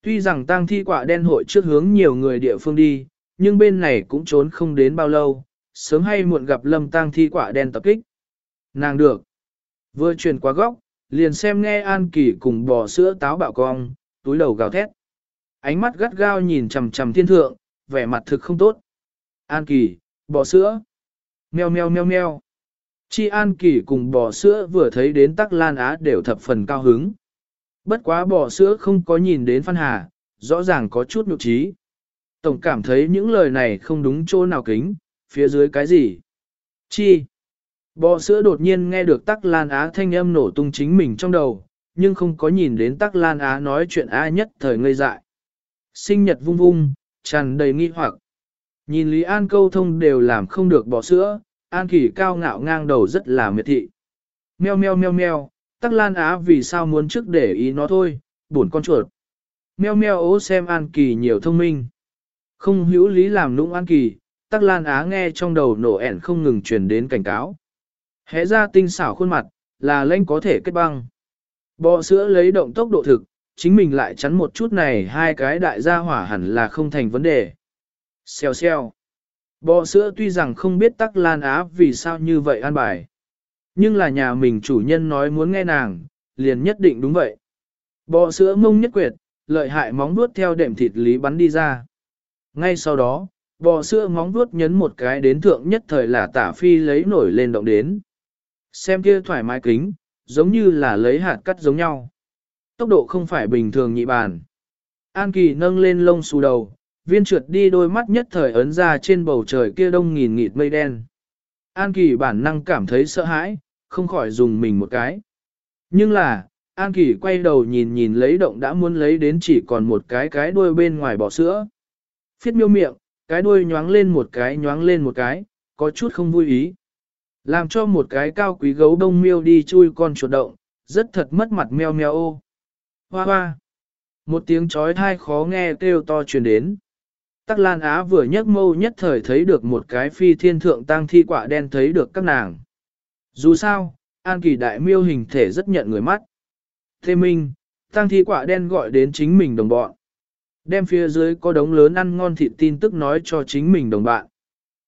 Tuy rằng tang thi quả đen hội trước hướng nhiều người địa phương đi, nhưng bên này cũng trốn không đến bao lâu, sớm hay muộn gặp lâm tang thi quả đen tập kích. Nàng được. Vừa chuyển qua góc, liền xem nghe An Kỳ cùng bò sữa táo bạo cong, túi đầu gào thét. Ánh mắt gắt gao nhìn chằm chằm thiên thượng, vẻ mặt thực không tốt. An Kỳ, bò sữa. Meo meo meo meo. Chi An Kỳ cùng bò sữa vừa thấy đến Tắc Lan Á đều thập phần cao hứng. Bất quá bò sữa không có nhìn đến Phan Hà, rõ ràng có chút nhục trí. Tổng cảm thấy những lời này không đúng chỗ nào kính, phía dưới cái gì? Chi? Bò sữa đột nhiên nghe được Tắc Lan Á thanh âm nổ tung chính mình trong đầu, nhưng không có nhìn đến Tắc Lan Á nói chuyện ai nhất thời ngây dại. Sinh nhật vung vung, tràn đầy nghi hoặc. Nhìn Lý An câu thông đều làm không được bò sữa, An Kỳ cao ngạo ngang đầu rất là miệt thị. Meo meo meo meo, Tắc Lan Á vì sao muốn trước để ý nó thôi, buồn con chuột. Meo meo ố xem An Kỳ nhiều thông minh. Không hữu lý làm nũng An Kỳ, Tắc Lan Á nghe trong đầu nổ ẻn không ngừng truyền đến cảnh cáo. Hé ra tinh xảo khuôn mặt, là lênh có thể kết băng. Bọ sữa lấy động tốc độ thực, chính mình lại chắn một chút này hai cái đại gia hỏa hẳn là không thành vấn đề. Xèo xèo. Bọ sữa tuy rằng không biết tắc lan á vì sao như vậy an bài. Nhưng là nhà mình chủ nhân nói muốn nghe nàng, liền nhất định đúng vậy. Bọ sữa mông nhất quyệt, lợi hại móng vuốt theo đệm thịt lý bắn đi ra. Ngay sau đó, bò sữa móng vuốt nhấn một cái đến thượng nhất thời là tả phi lấy nổi lên động đến. Xem kia thoải mái kính, giống như là lấy hạt cắt giống nhau. Tốc độ không phải bình thường nhị bàn. An Kỳ nâng lên lông xù đầu, viên trượt đi đôi mắt nhất thời ấn ra trên bầu trời kia đông nghìn nghịt mây đen. An Kỳ bản năng cảm thấy sợ hãi, không khỏi dùng mình một cái. Nhưng là, An Kỳ quay đầu nhìn nhìn lấy động đã muốn lấy đến chỉ còn một cái cái đuôi bên ngoài bỏ sữa. Phiết miêu miệng, cái đuôi nhoáng lên một cái nhoáng lên một cái, có chút không vui ý. Làm cho một cái cao quý gấu đông miêu đi chui con chuột động, rất thật mất mặt meo meo ô. Hoa hoa. Một tiếng chói thai khó nghe kêu to truyền đến. Tắc Lan Á vừa nhấc mâu nhất thời thấy được một cái phi thiên thượng tăng thi quả đen thấy được các nàng. Dù sao, An Kỳ đại miêu hình thể rất nhận người mắt. Thế Minh, tăng thi quả đen gọi đến chính mình đồng bọn. Đem phía dưới có đống lớn ăn ngon thịt tin tức nói cho chính mình đồng bạn.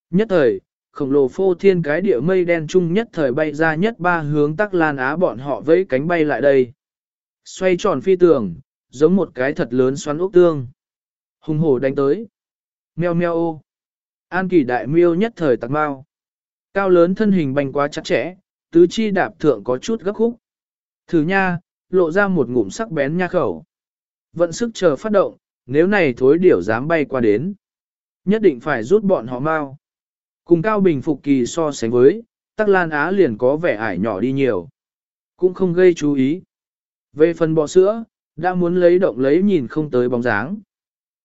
Nhất thời, khổng lồ phô thiên cái địa mây đen chung nhất thời bay ra nhất ba hướng tắc lan á bọn họ vẫy cánh bay lại đây. Xoay tròn phi tường, giống một cái thật lớn xoắn ốc tương. Hùng hổ đánh tới. Mèo meo ô. An kỳ đại miêu nhất thời tạc mau. Cao lớn thân hình bành quá chặt chẽ, tứ chi đạp thượng có chút gấp khúc. Thử nha, lộ ra một ngụm sắc bén nha khẩu. Vận sức chờ phát động, nếu này thối điểu dám bay qua đến. Nhất định phải rút bọn họ mau. Cùng Cao Bình Phục Kỳ so sánh với, Tắc Lan Á liền có vẻ ải nhỏ đi nhiều. Cũng không gây chú ý. Về phần bò sữa, đã muốn lấy động lấy nhìn không tới bóng dáng.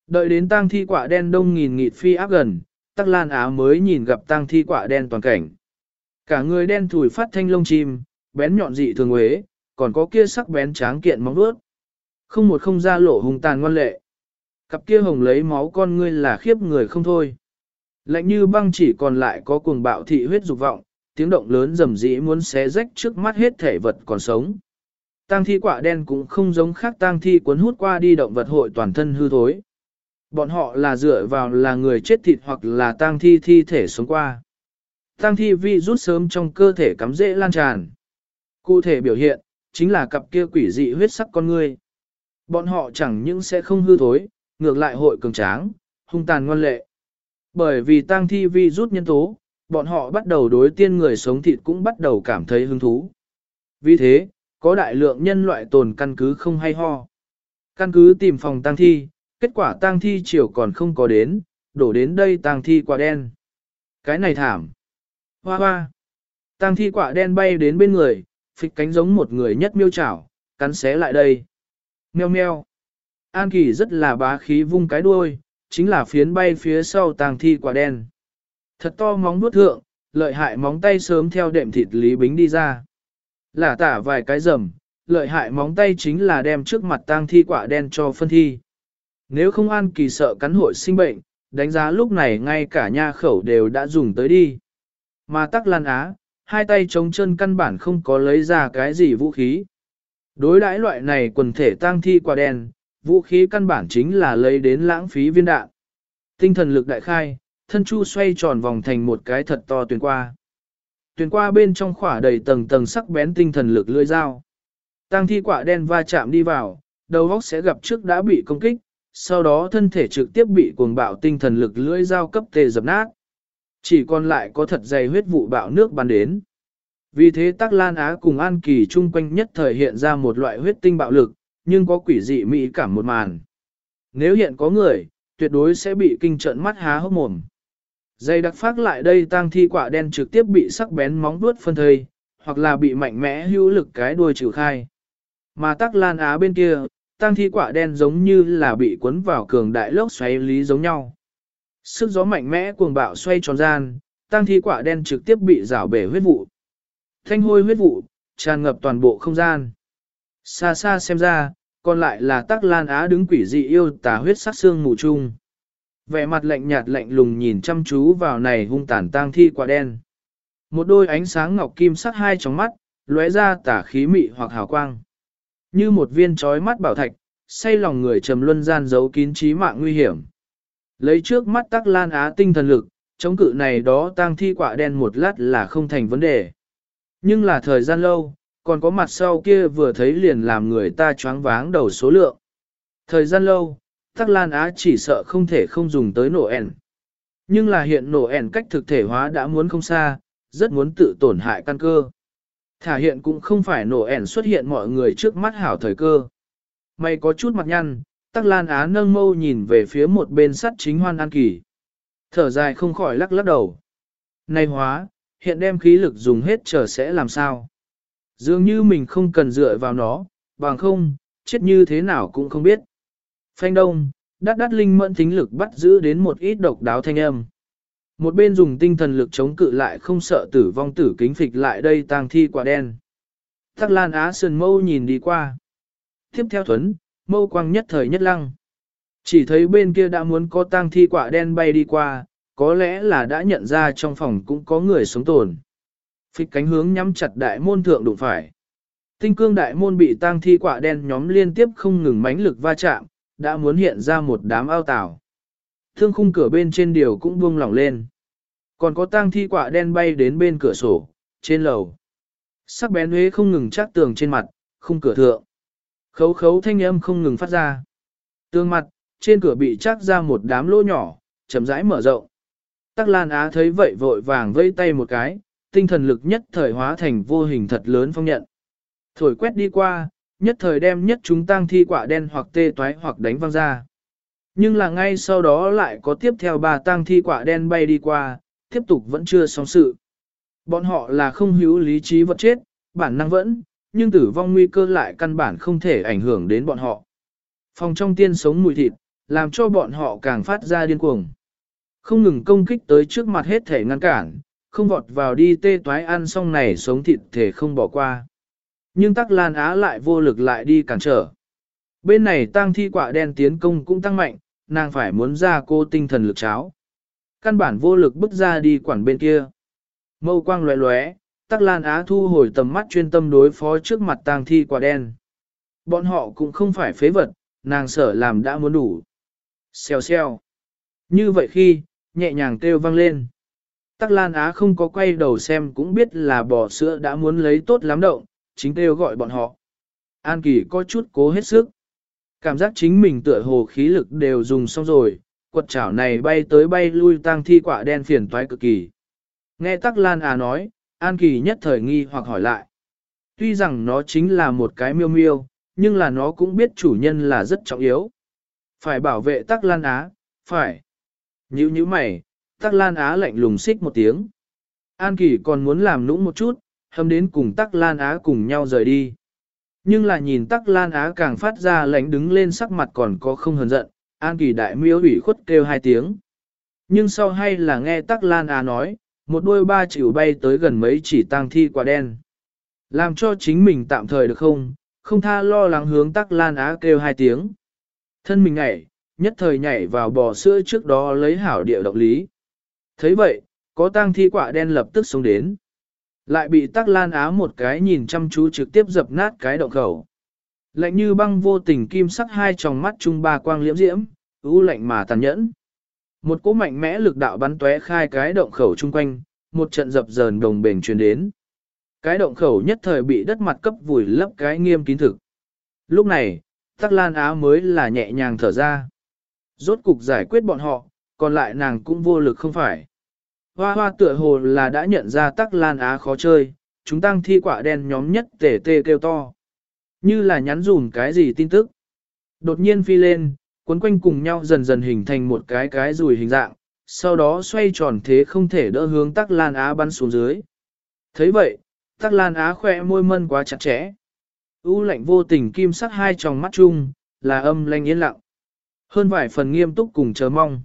Đợi đến tang thi quả đen đông nghìn nghịt phi áp gần, Tắc Lan Á mới nhìn gặp tang thi quả đen toàn cảnh. Cả người đen thủi phát thanh lông chim, bén nhọn dị thường huế, còn có kia sắc bén tráng kiện móng vuốt. Không một không ra lộ hung tàn ngoan lệ. Cặp kia hồng lấy máu con ngươi là khiếp người không thôi. Lạnh như băng chỉ còn lại có cuồng bạo thị huyết dục vọng, tiếng động lớn rầm rĩ muốn xé rách trước mắt hết thể vật còn sống. Tang thi quả đen cũng không giống khác tang thi cuốn hút qua đi động vật hội toàn thân hư thối. Bọn họ là dựa vào là người chết thịt hoặc là tang thi thi thể sống qua. Tang thi vi rút sớm trong cơ thể cắm dễ lan tràn. Cụ thể biểu hiện, chính là cặp kia quỷ dị huyết sắc con người. Bọn họ chẳng những sẽ không hư thối, ngược lại hội cường tráng, hung tàn ngoan lệ. Bởi vì tang thi vi rút nhân tố, bọn họ bắt đầu đối tiên người sống thịt cũng bắt đầu cảm thấy hứng thú. Vì thế, có đại lượng nhân loại tồn căn cứ không hay ho. Căn cứ tìm phòng tang thi, kết quả tang thi chiều còn không có đến, đổ đến đây tang thi quả đen. Cái này thảm. Hoa hoa. tang thi quả đen bay đến bên người, phịch cánh giống một người nhất miêu chảo, cắn xé lại đây. Meo meo. An Kỳ rất là bá khí vung cái đuôi, chính là phiến bay phía sau tàng thi quả đen. Thật to móng vuốt thượng, lợi hại móng tay sớm theo đệm thịt Lý Bính đi ra. Lả tả vài cái rầm, lợi hại móng tay chính là đem trước mặt tang thi quả đen cho phân thi. Nếu không An Kỳ sợ cắn hội sinh bệnh, đánh giá lúc này ngay cả nha khẩu đều đã dùng tới đi. Mà tắc lan á, hai tay chống chân căn bản không có lấy ra cái gì vũ khí. Đối đãi loại này quần thể tang thi quả đen, vũ khí căn bản chính là lấy đến lãng phí viên đạn. Tinh thần lực đại khai, thân chu xoay tròn vòng thành một cái thật to tuyển qua. Tuyển qua bên trong khỏa đầy tầng tầng sắc bén tinh thần lực lưỡi dao. Tăng thi quả đen va chạm đi vào, đầu góc sẽ gặp trước đã bị công kích, sau đó thân thể trực tiếp bị cuồng bạo tinh thần lực lưỡi dao cấp tê dập nát. Chỉ còn lại có thật dày huyết vụ bạo nước bắn đến. Vì thế Tắc Lan Á cùng An Kỳ chung quanh nhất thời hiện ra một loại huyết tinh bạo lực, nhưng có quỷ dị mỹ cảm một màn. Nếu hiện có người, tuyệt đối sẽ bị kinh trận mắt há hốc mồm. Dây đặc phát lại đây tang thi quả đen trực tiếp bị sắc bén móng vuốt phân thây, hoặc là bị mạnh mẽ hữu lực cái đuôi trừ khai. Mà tắc lan á bên kia, tang thi quả đen giống như là bị cuốn vào cường đại lốc xoáy lý giống nhau. Sức gió mạnh mẽ cuồng bạo xoay tròn gian, tang thi quả đen trực tiếp bị rảo bể huyết vụ. Thanh hôi huyết vụ, tràn ngập toàn bộ không gian. Xa xa xem ra, còn lại là tắc lan á đứng quỷ dị yêu tà huyết sắc xương mù chung. Vẻ mặt lạnh nhạt lạnh lùng nhìn chăm chú vào này hung tàn tang thi quả đen. Một đôi ánh sáng ngọc kim sắc hai trong mắt, lóe ra tả khí mị hoặc hào quang. Như một viên trói mắt bảo thạch, say lòng người trầm luân gian giấu kín trí mạng nguy hiểm. Lấy trước mắt tắc lan á tinh thần lực, chống cự này đó tang thi quả đen một lát là không thành vấn đề. Nhưng là thời gian lâu, còn có mặt sau kia vừa thấy liền làm người ta choáng váng đầu số lượng. Thời gian lâu, Tắc Lan Á chỉ sợ không thể không dùng tới nổ ẻn. Nhưng là hiện nổ ẻn cách thực thể hóa đã muốn không xa, rất muốn tự tổn hại căn cơ. Thả hiện cũng không phải nổ ẻn xuất hiện mọi người trước mắt hảo thời cơ. Mày có chút mặt nhăn, Tắc Lan Á nâng mâu nhìn về phía một bên sắt chính hoan an kỳ. Thở dài không khỏi lắc lắc đầu. Này hóa, hiện đem khí lực dùng hết chờ sẽ làm sao. Dường như mình không cần dựa vào nó, bằng không, chết như thế nào cũng không biết. Phanh đông, đắt đắt linh mẫn thính lực bắt giữ đến một ít độc đáo thanh âm. Một bên dùng tinh thần lực chống cự lại không sợ tử vong tử kính phịch lại đây tang thi quả đen. thác Lan Á sườn mâu nhìn đi qua. Tiếp theo thuấn, mâu quang nhất thời nhất lăng. Chỉ thấy bên kia đã muốn có tang thi quả đen bay đi qua, có lẽ là đã nhận ra trong phòng cũng có người sống tồn. Phịch cánh hướng nhắm chặt đại môn thượng đụng phải. Tinh cương đại môn bị tang thi quả đen nhóm liên tiếp không ngừng mãnh lực va chạm, đã muốn hiện ra một đám ao tảo. Thương khung cửa bên trên điều cũng buông lỏng lên. Còn có tang thi quả đen bay đến bên cửa sổ, trên lầu. Sắc bén huế không ngừng chắc tường trên mặt, khung cửa thượng. Khấu khấu thanh âm không ngừng phát ra. Tương mặt, trên cửa bị chắc ra một đám lỗ nhỏ, chậm rãi mở rộng. Tắc Lan Á thấy vậy vội vàng vây tay một cái, tinh thần lực nhất thời hóa thành vô hình thật lớn phong nhận. Thổi quét đi qua, nhất thời đem nhất chúng tăng thi quả đen hoặc tê toái hoặc đánh văng ra. Nhưng là ngay sau đó lại có tiếp theo ba tăng thi quả đen bay đi qua, tiếp tục vẫn chưa xong sự. Bọn họ là không hữu lý trí vật chết, bản năng vẫn, nhưng tử vong nguy cơ lại căn bản không thể ảnh hưởng đến bọn họ. Phòng trong tiên sống mùi thịt, làm cho bọn họ càng phát ra điên cuồng. Không ngừng công kích tới trước mặt hết thể ngăn cản, không vọt vào đi tê toái ăn xong này sống thịt thể không bỏ qua. Nhưng tắc lan á lại vô lực lại đi cản trở. Bên này tăng thi quả đen tiến công cũng tăng mạnh, nàng phải muốn ra cô tinh thần lực cháo. Căn bản vô lực bước ra đi quản bên kia. Mâu quang lóe lóe, tắc lan á thu hồi tầm mắt chuyên tâm đối phó trước mặt tang thi quả đen. Bọn họ cũng không phải phế vật, nàng sở làm đã muốn đủ. Xèo xèo. Như vậy khi, nhẹ nhàng kêu vang lên. Tắc Lan Á không có quay đầu xem cũng biết là bò sữa đã muốn lấy tốt lắm động, chính kêu gọi bọn họ. An Kỳ có chút cố hết sức. Cảm giác chính mình tựa hồ khí lực đều dùng xong rồi, quật chảo này bay tới bay lui tang thi quả đen phiền toái cực kỳ. Nghe Tắc Lan Á nói, An Kỳ nhất thời nghi hoặc hỏi lại. Tuy rằng nó chính là một cái miêu miêu, nhưng là nó cũng biết chủ nhân là rất trọng yếu. Phải bảo vệ Tắc Lan Á, phải. Như như mày, Tắc Lan Á lạnh lùng xích một tiếng. An Kỳ còn muốn làm nũng một chút, hâm đến cùng Tắc Lan Á cùng nhau rời đi. Nhưng là nhìn Tắc Lan Á càng phát ra lạnh đứng lên sắc mặt còn có không hờn giận, An Kỳ đại miêu ủy khuất kêu hai tiếng. Nhưng sau hay là nghe Tắc Lan Á nói, một đôi ba chịu bay tới gần mấy chỉ tang thi quả đen. Làm cho chính mình tạm thời được không, không tha lo lắng hướng Tắc Lan Á kêu hai tiếng. Thân mình nhảy, nhất thời nhảy vào bò sữa trước đó lấy hảo địa động lý thấy vậy, có tang thi quả đen lập tức xuống đến. Lại bị tắc lan á một cái nhìn chăm chú trực tiếp dập nát cái động khẩu. Lạnh như băng vô tình kim sắc hai tròng mắt trung ba quang liễm diễm, u lạnh mà tàn nhẫn. Một cỗ mạnh mẽ lực đạo bắn tóe khai cái động khẩu chung quanh, một trận dập dờn đồng bền truyền đến. Cái động khẩu nhất thời bị đất mặt cấp vùi lấp cái nghiêm kín thực. Lúc này, Tắc Lan Á mới là nhẹ nhàng thở ra. Rốt cục giải quyết bọn họ, còn lại nàng cũng vô lực không phải. Hoa hoa tựa hồ là đã nhận ra Tắc Lan Á khó chơi, chúng tăng thi quả đen nhóm nhất tể tê kêu to. Như là nhắn dùm cái gì tin tức. Đột nhiên phi lên, cuốn quanh cùng nhau dần dần hình thành một cái cái rùi hình dạng, sau đó xoay tròn thế không thể đỡ hướng Tắc Lan Á bắn xuống dưới. thấy vậy, Tắc Lan Á khỏe môi mân quá chặt chẽ. U lạnh vô tình kim sắc hai tròng mắt chung, là âm lanh yên lặng. Hơn vài phần nghiêm túc cùng chờ mong.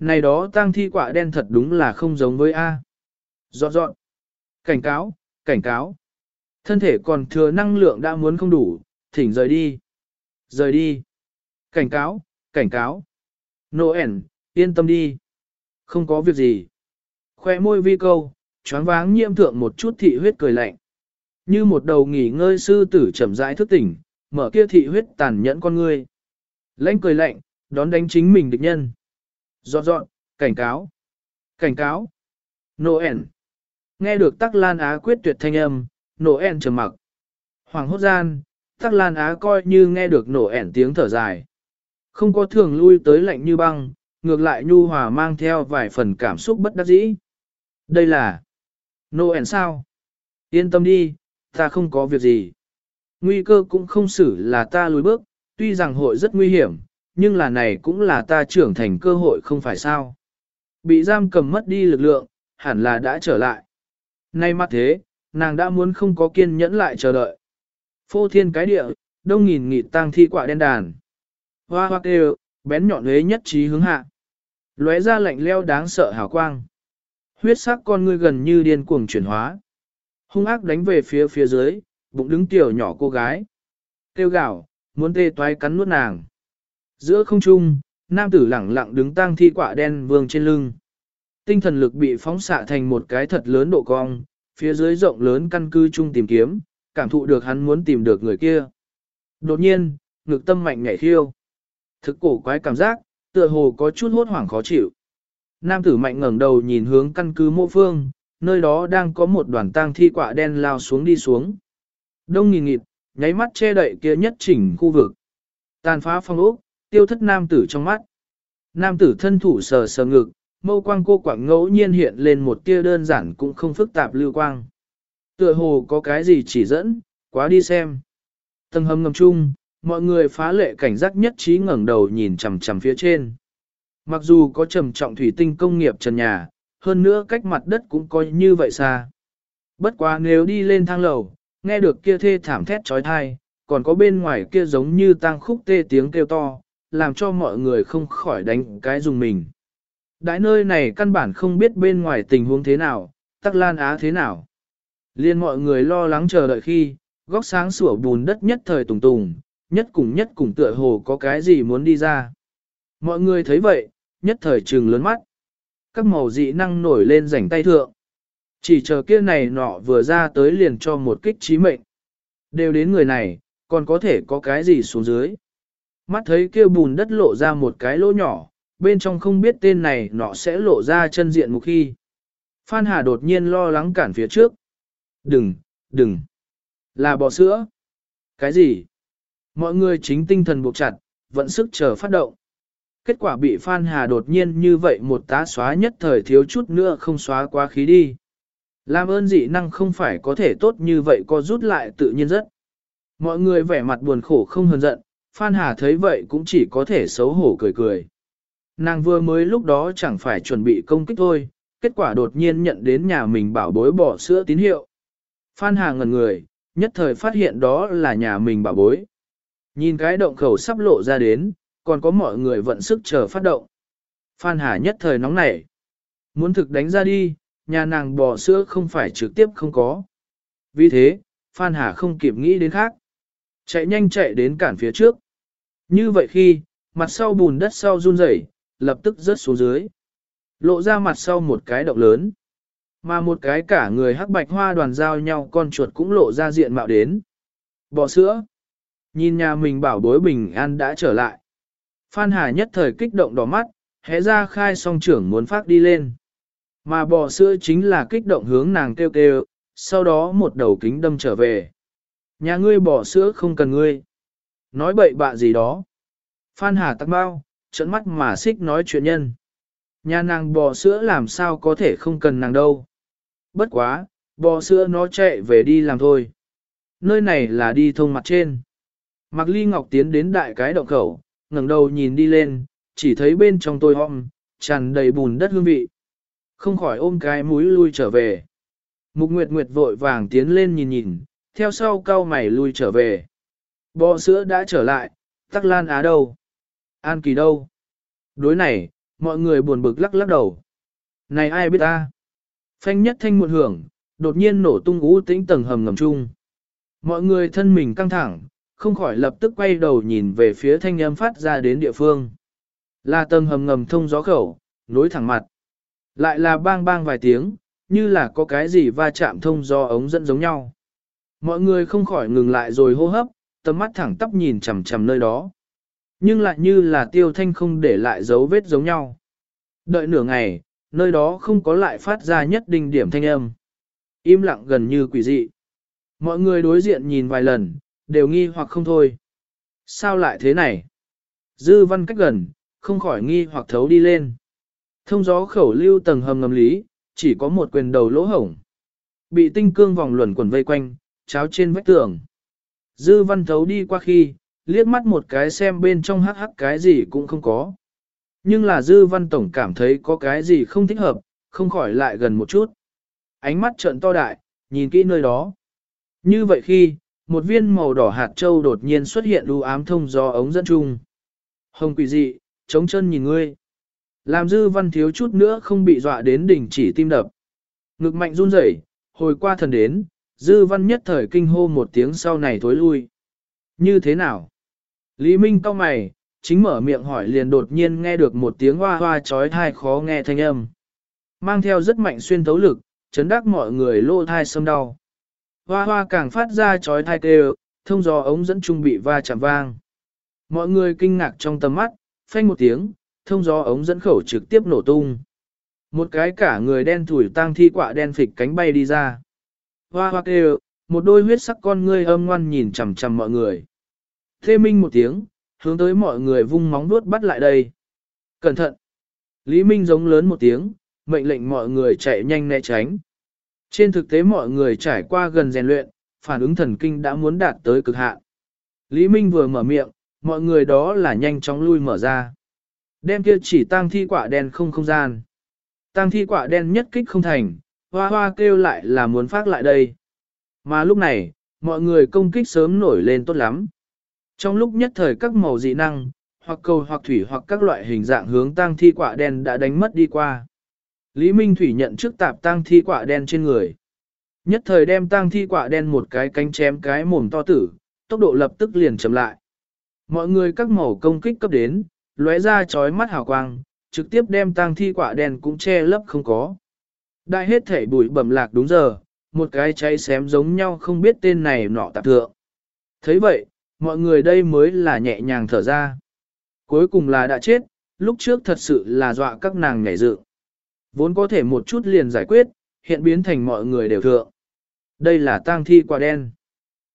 Này đó tang thi quả đen thật đúng là không giống với A. Dọn dọn. Cảnh cáo, cảnh cáo. Thân thể còn thừa năng lượng đã muốn không đủ, thỉnh rời đi. Rời đi. Cảnh cáo, cảnh cáo. Noel, yên tâm đi. Không có việc gì. Khoe môi vi câu, choáng váng nhiễm thượng một chút thị huyết cười lạnh. Như một đầu nghỉ ngơi sư tử chậm rãi thức tỉnh, mở kia thị huyết tàn nhẫn con ngươi. Lãnh cười lạnh, đón đánh chính mình địch nhân. Dọn dọn, cảnh cáo. Cảnh cáo. Noel. Nghe được Tắc Lan Á quyết tuyệt thanh âm, Noel trầm mặc. Hoàng hốt gian, Tắc Lan Á coi như nghe được Noel tiếng thở dài. Không có thường lui tới lạnh như băng, ngược lại nhu hòa mang theo vài phần cảm xúc bất đắc dĩ. Đây là Noel sao? Yên tâm đi, ta không có việc gì. Nguy cơ cũng không xử là ta lùi bước, tuy rằng hội rất nguy hiểm, nhưng là này cũng là ta trưởng thành cơ hội không phải sao. Bị giam cầm mất đi lực lượng, hẳn là đã trở lại. Nay mắt thế, nàng đã muốn không có kiên nhẫn lại chờ đợi. Phô thiên cái địa, đông nghìn nghịt tang thi quả đen đàn. Hoa hoa kêu, bén nhọn huế nhất trí hướng hạ. lóe ra lạnh leo đáng sợ hào quang. Huyết sắc con ngươi gần như điên cuồng chuyển hóa. Hung ác đánh về phía phía dưới, bụng đứng tiểu nhỏ cô gái. Kêu gạo, muốn tê toái cắn nuốt nàng. Giữa không trung, nam tử lẳng lặng đứng tang thi quả đen vương trên lưng. Tinh thần lực bị phóng xạ thành một cái thật lớn độ cong, phía dưới rộng lớn căn cứ chung tìm kiếm, cảm thụ được hắn muốn tìm được người kia. Đột nhiên, ngực tâm mạnh nhảy khiêu. Thực cổ quái cảm giác, tựa hồ có chút hốt hoảng khó chịu. Nam tử mạnh ngẩng đầu nhìn hướng căn cứ mộ phương, nơi đó đang có một đoàn tang thi quạ đen lao xuống đi xuống. Đông nghìn nghịt, nháy mắt che đậy kia nhất chỉnh khu vực. Tàn phá phong ốc, tiêu thất nam tử trong mắt. Nam tử thân thủ sờ sờ ngực, mâu quang cô quảng ngẫu nhiên hiện lên một tia đơn giản cũng không phức tạp lưu quang. Tựa hồ có cái gì chỉ dẫn, quá đi xem. Tầng hầm ngầm chung, mọi người phá lệ cảnh giác nhất trí ngẩng đầu nhìn chằm chằm phía trên. Mặc dù có trầm trọng thủy tinh công nghiệp trần nhà, hơn nữa cách mặt đất cũng coi như vậy xa. Bất quá nếu đi lên thang lầu, nghe được kia thê thảm thét trói thai, còn có bên ngoài kia giống như tang khúc tê tiếng kêu to, làm cho mọi người không khỏi đánh cái dùng mình. Đại nơi này căn bản không biết bên ngoài tình huống thế nào, tắc lan á thế nào. Liên mọi người lo lắng chờ đợi khi, góc sáng sủa bùn đất nhất thời tùng tùng, nhất cùng nhất cùng tựa hồ có cái gì muốn đi ra. Mọi người thấy vậy, nhất thời trừng lớn mắt. Các màu dị năng nổi lên rảnh tay thượng. Chỉ chờ kia này nọ vừa ra tới liền cho một kích trí mệnh. Đều đến người này, còn có thể có cái gì xuống dưới. Mắt thấy kia bùn đất lộ ra một cái lỗ nhỏ, bên trong không biết tên này nọ sẽ lộ ra chân diện một khi. Phan Hà đột nhiên lo lắng cản phía trước. Đừng, đừng. Là bò sữa. Cái gì? Mọi người chính tinh thần buộc chặt, vận sức chờ phát động. Kết quả bị Phan Hà đột nhiên như vậy một tá xóa nhất thời thiếu chút nữa không xóa quá khí đi. Làm ơn dị năng không phải có thể tốt như vậy có rút lại tự nhiên rất. Mọi người vẻ mặt buồn khổ không hờn giận, Phan Hà thấy vậy cũng chỉ có thể xấu hổ cười cười. Nàng vừa mới lúc đó chẳng phải chuẩn bị công kích thôi, kết quả đột nhiên nhận đến nhà mình bảo bối bỏ sữa tín hiệu. Phan Hà ngẩn người, nhất thời phát hiện đó là nhà mình bảo bối. Nhìn cái động khẩu sắp lộ ra đến, còn có mọi người vận sức chờ phát động. Phan Hà nhất thời nóng nảy. Muốn thực đánh ra đi, nhà nàng bò sữa không phải trực tiếp không có. Vì thế, Phan Hà không kịp nghĩ đến khác. Chạy nhanh chạy đến cản phía trước. Như vậy khi, mặt sau bùn đất sau run rẩy, lập tức rớt xuống dưới. Lộ ra mặt sau một cái động lớn. Mà một cái cả người hắc bạch hoa đoàn giao nhau con chuột cũng lộ ra diện mạo đến. Bò sữa. Nhìn nhà mình bảo bối bình an đã trở lại. Phan Hà nhất thời kích động đỏ mắt, hé ra khai song trưởng muốn phát đi lên. Mà bò sữa chính là kích động hướng nàng kêu kêu, sau đó một đầu kính đâm trở về. Nhà ngươi bỏ sữa không cần ngươi. Nói bậy bạ gì đó. Phan Hà tắc bao, trận mắt mà xích nói chuyện nhân. Nhà nàng bò sữa làm sao có thể không cần nàng đâu. Bất quá, bò sữa nó chạy về đi làm thôi. Nơi này là đi thông mặt trên. Mạc Ly Ngọc tiến đến đại cái động khẩu, ngẩng đầu nhìn đi lên, chỉ thấy bên trong tôi hom, tràn đầy bùn đất hương vị. Không khỏi ôm cái mũi lui trở về. Mục Nguyệt Nguyệt vội vàng tiến lên nhìn nhìn, theo sau cao mày lui trở về. Bò sữa đã trở lại, tắc lan á đâu? An kỳ đâu? Đối này, mọi người buồn bực lắc lắc đầu. Này ai biết ta? Phanh nhất thanh một hưởng, đột nhiên nổ tung ú tĩnh tầng hầm ngầm chung. Mọi người thân mình căng thẳng, không khỏi lập tức quay đầu nhìn về phía thanh âm phát ra đến địa phương. Là tầng hầm ngầm thông gió khẩu, nối thẳng mặt. Lại là bang bang vài tiếng, như là có cái gì va chạm thông do ống dẫn giống nhau. Mọi người không khỏi ngừng lại rồi hô hấp, tầm mắt thẳng tắp nhìn chằm chằm nơi đó. Nhưng lại như là tiêu thanh không để lại dấu vết giống nhau. Đợi nửa ngày, nơi đó không có lại phát ra nhất định điểm thanh âm. Im lặng gần như quỷ dị. Mọi người đối diện nhìn vài lần, đều nghi hoặc không thôi. Sao lại thế này? Dư văn cách gần, không khỏi nghi hoặc thấu đi lên. Thông gió khẩu lưu tầng hầm ngầm lý, chỉ có một quyền đầu lỗ hổng. Bị tinh cương vòng luẩn quẩn vây quanh, cháo trên vách tường. Dư văn thấu đi qua khi, liếc mắt một cái xem bên trong hắc hắc cái gì cũng không có. Nhưng là dư văn tổng cảm thấy có cái gì không thích hợp, không khỏi lại gần một chút. Ánh mắt trợn to đại, nhìn kỹ nơi đó. Như vậy khi, một viên màu đỏ hạt châu đột nhiên xuất hiện u ám thông do ống dẫn chung. Hồng quỷ dị, chống chân nhìn ngươi. Làm dư văn thiếu chút nữa không bị dọa đến đỉnh chỉ tim đập. Ngực mạnh run rẩy, hồi qua thần đến, dư văn nhất thời kinh hô một tiếng sau này thối lui. Như thế nào? Lý Minh cau mày, chính mở miệng hỏi liền đột nhiên nghe được một tiếng hoa hoa chói thai khó nghe thanh âm. Mang theo rất mạnh xuyên thấu lực, chấn đắc mọi người lô thai sâm đau. Hoa hoa càng phát ra chói thai kêu, thông gió ống dẫn trung bị va chạm vang. Mọi người kinh ngạc trong tầm mắt, phanh một tiếng, thông gió ống dẫn khẩu trực tiếp nổ tung. Một cái cả người đen thủi tang thi quạ đen phịch cánh bay đi ra. Hoa hoa kêu, một đôi huyết sắc con ngươi âm ngoan nhìn chằm chằm mọi người. Thê minh một tiếng, hướng tới mọi người vung móng vuốt bắt lại đây. Cẩn thận! Lý Minh giống lớn một tiếng, mệnh lệnh mọi người chạy nhanh né tránh. Trên thực tế mọi người trải qua gần rèn luyện, phản ứng thần kinh đã muốn đạt tới cực hạn. Lý Minh vừa mở miệng, mọi người đó là nhanh chóng lui mở ra. Đem kia chỉ tang thi quả đen không không gian. Tang thi quả đen nhất kích không thành, hoa hoa kêu lại là muốn phát lại đây. Mà lúc này, mọi người công kích sớm nổi lên tốt lắm. Trong lúc nhất thời các màu dị năng, hoặc cầu hoặc thủy hoặc các loại hình dạng hướng tang thi quả đen đã đánh mất đi qua. Lý Minh Thủy nhận trước tạp tang thi quả đen trên người. Nhất thời đem tang thi quả đen một cái cánh chém cái mồm to tử, tốc độ lập tức liền chậm lại. Mọi người các màu công kích cấp đến, lóe ra chói mắt hào quang, trực tiếp đem tang thi quả đen cũng che lấp không có. Đại hết thể bụi bẩm lạc đúng giờ, một cái cháy xém giống nhau không biết tên này nọ tạp thượng. thấy vậy, mọi người đây mới là nhẹ nhàng thở ra. Cuối cùng là đã chết, lúc trước thật sự là dọa các nàng nhảy dự. Vốn có thể một chút liền giải quyết, hiện biến thành mọi người đều thượng. Đây là tang thi quả đen.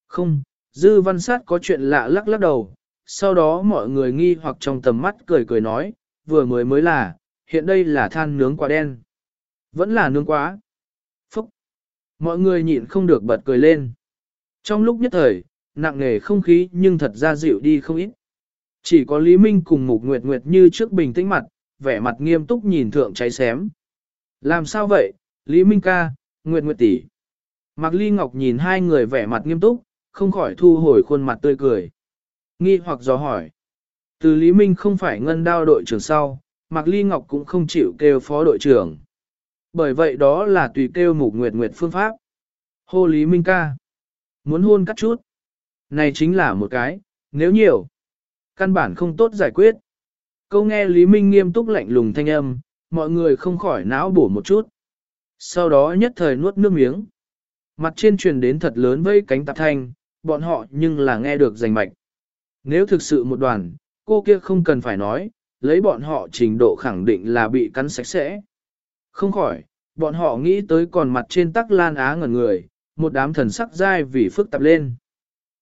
Không, dư văn sát có chuyện lạ lắc lắc đầu, sau đó mọi người nghi hoặc trong tầm mắt cười cười nói, vừa mới mới là, hiện đây là than nướng quả đen. Vẫn là nướng quá. Phúc! Mọi người nhịn không được bật cười lên. Trong lúc nhất thời, nặng nề không khí nhưng thật ra dịu đi không ít. Chỉ có Lý Minh cùng Mục Nguyệt Nguyệt như trước bình tĩnh mặt, vẻ mặt nghiêm túc nhìn thượng cháy xém. Làm sao vậy, Lý Minh ca, Nguyệt Nguyệt tỷ. Mạc Ly Ngọc nhìn hai người vẻ mặt nghiêm túc, không khỏi thu hồi khuôn mặt tươi cười. Nghi hoặc dò hỏi. Từ Lý Minh không phải ngân đao đội trưởng sau, Mạc Ly Ngọc cũng không chịu kêu phó đội trưởng. Bởi vậy đó là tùy kêu mục nguyệt nguyệt phương pháp. Hô Lý Minh ca. Muốn hôn cắt chút. Này chính là một cái, nếu nhiều. Căn bản không tốt giải quyết. Câu nghe Lý Minh nghiêm túc lạnh lùng thanh âm, mọi người không khỏi não bổ một chút. Sau đó nhất thời nuốt nước miếng. Mặt trên truyền đến thật lớn với cánh tạp thanh, bọn họ nhưng là nghe được rành mạch. Nếu thực sự một đoàn, cô kia không cần phải nói, lấy bọn họ trình độ khẳng định là bị cắn sạch sẽ. Không khỏi, bọn họ nghĩ tới còn mặt trên tắc lan á ngẩn người, một đám thần sắc dai vì phức tạp lên.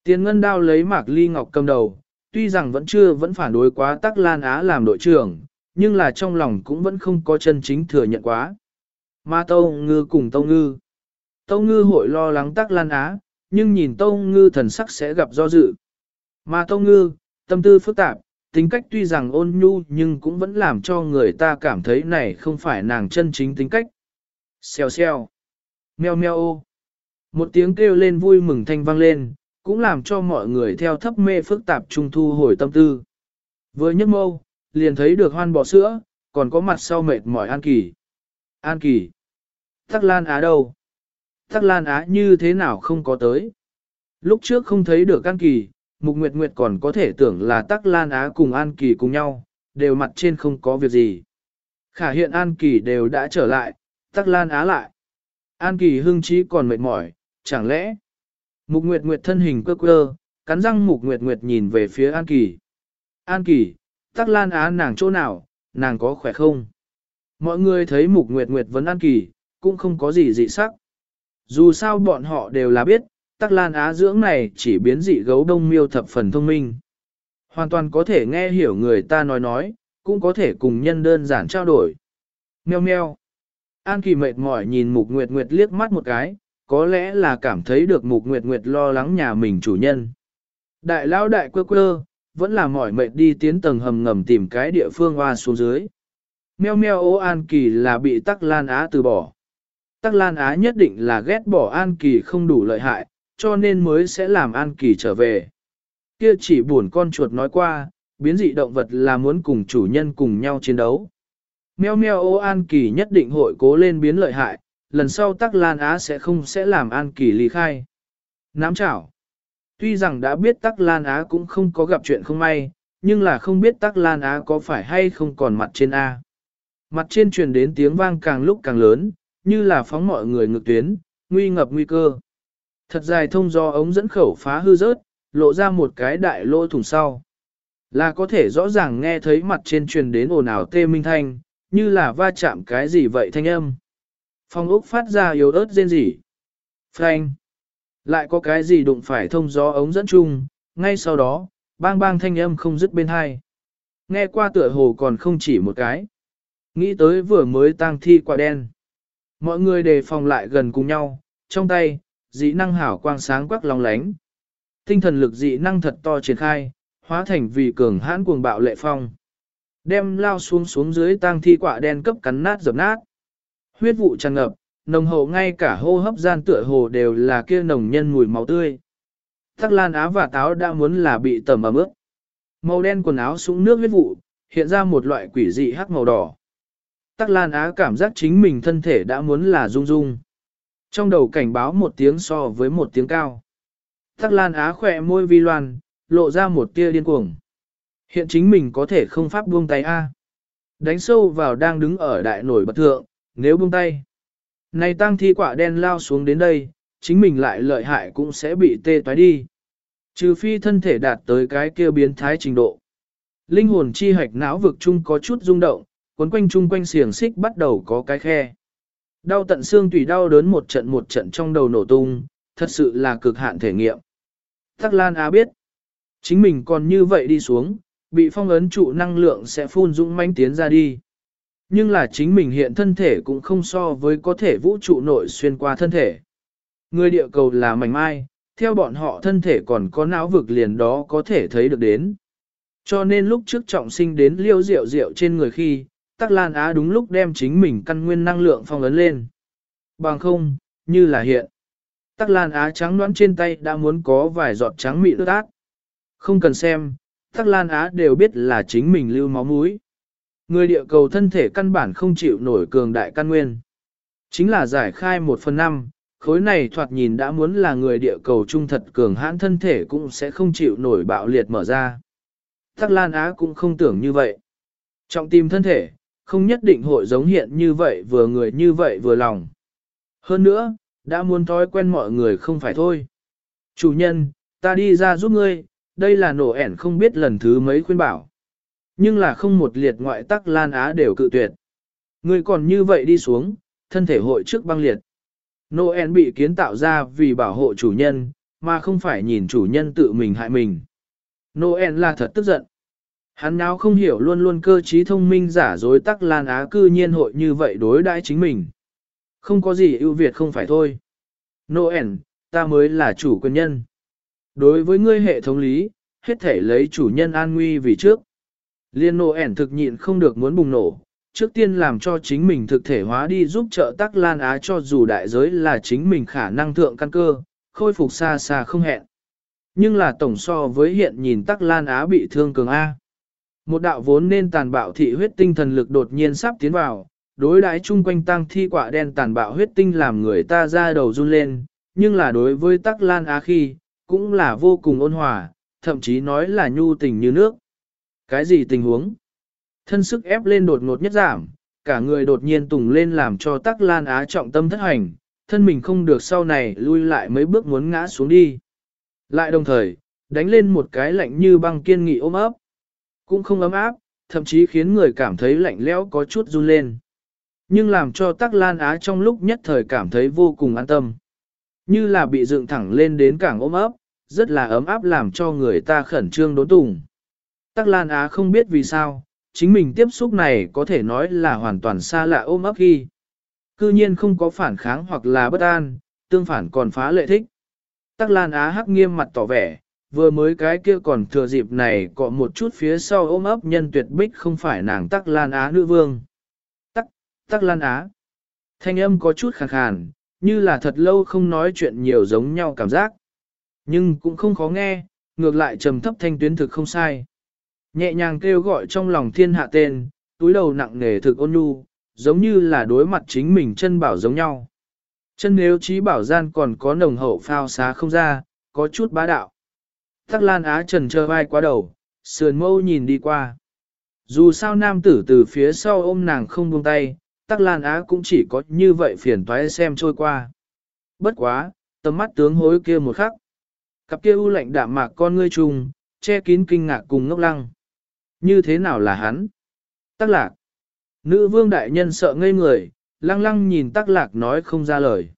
Tiền ngân đao lấy mạc ly ngọc cầm đầu, tuy rằng vẫn chưa vẫn phản đối quá tắc lan á làm đội trưởng, nhưng là trong lòng cũng vẫn không có chân chính thừa nhận quá. Ma Tâu Ngư cùng Tâu Ngư. Tâu Ngư hội lo lắng tắc lan á, nhưng nhìn Tâu Ngư thần sắc sẽ gặp do dự. Ma Tâu Ngư, tâm tư phức tạp, tính cách tuy rằng ôn nhu nhưng cũng vẫn làm cho người ta cảm thấy này không phải nàng chân chính tính cách. Xèo xèo. meo meo ô. Một tiếng kêu lên vui mừng thanh vang lên, cũng làm cho mọi người theo thấp mê phức tạp trung thu hồi tâm tư. Vừa nhấc mâu, liền thấy được hoan bò sữa, còn có mặt sau mệt mỏi An Kỳ. An Kỳ. Tắc Lan Á đâu? Tắc Lan Á như thế nào không có tới? Lúc trước không thấy được An Kỳ, Mục Nguyệt Nguyệt còn có thể tưởng là Tắc Lan Á cùng An Kỳ cùng nhau, đều mặt trên không có việc gì. Khả hiện An Kỳ đều đã trở lại, Tắc Lan Á lại. An Kỳ hưng trí còn mệt mỏi, chẳng lẽ? Mục Nguyệt Nguyệt thân hình cơ cơ, cắn răng Mục Nguyệt Nguyệt nhìn về phía An Kỳ. An Kỳ, Tắc Lan Á nàng chỗ nào, nàng có khỏe không? Mọi người thấy Mục Nguyệt Nguyệt vẫn An Kỳ, cũng không có gì dị sắc. Dù sao bọn họ đều là biết, Tắc Lan Á dưỡng này chỉ biến dị gấu đông miêu thập phần thông minh. Hoàn toàn có thể nghe hiểu người ta nói nói, cũng có thể cùng nhân đơn giản trao đổi. Mèo meo. An Kỳ mệt mỏi nhìn Mục Nguyệt Nguyệt liếc mắt một cái, có lẽ là cảm thấy được Mục Nguyệt Nguyệt lo lắng nhà mình chủ nhân. Đại lão đại quơ quơ, vẫn là mỏi mệt đi tiến tầng hầm ngầm tìm cái địa phương hoa xuống dưới. Meo meo ô An Kỳ là bị Tắc Lan Á từ bỏ. Tắc Lan Á nhất định là ghét bỏ An Kỳ không đủ lợi hại, cho nên mới sẽ làm An Kỳ trở về. Kia chỉ buồn con chuột nói qua, biến dị động vật là muốn cùng chủ nhân cùng nhau chiến đấu. Meo meo ô An Kỳ nhất định hội cố lên biến lợi hại, lần sau Tắc Lan Á sẽ không sẽ làm An Kỳ ly khai. Nám chảo. Tuy rằng đã biết Tắc Lan Á cũng không có gặp chuyện không may, nhưng là không biết Tắc Lan Á có phải hay không còn mặt trên A. Mặt trên truyền đến tiếng vang càng lúc càng lớn, như là phóng mọi người ngược tuyến, nguy ngập nguy cơ. Thật dài thông do ống dẫn khẩu phá hư rớt, lộ ra một cái đại lỗ thủng sau. Là có thể rõ ràng nghe thấy mặt trên truyền đến ồn ào tê minh thanh, như là va chạm cái gì vậy thanh âm. Phong ốc phát ra yếu ớt rên rỉ. Frank. Lại có cái gì đụng phải thông gió ống dẫn chung, ngay sau đó, bang bang thanh âm không dứt bên hai. Nghe qua tựa hồ còn không chỉ một cái. Nghĩ tới vừa mới tang thi quả đen. Mọi người đề phòng lại gần cùng nhau, trong tay, dị năng hảo quang sáng quắc long lánh. Tinh thần lực dị năng thật to triển khai, hóa thành vì cường hãn cuồng bạo lệ phong. Đem lao xuống xuống dưới tang thi quả đen cấp cắn nát dập nát. Huyết vụ tràn ngập, nồng hậu ngay cả hô hấp gian tựa hồ đều là kia nồng nhân mùi máu tươi. Tắc lan Á và táo đã muốn là bị tẩm ẩm ướt. Màu đen quần áo súng nước huyết vụ, hiện ra một loại quỷ dị hắc màu đỏ. Tắc lan á cảm giác chính mình thân thể đã muốn là rung rung. Trong đầu cảnh báo một tiếng so với một tiếng cao. Tắc lan á khỏe môi vi loan, lộ ra một tia điên cuồng. Hiện chính mình có thể không pháp buông tay A. Đánh sâu vào đang đứng ở đại nổi bật thượng, nếu buông tay. Này tăng thi quả đen lao xuống đến đây, chính mình lại lợi hại cũng sẽ bị tê toái đi. Trừ phi thân thể đạt tới cái kia biến thái trình độ. Linh hồn chi hạch não vực chung có chút rung động, cuốn quanh chung quanh xiềng xích bắt đầu có cái khe. Đau tận xương tùy đau đớn một trận một trận trong đầu nổ tung, thật sự là cực hạn thể nghiệm. Tắc Lan Á biết, chính mình còn như vậy đi xuống, bị phong ấn trụ năng lượng sẽ phun dũng mãnh tiến ra đi. Nhưng là chính mình hiện thân thể cũng không so với có thể vũ trụ nội xuyên qua thân thể. Người địa cầu là mảnh mai, theo bọn họ thân thể còn có não vực liền đó có thể thấy được đến. Cho nên lúc trước trọng sinh đến liêu rượu rượu trên người khi, Tắc Lan Á đúng lúc đem chính mình căn nguyên năng lượng phong ấn lên. Bằng không, như là hiện. Tắc Lan Á trắng đoán trên tay đã muốn có vài giọt trắng mịn ướt át. Không cần xem, Tắc Lan Á đều biết là chính mình lưu máu mũi. Người địa cầu thân thể căn bản không chịu nổi cường đại căn nguyên. Chính là giải khai một phần năm, khối này thoạt nhìn đã muốn là người địa cầu trung thật cường hãn thân thể cũng sẽ không chịu nổi bạo liệt mở ra. Tắc Lan Á cũng không tưởng như vậy. Trọng tim thân thể, không nhất định hội giống hiện như vậy vừa người như vậy vừa lòng. Hơn nữa, đã muốn thói quen mọi người không phải thôi. Chủ nhân, ta đi ra giúp ngươi, đây là nổ ẻn không biết lần thứ mấy khuyên bảo. Nhưng là không một liệt ngoại tắc Lan Á đều cự tuyệt. Ngươi còn như vậy đi xuống, thân thể hội trước băng liệt. Noel bị kiến tạo ra vì bảo hộ chủ nhân, mà không phải nhìn chủ nhân tự mình hại mình. Noel là thật tức giận. Hắn nào không hiểu luôn luôn cơ trí thông minh giả dối tắc Lan Á cư nhiên hội như vậy đối đãi chính mình. Không có gì ưu việt không phải thôi. Noel, ta mới là chủ quyền nhân. Đối với ngươi hệ thống lý, hết thể lấy chủ nhân an nguy vì trước. Liên Noel thực nhịn không được muốn bùng nổ, trước tiên làm cho chính mình thực thể hóa đi giúp trợ tắc Lan Á cho dù đại giới là chính mình khả năng thượng căn cơ, khôi phục xa xa không hẹn. Nhưng là tổng so với hiện nhìn tắc Lan Á bị thương cường A. Một đạo vốn nên tàn bạo thị huyết tinh thần lực đột nhiên sắp tiến vào, đối đãi chung quanh tăng thi quả đen tàn bạo huyết tinh làm người ta ra đầu run lên, nhưng là đối với tắc Lan Á khi, cũng là vô cùng ôn hòa, thậm chí nói là nhu tình như nước. Cái gì tình huống? Thân sức ép lên đột ngột nhất giảm, cả người đột nhiên tùng lên làm cho tắc Lan Á trọng tâm thất hành, thân mình không được sau này lui lại mấy bước muốn ngã xuống đi. Lại đồng thời, đánh lên một cái lạnh như băng kiên nghị ôm ấp. Cũng không ấm áp, thậm chí khiến người cảm thấy lạnh lẽo có chút run lên. Nhưng làm cho tắc lan á trong lúc nhất thời cảm thấy vô cùng an tâm. Như là bị dựng thẳng lên đến cảng ôm ấp, rất là ấm áp làm cho người ta khẩn trương đốn tùng. Tắc lan á không biết vì sao, chính mình tiếp xúc này có thể nói là hoàn toàn xa lạ ôm ấp ghi, Cư nhiên không có phản kháng hoặc là bất an, tương phản còn phá lệ thích. Tắc Lan Á hắc nghiêm mặt tỏ vẻ, vừa mới cái kia còn thừa dịp này cọ một chút phía sau ôm ấp nhân tuyệt bích không phải nàng Tắc Lan Á nữ vương. Tắc, Tắc Lan Á. Thanh âm có chút khàn khàn, như là thật lâu không nói chuyện nhiều giống nhau cảm giác. Nhưng cũng không khó nghe, ngược lại trầm thấp thanh tuyến thực không sai. Nhẹ nhàng kêu gọi trong lòng thiên hạ tên, túi đầu nặng nề thực ôn nhu, giống như là đối mặt chính mình chân bảo giống nhau. Chân nếu trí bảo gian còn có nồng hậu phao xá không ra, có chút bá đạo. Tắc Lan Á trần trơ vai quá đầu, sườn mâu nhìn đi qua. Dù sao nam tử từ phía sau ôm nàng không buông tay, Tắc Lan Á cũng chỉ có như vậy phiền toái xem trôi qua. Bất quá, tầm mắt tướng hối kia một khắc. Cặp kia u lạnh đạm mạc con ngươi trùng, che kín kinh ngạc cùng ngốc lăng. Như thế nào là hắn? Tắc lạc. Nữ vương đại nhân sợ ngây người, lăng lăng nhìn tắc lạc nói không ra lời.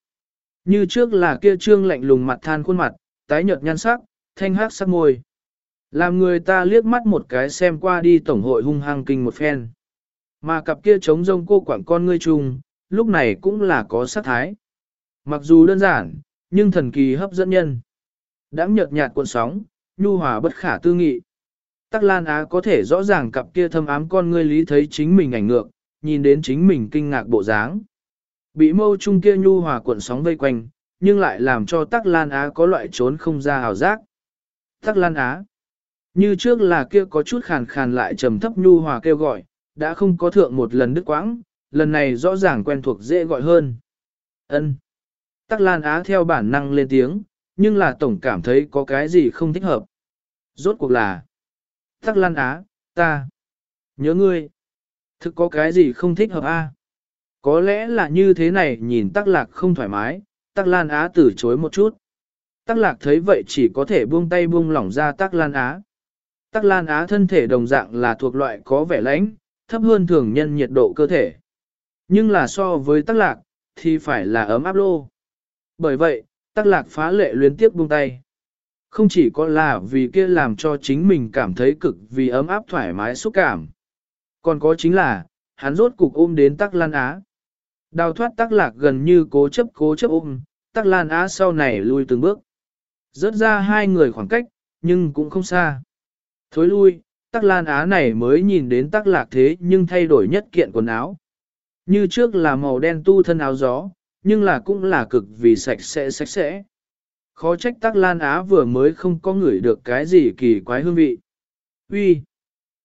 Như trước là kia trương lạnh lùng mặt than khuôn mặt, tái nhợt nhan sắc, thanh hát sắc môi. Làm người ta liếc mắt một cái xem qua đi tổng hội hung hăng kinh một phen. Mà cặp kia trống rông cô quảng con ngươi trùng, lúc này cũng là có sát thái. Mặc dù đơn giản, nhưng thần kỳ hấp dẫn nhân. Đãng nhợt nhạt cuộn sóng, nhu hòa bất khả tư nghị. Tắc Lan Á có thể rõ ràng cặp kia thâm ám con ngươi lý thấy chính mình ảnh ngược, nhìn đến chính mình kinh ngạc bộ dáng. Bị mâu trung kia nhu hòa cuộn sóng vây quanh, nhưng lại làm cho Tắc Lan Á có loại trốn không ra hào giác. Tắc Lan Á. Như trước là kia có chút khàn khàn lại trầm thấp nhu hòa kêu gọi, đã không có thượng một lần đứt quãng, lần này rõ ràng quen thuộc dễ gọi hơn. Ân. Tắc Lan Á theo bản năng lên tiếng, nhưng là tổng cảm thấy có cái gì không thích hợp. Rốt cuộc là Tắc Lan Á, ta nhớ ngươi. Thực có cái gì không thích hợp a? Có lẽ là như thế này nhìn Tắc Lạc không thoải mái, Tắc Lan Á từ chối một chút. Tắc Lạc thấy vậy chỉ có thể buông tay buông lỏng ra Tắc Lan Á. Tắc Lan Á thân thể đồng dạng là thuộc loại có vẻ lãnh, thấp hơn thường nhân nhiệt độ cơ thể. Nhưng là so với Tắc Lạc, thì phải là ấm áp lô. Bởi vậy, Tắc Lạc phá lệ luyến tiếp buông tay. Không chỉ có là vì kia làm cho chính mình cảm thấy cực vì ấm áp thoải mái xúc cảm. Còn có chính là, hắn rốt cục ôm đến Tắc Lan Á. Đào thoát Tắc Lạc gần như cố chấp cố chấp ôm, Tắc Lan Á sau này lui từng bước. Rớt ra hai người khoảng cách, nhưng cũng không xa. Thối lui, Tắc Lan Á này mới nhìn đến Tắc Lạc thế nhưng thay đổi nhất kiện quần áo. Như trước là màu đen tu thân áo gió, nhưng là cũng là cực vì sạch sẽ sạch sẽ. Khó trách Tắc Lan Á vừa mới không có ngửi được cái gì kỳ quái hương vị. Uy,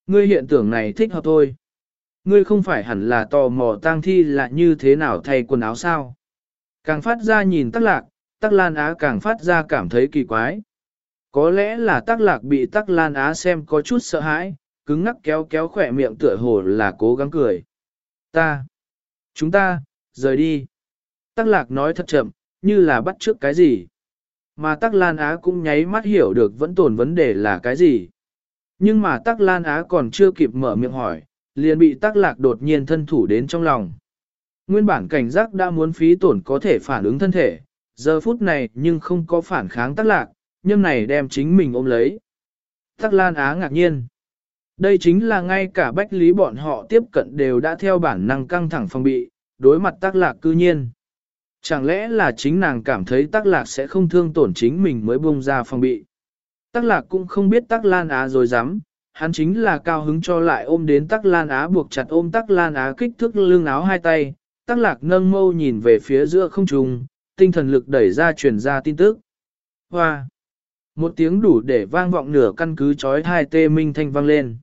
Ngươi hiện tưởng này thích hợp thôi. Ngươi không phải hẳn là tò mò tang thi là như thế nào thay quần áo sao. Càng phát ra nhìn Tắc Lạc, Tắc Lan Á càng phát ra cảm thấy kỳ quái. Có lẽ là Tắc Lạc bị Tắc Lan Á xem có chút sợ hãi, cứng ngắc kéo kéo khỏe miệng tựa hồ là cố gắng cười. Ta, chúng ta, rời đi. Tắc Lạc nói thật chậm, như là bắt trước cái gì. Mà Tắc Lan Á cũng nháy mắt hiểu được vẫn tồn vấn đề là cái gì. Nhưng mà tắc lan á còn chưa kịp mở miệng hỏi, liền bị tắc lạc đột nhiên thân thủ đến trong lòng. Nguyên bản cảnh giác đã muốn phí tổn có thể phản ứng thân thể, giờ phút này nhưng không có phản kháng tắc lạc, nhâm này đem chính mình ôm lấy. Tắc lan á ngạc nhiên. Đây chính là ngay cả bách lý bọn họ tiếp cận đều đã theo bản năng căng thẳng phòng bị, đối mặt tắc lạc cư nhiên. Chẳng lẽ là chính nàng cảm thấy tắc lạc sẽ không thương tổn chính mình mới buông ra phòng bị. Tắc lạc cũng không biết tắc lan á rồi dám, hắn chính là cao hứng cho lại ôm đến tắc lan á buộc chặt ôm tắc lan á kích thước lưng áo hai tay, tắc lạc nâng mâu nhìn về phía giữa không trung, tinh thần lực đẩy ra truyền ra tin tức. Hoa! Một tiếng đủ để vang vọng nửa căn cứ chói hai tê minh thanh vang lên.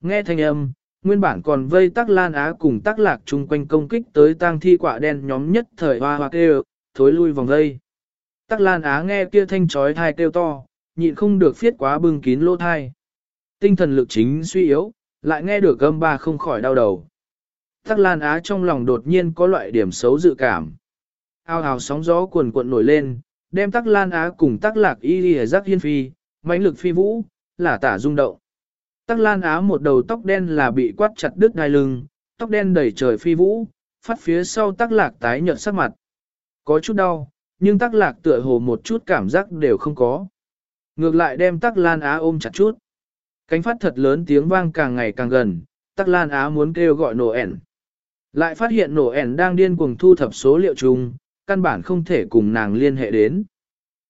Nghe thanh âm, nguyên bản còn vây tắc lan á cùng tắc lạc chung quanh công kích tới tang thi quả đen nhóm nhất thời hoa hoa kêu, thối lui vòng vây. Tắc lan á nghe kia thanh chói thai kêu to, nhịn không được phiết quá bưng kín lỗ thai. Tinh thần lực chính suy yếu, lại nghe được gâm ba không khỏi đau đầu. Tắc lan á trong lòng đột nhiên có loại điểm xấu dự cảm. Ao ào sóng gió cuồn cuộn nổi lên, đem tắc lan á cùng tắc lạc y đi giác hiên phi, mãnh lực phi vũ, là tả rung động. Tắc lan á một đầu tóc đen là bị quát chặt đứt đai lưng, tóc đen đầy trời phi vũ, phát phía sau tắc lạc tái nhợt sắc mặt. Có chút đau, nhưng tắc lạc tựa hồ một chút cảm giác đều không có. Ngược lại đem tắc lan á ôm chặt chút. Cánh phát thật lớn tiếng vang càng ngày càng gần, tắc lan á muốn kêu gọi nổ ẻn. Lại phát hiện nổ ẻn đang điên cuồng thu thập số liệu chung, căn bản không thể cùng nàng liên hệ đến.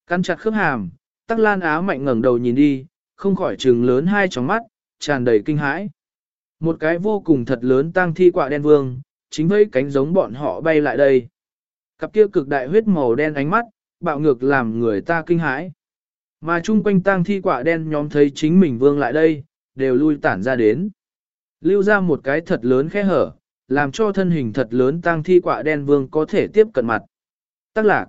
Căn chặt khớp hàm, tắc lan á mạnh ngẩng đầu nhìn đi, không khỏi trừng lớn hai tròng mắt, tràn đầy kinh hãi. Một cái vô cùng thật lớn tang thi quạ đen vương, chính với cánh giống bọn họ bay lại đây. Cặp kia cực đại huyết màu đen ánh mắt, bạo ngược làm người ta kinh hãi. Mà chung quanh tang thi quạ đen nhóm thấy chính mình vương lại đây, đều lui tản ra đến. Lưu ra một cái thật lớn khe hở, làm cho thân hình thật lớn tang thi quạ đen vương có thể tiếp cận mặt. Tắc lạc.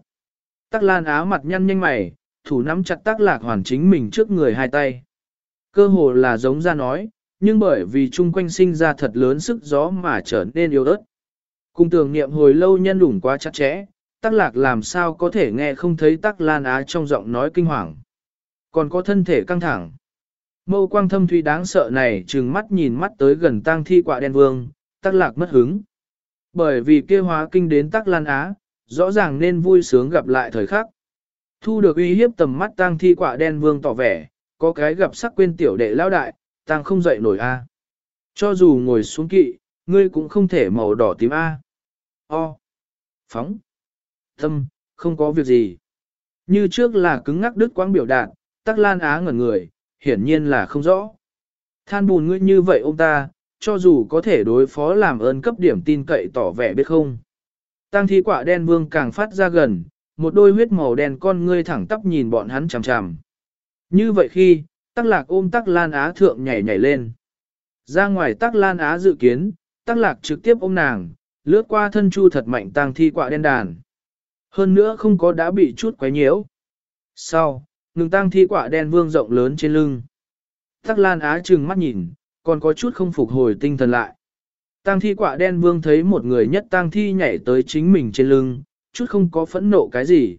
Tắc lan Á mặt nhăn nhanh mày, thủ nắm chặt tắc lạc hoàn chính mình trước người hai tay. Cơ hồ là giống ra nói, nhưng bởi vì chung quanh sinh ra thật lớn sức gió mà trở nên yếu ớt. Cùng tưởng niệm hồi lâu nhân đủng quá chặt chẽ, tắc lạc làm sao có thể nghe không thấy tắc lan á trong giọng nói kinh hoàng. Còn có thân thể căng thẳng. Mâu quang thâm thủy đáng sợ này trừng mắt nhìn mắt tới gần tang thi quạ đen vương, tắc lạc mất hứng. Bởi vì kia hóa kinh đến tắc lan á, rõ ràng nên vui sướng gặp lại thời khắc. Thu được uy hiếp tầm mắt tang thi quả đen vương tỏ vẻ, có cái gặp sắc quên tiểu đệ lao đại, tang không dậy nổi a. Cho dù ngồi xuống kỵ, ngươi cũng không thể màu đỏ tím a. O. Phóng. Tâm, không có việc gì. Như trước là cứng ngắc đứt quãng biểu đạt, tắc lan á ngẩn người, hiển nhiên là không rõ. Than bùn ngươi như vậy ông ta, cho dù có thể đối phó làm ơn cấp điểm tin cậy tỏ vẻ biết không. Tang thi quả đen vương càng phát ra gần, một đôi huyết màu đen con ngươi thẳng tắp nhìn bọn hắn chằm chằm. Như vậy khi, tắc lạc ôm tắc lan á thượng nhảy nhảy lên. Ra ngoài tắc lan á dự kiến, tắc lạc trực tiếp ôm nàng, lướt qua thân chu thật mạnh Tang thi quả đen đàn. Hơn nữa không có đã bị chút quấy nhiễu. Sau, ngừng Tang thi quả đen vương rộng lớn trên lưng. Tắc lan á trừng mắt nhìn, còn có chút không phục hồi tinh thần lại. Tang thi quả đen vương thấy một người nhất Tang thi nhảy tới chính mình trên lưng, chút không có phẫn nộ cái gì.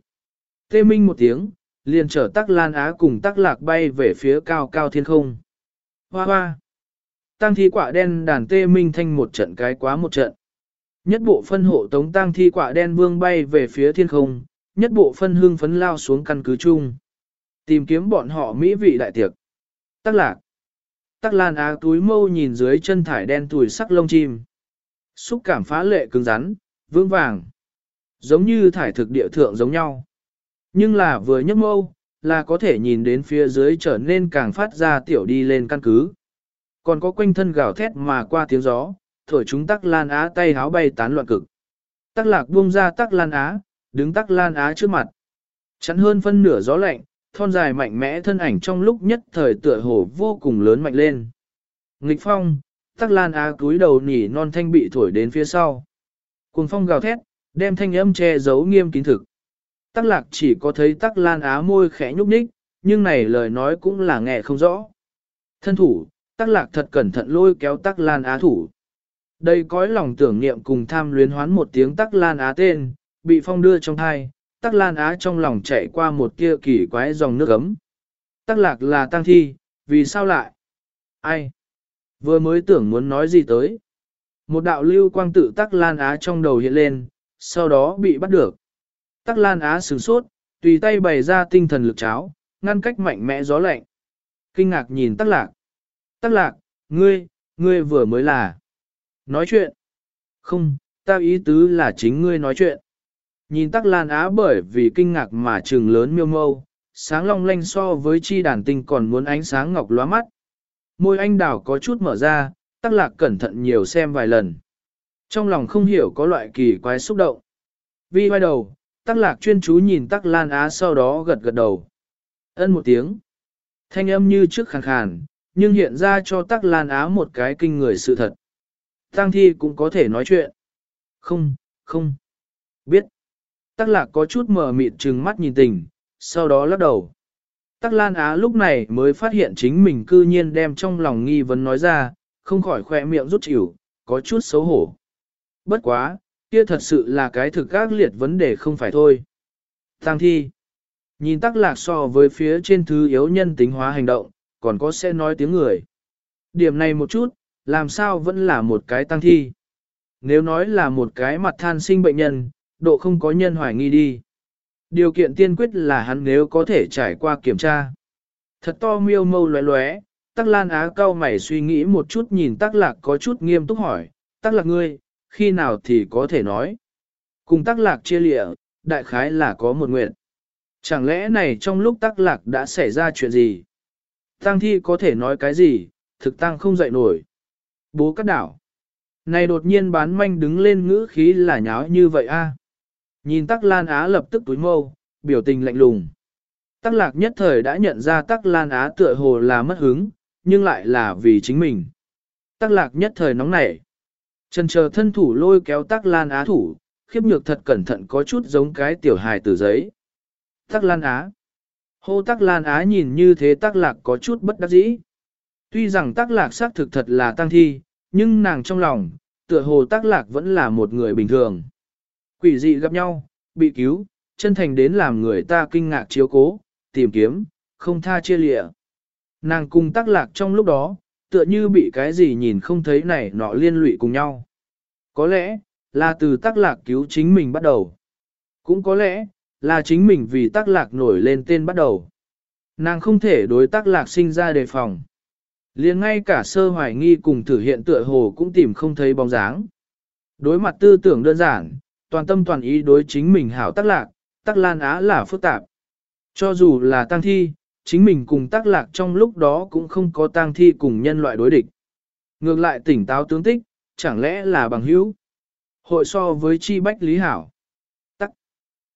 Tê minh một tiếng, liền trở tắc lan á cùng tắc lạc bay về phía cao cao thiên không. Hoa hoa! Tăng thi quả đen đàn tê minh thanh một trận cái quá một trận. Nhất bộ phân hộ tống tăng thi quả đen vương bay về phía thiên không, nhất bộ phân hương phấn lao xuống căn cứ chung. Tìm kiếm bọn họ mỹ vị đại tiệc. Tắc lạc. Tắc lan á túi mâu nhìn dưới chân thải đen tuổi sắc lông chim. Xúc cảm phá lệ cứng rắn, vững vàng. Giống như thải thực địa thượng giống nhau. Nhưng là vừa nhấc mâu, là có thể nhìn đến phía dưới trở nên càng phát ra tiểu đi lên căn cứ. Còn có quanh thân gào thét mà qua tiếng gió, thổi chúng tắc lan á tay háo bay tán loạn cực. Tắc lạc buông ra tắc lan á, đứng tắc lan á trước mặt. Chắn hơn phân nửa gió lạnh, thon dài mạnh mẽ thân ảnh trong lúc nhất thời tựa hồ vô cùng lớn mạnh lên. Nghịch phong, tắc lan á cúi đầu nỉ non thanh bị thổi đến phía sau. Cùng phong gào thét, đem thanh âm che giấu nghiêm kín thực. Tắc lạc chỉ có thấy tắc lan á môi khẽ nhúc nhích, nhưng này lời nói cũng là nghe không rõ. Thân thủ, tắc lạc thật cẩn thận lôi kéo tắc lan á thủ. Đây cõi lòng tưởng niệm cùng tham luyến hoán một tiếng tắc lan á tên, bị phong đưa trong thai, tắc lan á trong lòng chạy qua một kia kỳ quái dòng nước ấm. Tắc lạc là tăng thi, vì sao lại? Ai? Vừa mới tưởng muốn nói gì tới. Một đạo lưu quang tự tắc lan á trong đầu hiện lên, sau đó bị bắt được. Tắc lan á sửng sốt, tùy tay bày ra tinh thần lực cháo, ngăn cách mạnh mẽ gió lạnh. Kinh ngạc nhìn tắc lạc. Tắc lạc, ngươi, ngươi vừa mới là. Nói chuyện. Không, ta ý tứ là chính ngươi nói chuyện. Nhìn tắc lan á bởi vì kinh ngạc mà trừng lớn miêu mâu, sáng long lanh so với chi đàn tinh còn muốn ánh sáng ngọc lóa mắt. Môi anh đào có chút mở ra, tắc lạc cẩn thận nhiều xem vài lần. Trong lòng không hiểu có loại kỳ quái xúc động. Vi vai đầu, tắc lạc chuyên chú nhìn tắc lan á sau đó gật gật đầu. Ân một tiếng. Thanh âm như trước khàn khàn, nhưng hiện ra cho tắc lan á một cái kinh người sự thật. Tăng thi cũng có thể nói chuyện. Không, không. Biết. Tắc lạc có chút mờ mịt trừng mắt nhìn tình, sau đó lắc đầu. Tắc Lan Á lúc này mới phát hiện chính mình cư nhiên đem trong lòng nghi vấn nói ra, không khỏi khỏe miệng rút chịu, có chút xấu hổ. Bất quá, kia thật sự là cái thực ác liệt vấn đề không phải thôi. Tăng thi. Nhìn tắc lạc so với phía trên thứ yếu nhân tính hóa hành động, còn có sẽ nói tiếng người. Điểm này một chút, làm sao vẫn là một cái tăng thi. Nếu nói là một cái mặt than sinh bệnh nhân, độ không có nhân hoài nghi đi. Điều kiện tiên quyết là hắn nếu có thể trải qua kiểm tra. Thật to miêu mâu lóe lóe, tắc lan á cao mày suy nghĩ một chút nhìn tắc lạc có chút nghiêm túc hỏi, tắc lạc ngươi, khi nào thì có thể nói. Cùng tắc lạc chia lịa, đại khái là có một nguyện. Chẳng lẽ này trong lúc tắc lạc đã xảy ra chuyện gì? Tăng thi có thể nói cái gì, thực tăng không dậy nổi. Bố cắt đảo. Này đột nhiên bán manh đứng lên ngữ khí là nháo như vậy a. Nhìn tắc lan á lập tức túi mâu, biểu tình lạnh lùng. Tắc lạc nhất thời đã nhận ra tắc lan á tựa hồ là mất hứng, nhưng lại là vì chính mình. Tắc lạc nhất thời nóng nảy. Chân chờ thân thủ lôi kéo tắc lan á thủ, khiếp nhược thật cẩn thận có chút giống cái tiểu hài tử giấy. Tắc lan á. Hô tắc lan á nhìn như thế tắc lạc có chút bất đắc dĩ. Tuy rằng tắc lạc xác thực thật là tăng thi, nhưng nàng trong lòng, tựa hồ tắc lạc vẫn là một người bình thường. Quỷ dị gặp nhau, bị cứu, chân thành đến làm người ta kinh ngạc chiếu cố, tìm kiếm, không tha chia lịa. Nàng cùng tắc lạc trong lúc đó, tựa như bị cái gì nhìn không thấy này nọ liên lụy cùng nhau. Có lẽ, là từ tắc lạc cứu chính mình bắt đầu. Cũng có lẽ, là chính mình vì tắc lạc nổi lên tên bắt đầu. Nàng không thể đối tắc lạc sinh ra đề phòng. liền ngay cả sơ hoài nghi cùng thử hiện tựa hồ cũng tìm không thấy bóng dáng. Đối mặt tư tưởng đơn giản, toàn tâm toàn ý đối chính mình hảo tắc lạc, tắc lan á là phức tạp. Cho dù là tăng thi, chính mình cùng tắc lạc trong lúc đó cũng không có tăng thi cùng nhân loại đối địch. Ngược lại tỉnh táo tướng tích, chẳng lẽ là bằng hữu. Hội so với chi bách lý hảo. Tắc.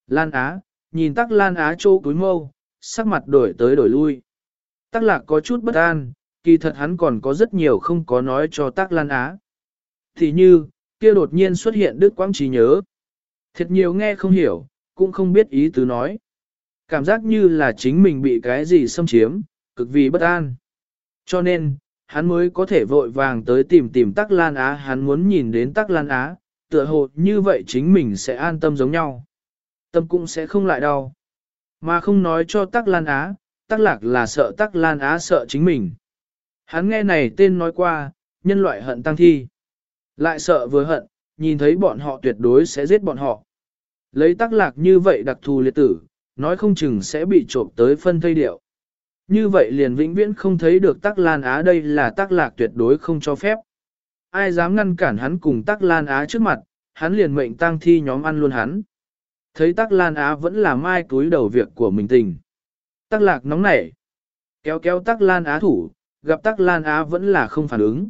Lan Á, nhìn tắc Lan Á trô cúi mâu, sắc mặt đổi tới đổi lui. Tắc lạc có chút bất an, kỳ thật hắn còn có rất nhiều không có nói cho tắc Lan Á. Thì như, kia đột nhiên xuất hiện đức quang trí nhớ. Thiệt nhiều nghe không hiểu, cũng không biết ý tứ nói. Cảm giác như là chính mình bị cái gì xâm chiếm, cực vì bất an. Cho nên, hắn mới có thể vội vàng tới tìm tìm Tắc Lan Á, hắn muốn nhìn đến Tắc Lan Á, tựa hồ như vậy chính mình sẽ an tâm giống nhau. Tâm cũng sẽ không lại đau. Mà không nói cho Tắc Lan Á, Tắc Lạc là sợ Tắc Lan Á sợ chính mình. Hắn nghe này tên nói qua, nhân loại hận tăng thi. Lại sợ vừa hận, nhìn thấy bọn họ tuyệt đối sẽ giết bọn họ. Lấy tác lạc như vậy đặc thù liệt tử, nói không chừng sẽ bị trộm tới phân thây điệu. Như vậy liền vĩnh viễn không thấy được tắc lan á đây là tắc lạc tuyệt đối không cho phép. Ai dám ngăn cản hắn cùng tắc lan á trước mặt, hắn liền mệnh tang thi nhóm ăn luôn hắn. Thấy tắc lan á vẫn là mai túi đầu việc của mình tình. Tắc lạc nóng nảy. Kéo kéo tắc lan á thủ, gặp tắc lan á vẫn là không phản ứng.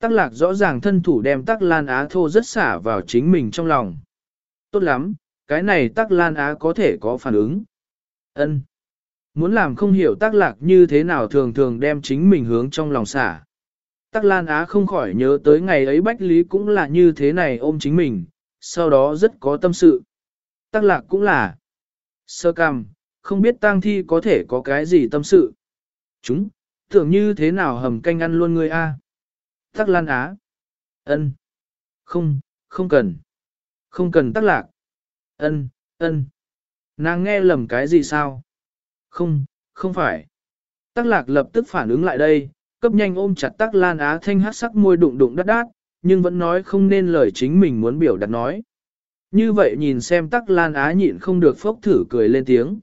Tắc lạc rõ ràng thân thủ đem tắc lan á thô rất xả vào chính mình trong lòng. Tốt lắm, cái này tắc lan á có thể có phản ứng. ân Muốn làm không hiểu tắc lạc như thế nào thường thường đem chính mình hướng trong lòng xả. Tắc lan á không khỏi nhớ tới ngày ấy Bách Lý cũng là như thế này ôm chính mình, sau đó rất có tâm sự. Tắc lạc cũng là sơ cằm, không biết tang thi có thể có cái gì tâm sự. Chúng, tưởng như thế nào hầm canh ăn luôn người a Tắc Lan Á. Ân. Không, không cần. Không cần tắc lạc. Ân, ân. Nàng nghe lầm cái gì sao? Không, không phải. Tắc lạc lập tức phản ứng lại đây, cấp nhanh ôm chặt tắc lan á thanh hát sắc môi đụng đụng đắt đát, nhưng vẫn nói không nên lời chính mình muốn biểu đặt nói. Như vậy nhìn xem tắc lan á nhịn không được phốc thử cười lên tiếng.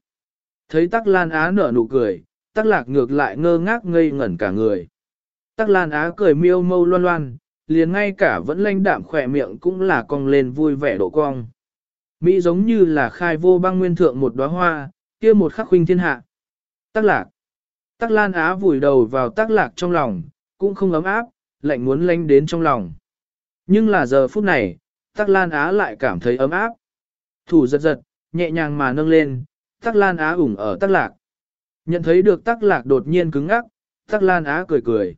Thấy tắc lan á nở nụ cười, tắc lạc ngược lại ngơ ngác ngây ngẩn cả người. Tắc lan á cười miêu mâu loan loan, liền ngay cả vẫn lanh đạm khỏe miệng cũng là cong lên vui vẻ độ cong. Mỹ giống như là khai vô băng nguyên thượng một đóa hoa, kia một khắc huynh thiên hạ. Tắc lạc. Tắc lan á vùi đầu vào tắc lạc trong lòng, cũng không ấm áp, lạnh muốn lanh đến trong lòng. Nhưng là giờ phút này, tắc lan á lại cảm thấy ấm áp. Thủ giật giật, nhẹ nhàng mà nâng lên, tắc lan á ủng ở tắc lạc. Nhận thấy được tắc lạc đột nhiên cứng ngắc, tắc lan á cười cười.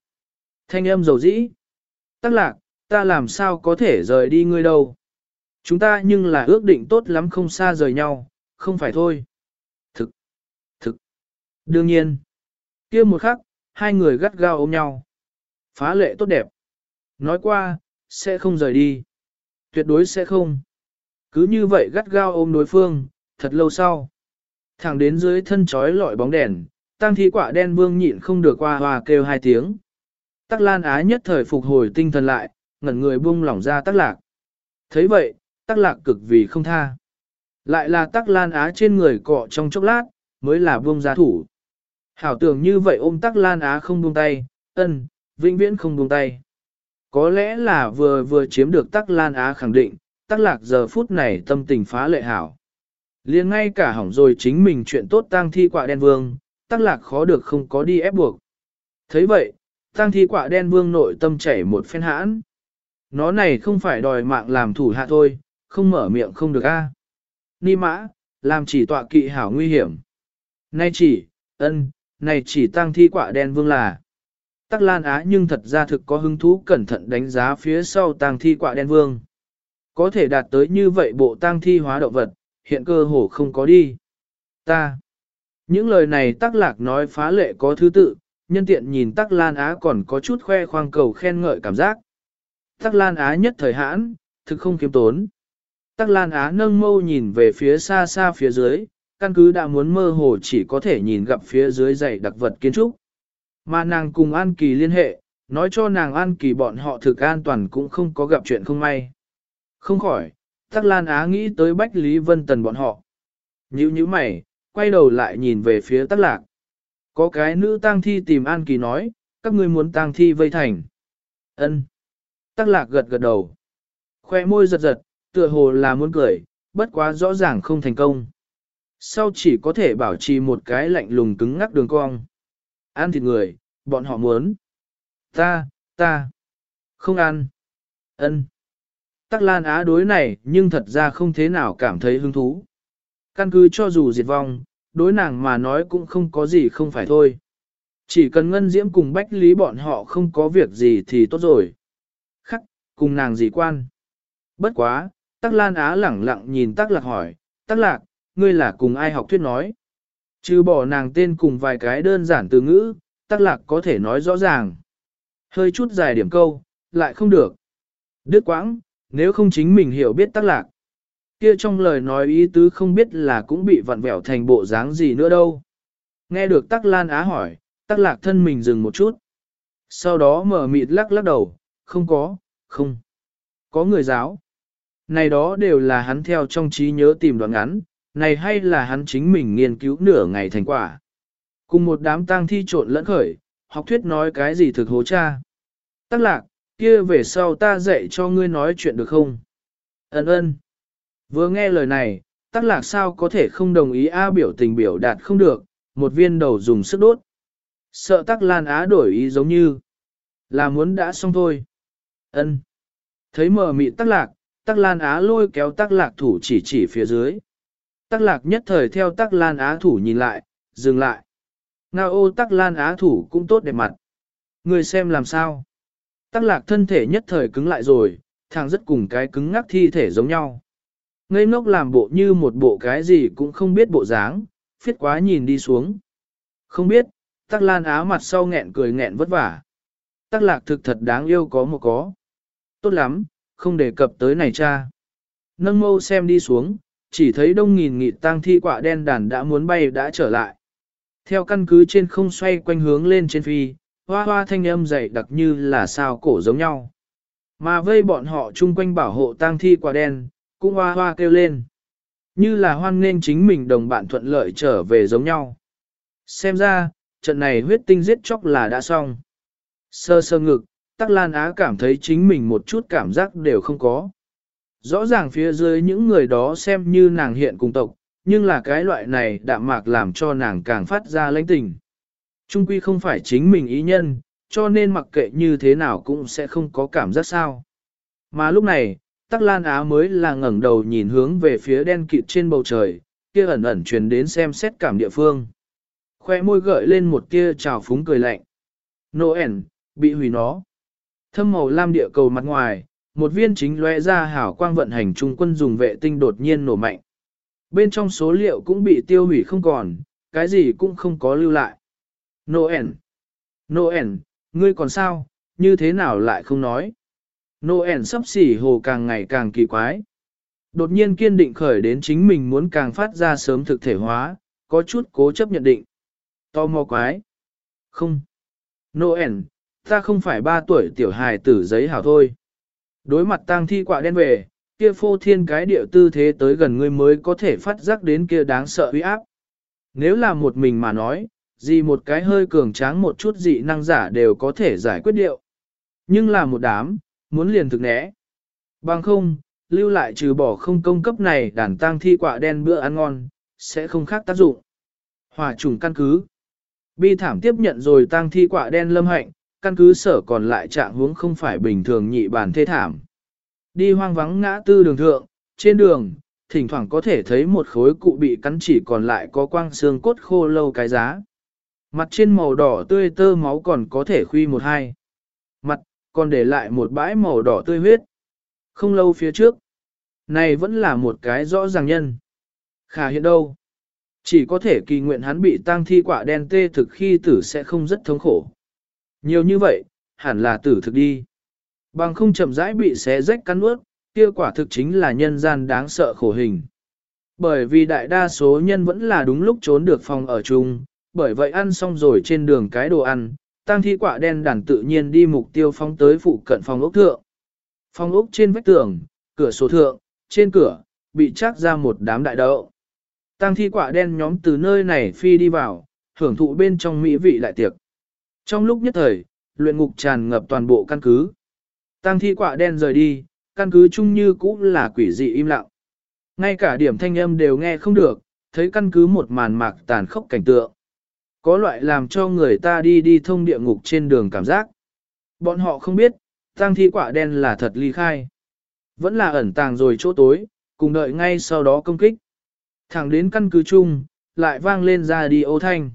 Thanh âm dầu dĩ. Tắc lạc, ta làm sao có thể rời đi ngươi đâu. Chúng ta nhưng là ước định tốt lắm không xa rời nhau, không phải thôi. Thực, thực, đương nhiên. kia một khắc, hai người gắt gao ôm nhau. Phá lệ tốt đẹp. Nói qua, sẽ không rời đi. Tuyệt đối sẽ không. Cứ như vậy gắt gao ôm đối phương, thật lâu sau. Thẳng đến dưới thân chói lọi bóng đèn, tăng thi quả đen vương nhịn không được qua hòa kêu hai tiếng. Tắc lan á nhất thời phục hồi tinh thần lại, ngẩn người buông lỏng ra tắc lạc. thấy vậy, tắc lạc cực vì không tha. Lại là tắc lan á trên người cọ trong chốc lát, mới là buông ra thủ. Hảo tưởng như vậy ôm tắc lan á không buông tay, ân, vĩnh viễn không buông tay. Có lẽ là vừa vừa chiếm được tắc lan á khẳng định, tắc lạc giờ phút này tâm tình phá lệ hảo. liền ngay cả hỏng rồi chính mình chuyện tốt tang thi quạ đen vương, tắc lạc khó được không có đi ép buộc. thấy vậy, tang thi quạ đen vương nội tâm chảy một phen hãn. Nó này không phải đòi mạng làm thủ hạ thôi, không mở miệng không được a. Ni mã, làm chỉ tọa kỵ hảo nguy hiểm. Nay chỉ, ân, này chỉ tăng thi quả đen vương là. Tắc Lan Á nhưng thật ra thực có hứng thú cẩn thận đánh giá phía sau tang thi quả đen vương. Có thể đạt tới như vậy bộ tang thi hóa động vật, hiện cơ hồ không có đi. Ta. Những lời này Tắc Lạc nói phá lệ có thứ tự, nhân tiện nhìn Tắc Lan Á còn có chút khoe khoang cầu khen ngợi cảm giác. Tắc Lan Á nhất thời hãn, thực không kiếm tốn. Tắc Lan Á nâng mâu nhìn về phía xa xa phía dưới, căn cứ đã muốn mơ hồ chỉ có thể nhìn gặp phía dưới dãy đặc vật kiến trúc. Mà nàng cùng An Kỳ liên hệ, nói cho nàng An Kỳ bọn họ thực an toàn cũng không có gặp chuyện không may. Không khỏi, Tắc Lan Á nghĩ tới Bách Lý Vân Tần bọn họ. Nhữ như mày, quay đầu lại nhìn về phía Tắc Lạc. Có cái nữ tang thi tìm An Kỳ nói, các ngươi muốn tang thi vây thành. Ân. Tắc Lạc gật gật đầu. Khoe môi giật giật, tựa hồ là muốn cười, bất quá rõ ràng không thành công. Sau chỉ có thể bảo trì một cái lạnh lùng cứng ngắc đường cong. Ăn thịt người, bọn họ muốn. Ta, ta, không ăn. ân. Tắc Lan Á đối này nhưng thật ra không thế nào cảm thấy hứng thú. Căn cứ cho dù diệt vong, đối nàng mà nói cũng không có gì không phải thôi. Chỉ cần ngân diễm cùng bách lý bọn họ không có việc gì thì tốt rồi. Khắc, cùng nàng gì quan. Bất quá, Tắc Lan Á lẳng lặng nhìn Tắc Lạc hỏi, Tắc Lạc, ngươi là cùng ai học thuyết nói? Chứ bỏ nàng tên cùng vài cái đơn giản từ ngữ, Tắc Lạc có thể nói rõ ràng. Hơi chút dài điểm câu, lại không được. Đứt quãng, nếu không chính mình hiểu biết Tắc Lạc. Kia trong lời nói ý tứ không biết là cũng bị vặn vẹo thành bộ dáng gì nữa đâu. Nghe được Tắc Lan Á hỏi, Tắc Lạc thân mình dừng một chút. Sau đó mở mịt lắc lắc đầu, không có, không. Có người giáo. Này đó đều là hắn theo trong trí nhớ tìm đoạn ngắn, này hay là hắn chính mình nghiên cứu nửa ngày thành quả. Cùng một đám tang thi trộn lẫn khởi, học thuyết nói cái gì thực hố cha. Tắc lạc, kia về sau ta dạy cho ngươi nói chuyện được không? Ấn ơn. Vừa nghe lời này, tắc lạc sao có thể không đồng ý A biểu tình biểu đạt không được, một viên đầu dùng sức đốt. Sợ tắc lan á đổi ý giống như là muốn đã xong thôi. ân Thấy mờ mị tắc lạc, tắc lan á lôi kéo tắc lạc thủ chỉ chỉ phía dưới. Tắc lạc nhất thời theo tắc lan á thủ nhìn lại, dừng lại. Ngao ô tắc lan á thủ cũng tốt đẹp mặt. Người xem làm sao. Tắc lạc thân thể nhất thời cứng lại rồi, thằng rất cùng cái cứng ngắc thi thể giống nhau. Ngây ngốc làm bộ như một bộ cái gì cũng không biết bộ dáng, phiết quá nhìn đi xuống. Không biết, tắc lan á mặt sau nghẹn cười nghẹn vất vả. Tắc lạc thực thật đáng yêu có một có. Tốt lắm, không đề cập tới này cha. Nâng mâu xem đi xuống, chỉ thấy đông nghìn nghị tang thi quả đen đàn đã muốn bay đã trở lại. Theo căn cứ trên không xoay quanh hướng lên trên phi, hoa hoa thanh âm dày đặc như là sao cổ giống nhau. Mà vây bọn họ chung quanh bảo hộ tang thi quả đen, cũng hoa hoa kêu lên. Như là hoan nên chính mình đồng bạn thuận lợi trở về giống nhau. Xem ra, trận này huyết tinh giết chóc là đã xong. Sơ sơ ngực, Tắc Lan Á cảm thấy chính mình một chút cảm giác đều không có. Rõ ràng phía dưới những người đó xem như nàng hiện cùng tộc, nhưng là cái loại này đạm mạc làm cho nàng càng phát ra lãnh tình. Trung quy không phải chính mình ý nhân, cho nên mặc kệ như thế nào cũng sẽ không có cảm giác sao. Mà lúc này, Tắc Lan Á mới là ngẩng đầu nhìn hướng về phía đen kịt trên bầu trời, kia ẩn ẩn truyền đến xem xét cảm địa phương. Khoe môi gợi lên một tia trào phúng cười lạnh. Noel, bị hủy nó. Thâm màu lam địa cầu mặt ngoài, một viên chính lóe ra hảo quang vận hành trung quân dùng vệ tinh đột nhiên nổ mạnh. Bên trong số liệu cũng bị tiêu hủy không còn, cái gì cũng không có lưu lại. Noel! Noel, ngươi còn sao, như thế nào lại không nói? Noel sắp xỉ hồ càng ngày càng kỳ quái. Đột nhiên kiên định khởi đến chính mình muốn càng phát ra sớm thực thể hóa, có chút cố chấp nhận định. To mò quái. Không. Noel, ta không phải ba tuổi tiểu hài tử giấy hảo thôi. Đối mặt tang thi quạ đen về, kia phô thiên cái điệu tư thế tới gần ngươi mới có thể phát giác đến kia đáng sợ uy áp. Nếu là một mình mà nói, gì một cái hơi cường tráng một chút dị năng giả đều có thể giải quyết điệu. Nhưng là một đám, muốn liền thực né. Bằng không, lưu lại trừ bỏ không công cấp này đàn tang thi quả đen bữa ăn ngon, sẽ không khác tác dụng. Hòa trùng căn cứ. Bi thảm tiếp nhận rồi tang thi quả đen lâm hạnh, căn cứ sở còn lại trạng huống không phải bình thường nhị bản thê thảm. Đi hoang vắng ngã tư đường thượng, trên đường, thỉnh thoảng có thể thấy một khối cụ bị cắn chỉ còn lại có quang xương cốt khô lâu cái giá. Mặt trên màu đỏ tươi tơ máu còn có thể khuy một hai. Mặt, còn để lại một bãi màu đỏ tươi huyết. Không lâu phía trước, này vẫn là một cái rõ ràng nhân. Khả hiện đâu? Chỉ có thể kỳ nguyện hắn bị tang thi quả đen tê thực khi tử sẽ không rất thống khổ. Nhiều như vậy, hẳn là tử thực đi. Bằng không chậm rãi bị xé rách cắn nuốt kia quả thực chính là nhân gian đáng sợ khổ hình. Bởi vì đại đa số nhân vẫn là đúng lúc trốn được phòng ở chung, bởi vậy ăn xong rồi trên đường cái đồ ăn, Tang thi quả đen đàn tự nhiên đi mục tiêu phóng tới phụ cận phòng ốc thượng. Phòng ốc trên vách tường, cửa sổ thượng, trên cửa, bị chắc ra một đám đại đậu. Tang thi quả đen nhóm từ nơi này phi đi vào, hưởng thụ bên trong mỹ vị đại tiệc. Trong lúc nhất thời, luyện ngục tràn ngập toàn bộ căn cứ. Tang thi quả đen rời đi, căn cứ chung như cũ là quỷ dị im lặng. Ngay cả điểm thanh âm đều nghe không được, thấy căn cứ một màn mạc tàn khốc cảnh tượng. Có loại làm cho người ta đi đi thông địa ngục trên đường cảm giác. Bọn họ không biết, tăng thi quả đen là thật ly khai. Vẫn là ẩn tàng rồi chỗ tối, cùng đợi ngay sau đó công kích. Thẳng đến căn cứ chung, lại vang lên ra đi ô thanh.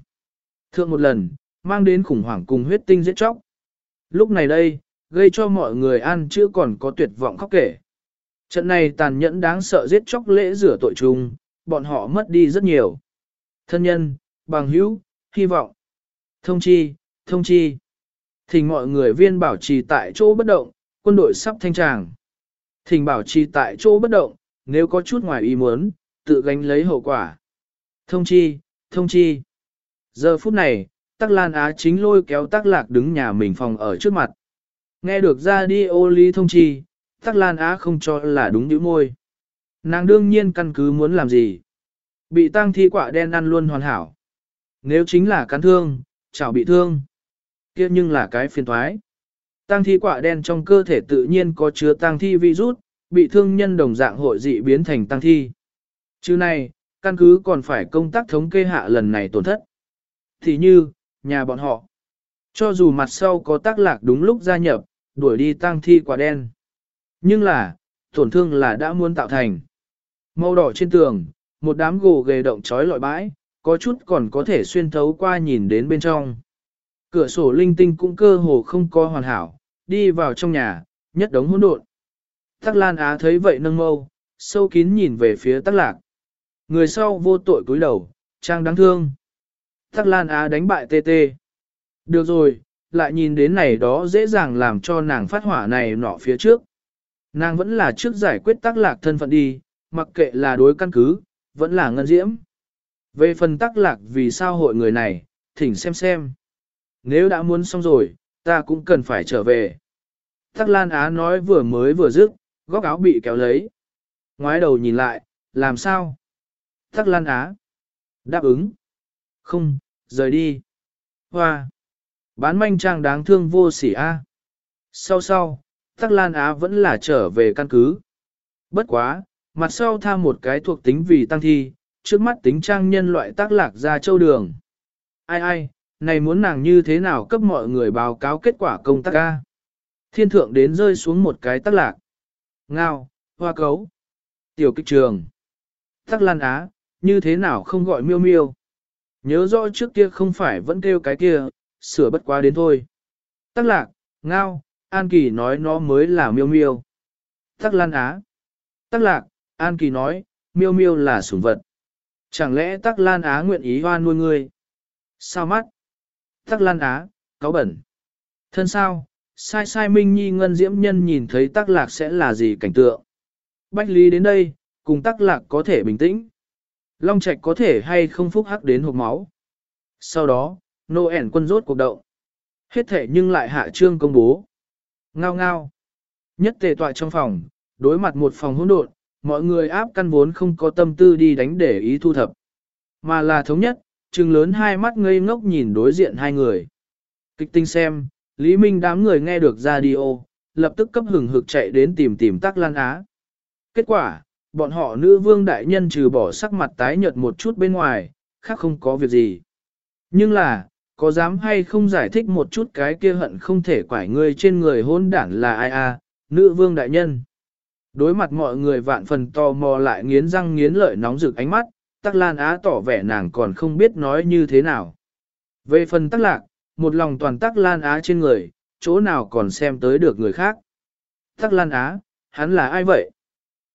Thượng một lần, mang đến khủng hoảng cùng huyết tinh giết chóc. Lúc này đây, gây cho mọi người ăn chưa còn có tuyệt vọng khóc kể. Trận này tàn nhẫn đáng sợ giết chóc lễ rửa tội chung, bọn họ mất đi rất nhiều. Thân nhân, bằng hữu, hy vọng. Thông chi, thông chi. Thỉnh mọi người viên bảo trì tại chỗ bất động, quân đội sắp thanh tràng. Thỉnh bảo trì tại chỗ bất động, nếu có chút ngoài ý muốn, tự gánh lấy hậu quả. Thông chi, thông chi. Giờ phút này, Tắc Lan Á chính lôi kéo Tắc Lạc đứng nhà mình phòng ở trước mặt. Nghe được ra đi ô lý thông chi, Tắc Lan Á không cho là đúng nhíu môi. Nàng đương nhiên căn cứ muốn làm gì. Bị tăng thi quả đen ăn luôn hoàn hảo. Nếu chính là cắn thương, chảo bị thương. kia nhưng là cái phiền thoái. Tăng thi quả đen trong cơ thể tự nhiên có chứa tăng thi virus, bị thương nhân đồng dạng hội dị biến thành tăng thi. Chứ này, căn cứ còn phải công tác thống kê hạ lần này tổn thất. Thì như, nhà bọn họ. Cho dù mặt sau có tác lạc đúng lúc gia nhập, đuổi đi tăng thi quả đen. Nhưng là, tổn thương là đã muốn tạo thành. Màu đỏ trên tường, một đám gồ ghề động trói lọi bãi, có chút còn có thể xuyên thấu qua nhìn đến bên trong. Cửa sổ linh tinh cũng cơ hồ không có hoàn hảo, đi vào trong nhà, nhất đống hỗn độn. Tắc Lan Á thấy vậy nâng mâu, sâu kín nhìn về phía Tắc Lạc. Người sau vô tội cúi đầu, trang đáng thương. Tắc Lan Á đánh bại tê tê. Được rồi, lại nhìn đến này đó dễ dàng làm cho nàng phát hỏa này nọ phía trước. Nàng vẫn là trước giải quyết Tắc Lạc thân phận đi, mặc kệ là đối căn cứ, vẫn là ngân diễm. Về phần Tắc Lạc vì sao hội người này, thỉnh xem xem. nếu đã muốn xong rồi, ta cũng cần phải trở về. Tắc Lan Á nói vừa mới vừa dứt, góc áo bị kéo lấy. Ngoái đầu nhìn lại, làm sao? Tắc Lan Á. Đáp ứng. Không, rời đi. Hoa. Bán manh trang đáng thương vô sỉ A. Sau sau, Tắc Lan Á vẫn là trở về căn cứ. Bất quá, mặt sau tham một cái thuộc tính vì tăng thi, trước mắt tính trang nhân loại tác lạc ra châu đường. Ai ai, này muốn nàng như thế nào cấp mọi người báo cáo kết quả công tác ca. Thiên thượng đến rơi xuống một cái tác lạc. Ngao, hoa cấu. Tiểu kích trường. Tắc lan á, như thế nào không gọi miêu miêu. Nhớ rõ trước kia không phải vẫn kêu cái kia, sửa bất quá đến thôi. Tắc lạc, ngao, An Kỳ nói nó mới là miêu miêu. Tắc lan á. Tắc lạc, An Kỳ nói, miêu miêu là sủng vật. Chẳng lẽ Tắc Lan Á nguyện ý hoa nuôi ngươi? Sao mắt? Tắc Lan Á, cáo bẩn. Thân sao, sai sai Minh Nhi Ngân Diễm Nhân nhìn thấy Tắc Lạc sẽ là gì cảnh tượng? Bách Lý đến đây, cùng Tắc Lạc có thể bình tĩnh. Long Trạch có thể hay không phúc hắc đến hộp máu. Sau đó, Noel quân rốt cuộc động. Hết thể nhưng lại hạ trương công bố. Ngao ngao. Nhất tề tọa trong phòng, đối mặt một phòng hỗn độn, mọi người áp căn vốn không có tâm tư đi đánh để ý thu thập. Mà là thống nhất, trừng lớn hai mắt ngây ngốc nhìn đối diện hai người. Kịch tinh xem, Lý Minh đám người nghe được radio, lập tức cấp hừng hực chạy đến tìm tìm Tắc Lan Á. Kết quả, bọn họ nữ vương đại nhân trừ bỏ sắc mặt tái nhợt một chút bên ngoài, khác không có việc gì. Nhưng là, có dám hay không giải thích một chút cái kia hận không thể quải người trên người hôn đản là ai a nữ vương đại nhân. Đối mặt mọi người vạn phần to mò lại nghiến răng nghiến lợi nóng rực ánh mắt, Tắc Lan Á tỏ vẻ nàng còn không biết nói như thế nào. Về phần Tắc Lạc, một lòng toàn Tắc Lan Á trên người, chỗ nào còn xem tới được người khác. Tắc Lan Á, hắn là ai vậy?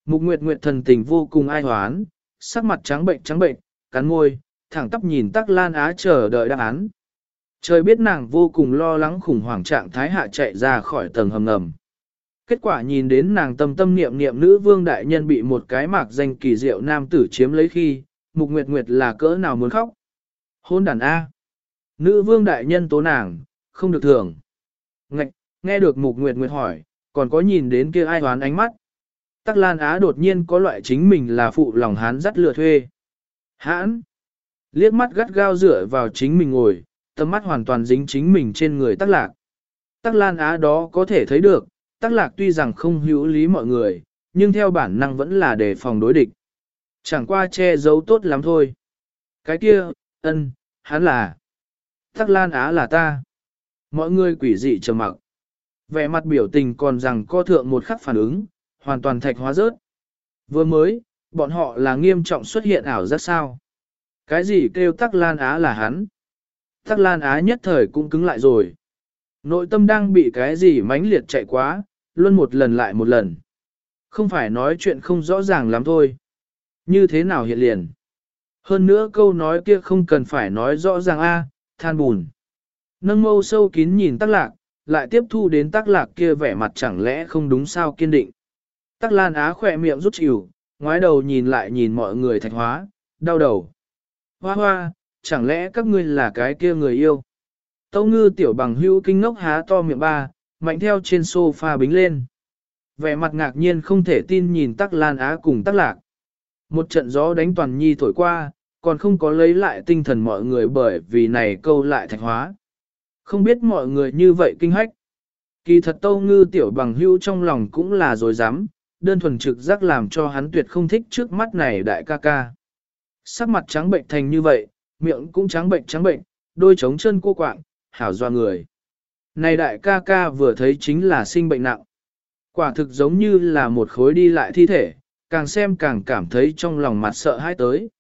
Mục Nguyệt Nguyệt thần tình vô cùng ai hoán, sắc mặt trắng bệnh trắng bệnh, cắn môi, thẳng tắp nhìn Tắc Lan Á chờ đợi đáp án. Trời biết nàng vô cùng lo lắng khủng hoảng trạng thái hạ chạy ra khỏi tầng hầm ngầm. Kết quả nhìn đến nàng tâm tâm niệm niệm nữ vương đại nhân bị một cái mạc danh kỳ diệu nam tử chiếm lấy khi, mục nguyệt nguyệt là cỡ nào muốn khóc. Hôn đàn A. Nữ vương đại nhân tố nàng, không được thường. Ngạch, nghe được mục nguyệt nguyệt hỏi, còn có nhìn đến kia ai hoán ánh mắt. Tắc Lan Á đột nhiên có loại chính mình là phụ lòng hán dắt lừa thuê. Hãn! Liếc mắt gắt gao dựa vào chính mình ngồi, tầm mắt hoàn toàn dính chính mình trên người Tắc Lạc. Tắc Lan Á đó có thể thấy được, Tắc Lạc tuy rằng không hữu lý mọi người, nhưng theo bản năng vẫn là đề phòng đối địch. Chẳng qua che giấu tốt lắm thôi. Cái kia, ân, hắn là. Tắc Lan Á là ta. Mọi người quỷ dị trầm mặc. Vẻ mặt biểu tình còn rằng co thượng một khắc phản ứng, hoàn toàn thạch hóa rớt. Vừa mới, bọn họ là nghiêm trọng xuất hiện ảo giác sao. Cái gì kêu Tắc Lan Á là hắn? Tắc Lan Á nhất thời cũng cứng lại rồi. Nội tâm đang bị cái gì mãnh liệt chạy quá, luôn một lần lại một lần. Không phải nói chuyện không rõ ràng lắm thôi. Như thế nào hiện liền? Hơn nữa câu nói kia không cần phải nói rõ ràng a, than bùn. Nâng mâu sâu kín nhìn tắc lạc, lại tiếp thu đến tắc lạc kia vẻ mặt chẳng lẽ không đúng sao kiên định. Tắc lan á khỏe miệng rút chịu, ngoái đầu nhìn lại nhìn mọi người thạch hóa, đau đầu. Hoa hoa, chẳng lẽ các ngươi là cái kia người yêu? Tâu ngư tiểu bằng hữu kinh ngốc há to miệng ba, mạnh theo trên sofa bính lên. Vẻ mặt ngạc nhiên không thể tin nhìn tắc lan á cùng tắc lạc. Một trận gió đánh toàn nhi thổi qua, còn không có lấy lại tinh thần mọi người bởi vì này câu lại thạch hóa. Không biết mọi người như vậy kinh hách. Kỳ thật tâu ngư tiểu bằng hữu trong lòng cũng là dối dám, đơn thuần trực giác làm cho hắn tuyệt không thích trước mắt này đại ca ca. Sắc mặt trắng bệnh thành như vậy, miệng cũng trắng bệnh trắng bệnh, đôi trống chân cô quạng, hảo doa người. Này đại ca ca vừa thấy chính là sinh bệnh nặng. Quả thực giống như là một khối đi lại thi thể, càng xem càng cảm thấy trong lòng mặt sợ hãi tới.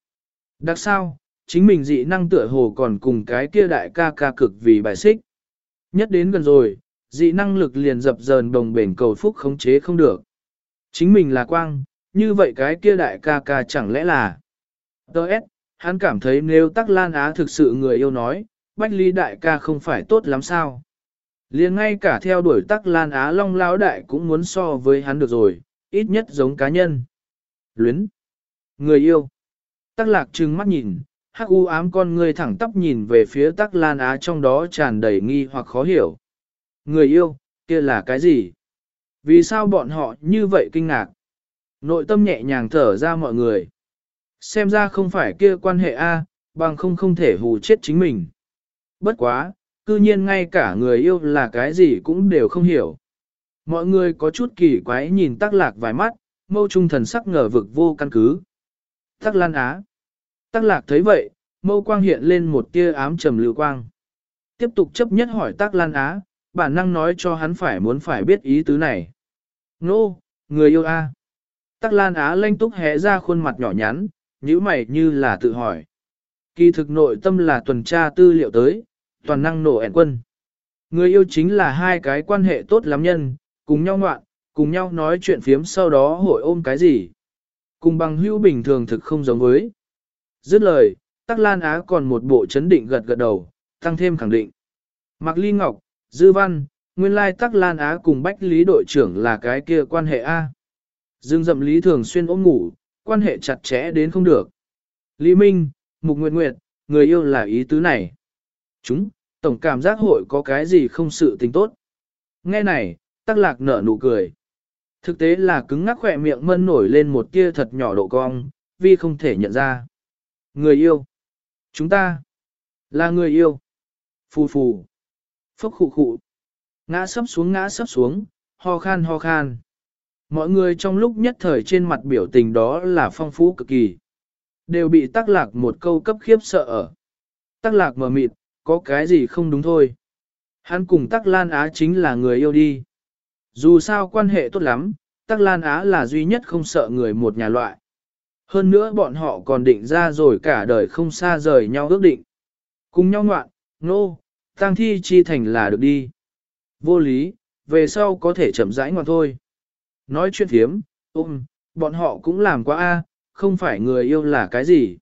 Đặc sao, chính mình dị năng tựa hồ còn cùng cái kia đại ca ca cực vì bài xích. Nhất đến gần rồi, dị năng lực liền dập dờn đồng bền cầu phúc khống chế không được. Chính mình là quang, như vậy cái kia đại ca ca chẳng lẽ là... Đợt, hắn cảm thấy nếu Tắc Lan Á thực sự người yêu nói, Bách Lý đại ca không phải tốt lắm sao liền ngay cả theo đuổi Tắc Lan Á Long Lão Đại cũng muốn so với hắn được rồi, ít nhất giống cá nhân luyến, người yêu. Tắc lạc trừng mắt nhìn, hắc u ám con ngươi thẳng tắp nhìn về phía tắc lan á trong đó tràn đầy nghi hoặc khó hiểu. Người yêu, kia là cái gì? Vì sao bọn họ như vậy kinh ngạc? Nội tâm nhẹ nhàng thở ra mọi người. Xem ra không phải kia quan hệ A, bằng không không thể hù chết chính mình. Bất quá, cư nhiên ngay cả người yêu là cái gì cũng đều không hiểu. Mọi người có chút kỳ quái nhìn tắc lạc vài mắt, mâu trung thần sắc ngờ vực vô căn cứ. Tắc lan á. Tắc lạc thấy vậy, mâu quang hiện lên một tia ám trầm lưu quang. Tiếp tục chấp nhất hỏi tắc lan á, bản năng nói cho hắn phải muốn phải biết ý tứ này. Nô, người yêu a. Tắc lan á lanh túc hé ra khuôn mặt nhỏ nhắn, nhíu mày như là tự hỏi. Kỳ thực nội tâm là tuần tra tư liệu tới, toàn năng nổ ẻn quân. Người yêu chính là hai cái quan hệ tốt lắm nhân, cùng nhau ngoạn, cùng nhau nói chuyện phiếm sau đó hội ôm cái gì. Cùng bằng hữu bình thường thực không giống với. Dứt lời, Tắc Lan Á còn một bộ chấn định gật gật đầu, tăng thêm khẳng định. Mạc Ly Ngọc, Dư Văn, nguyên lai Tắc Lan Á cùng Bách Lý đội trưởng là cái kia quan hệ A. Dương dậm Lý thường xuyên ôm ngủ, quan hệ chặt chẽ đến không được. Lý Minh, Mục Nguyệt Nguyệt, người yêu là ý tứ này. Chúng, tổng cảm giác hội có cái gì không sự tình tốt. Nghe này, tắc lạc nở nụ cười. Thực tế là cứng ngắc khỏe miệng mân nổi lên một tia thật nhỏ độ cong, vì không thể nhận ra. Người yêu. Chúng ta. Là người yêu. Phù phù. Phốc khụ khụ. Ngã sấp xuống ngã sấp xuống, ho khan ho khan. Mọi người trong lúc nhất thời trên mặt biểu tình đó là phong phú cực kỳ. Đều bị tắc lạc một câu cấp khiếp sợ ở. Tắc lạc mờ mịt, có cái gì không đúng thôi. Hắn cùng tắc lan á chính là người yêu đi. Dù sao quan hệ tốt lắm, tắc lan á là duy nhất không sợ người một nhà loại. Hơn nữa bọn họ còn định ra rồi cả đời không xa rời nhau ước định. Cùng nhau ngoạn, nô, no, tăng thi chi thành là được đi. Vô lý, về sau có thể chậm rãi ngoạn thôi. Nói chuyện thiếm, ôm, bọn họ cũng làm quá a, không phải người yêu là cái gì.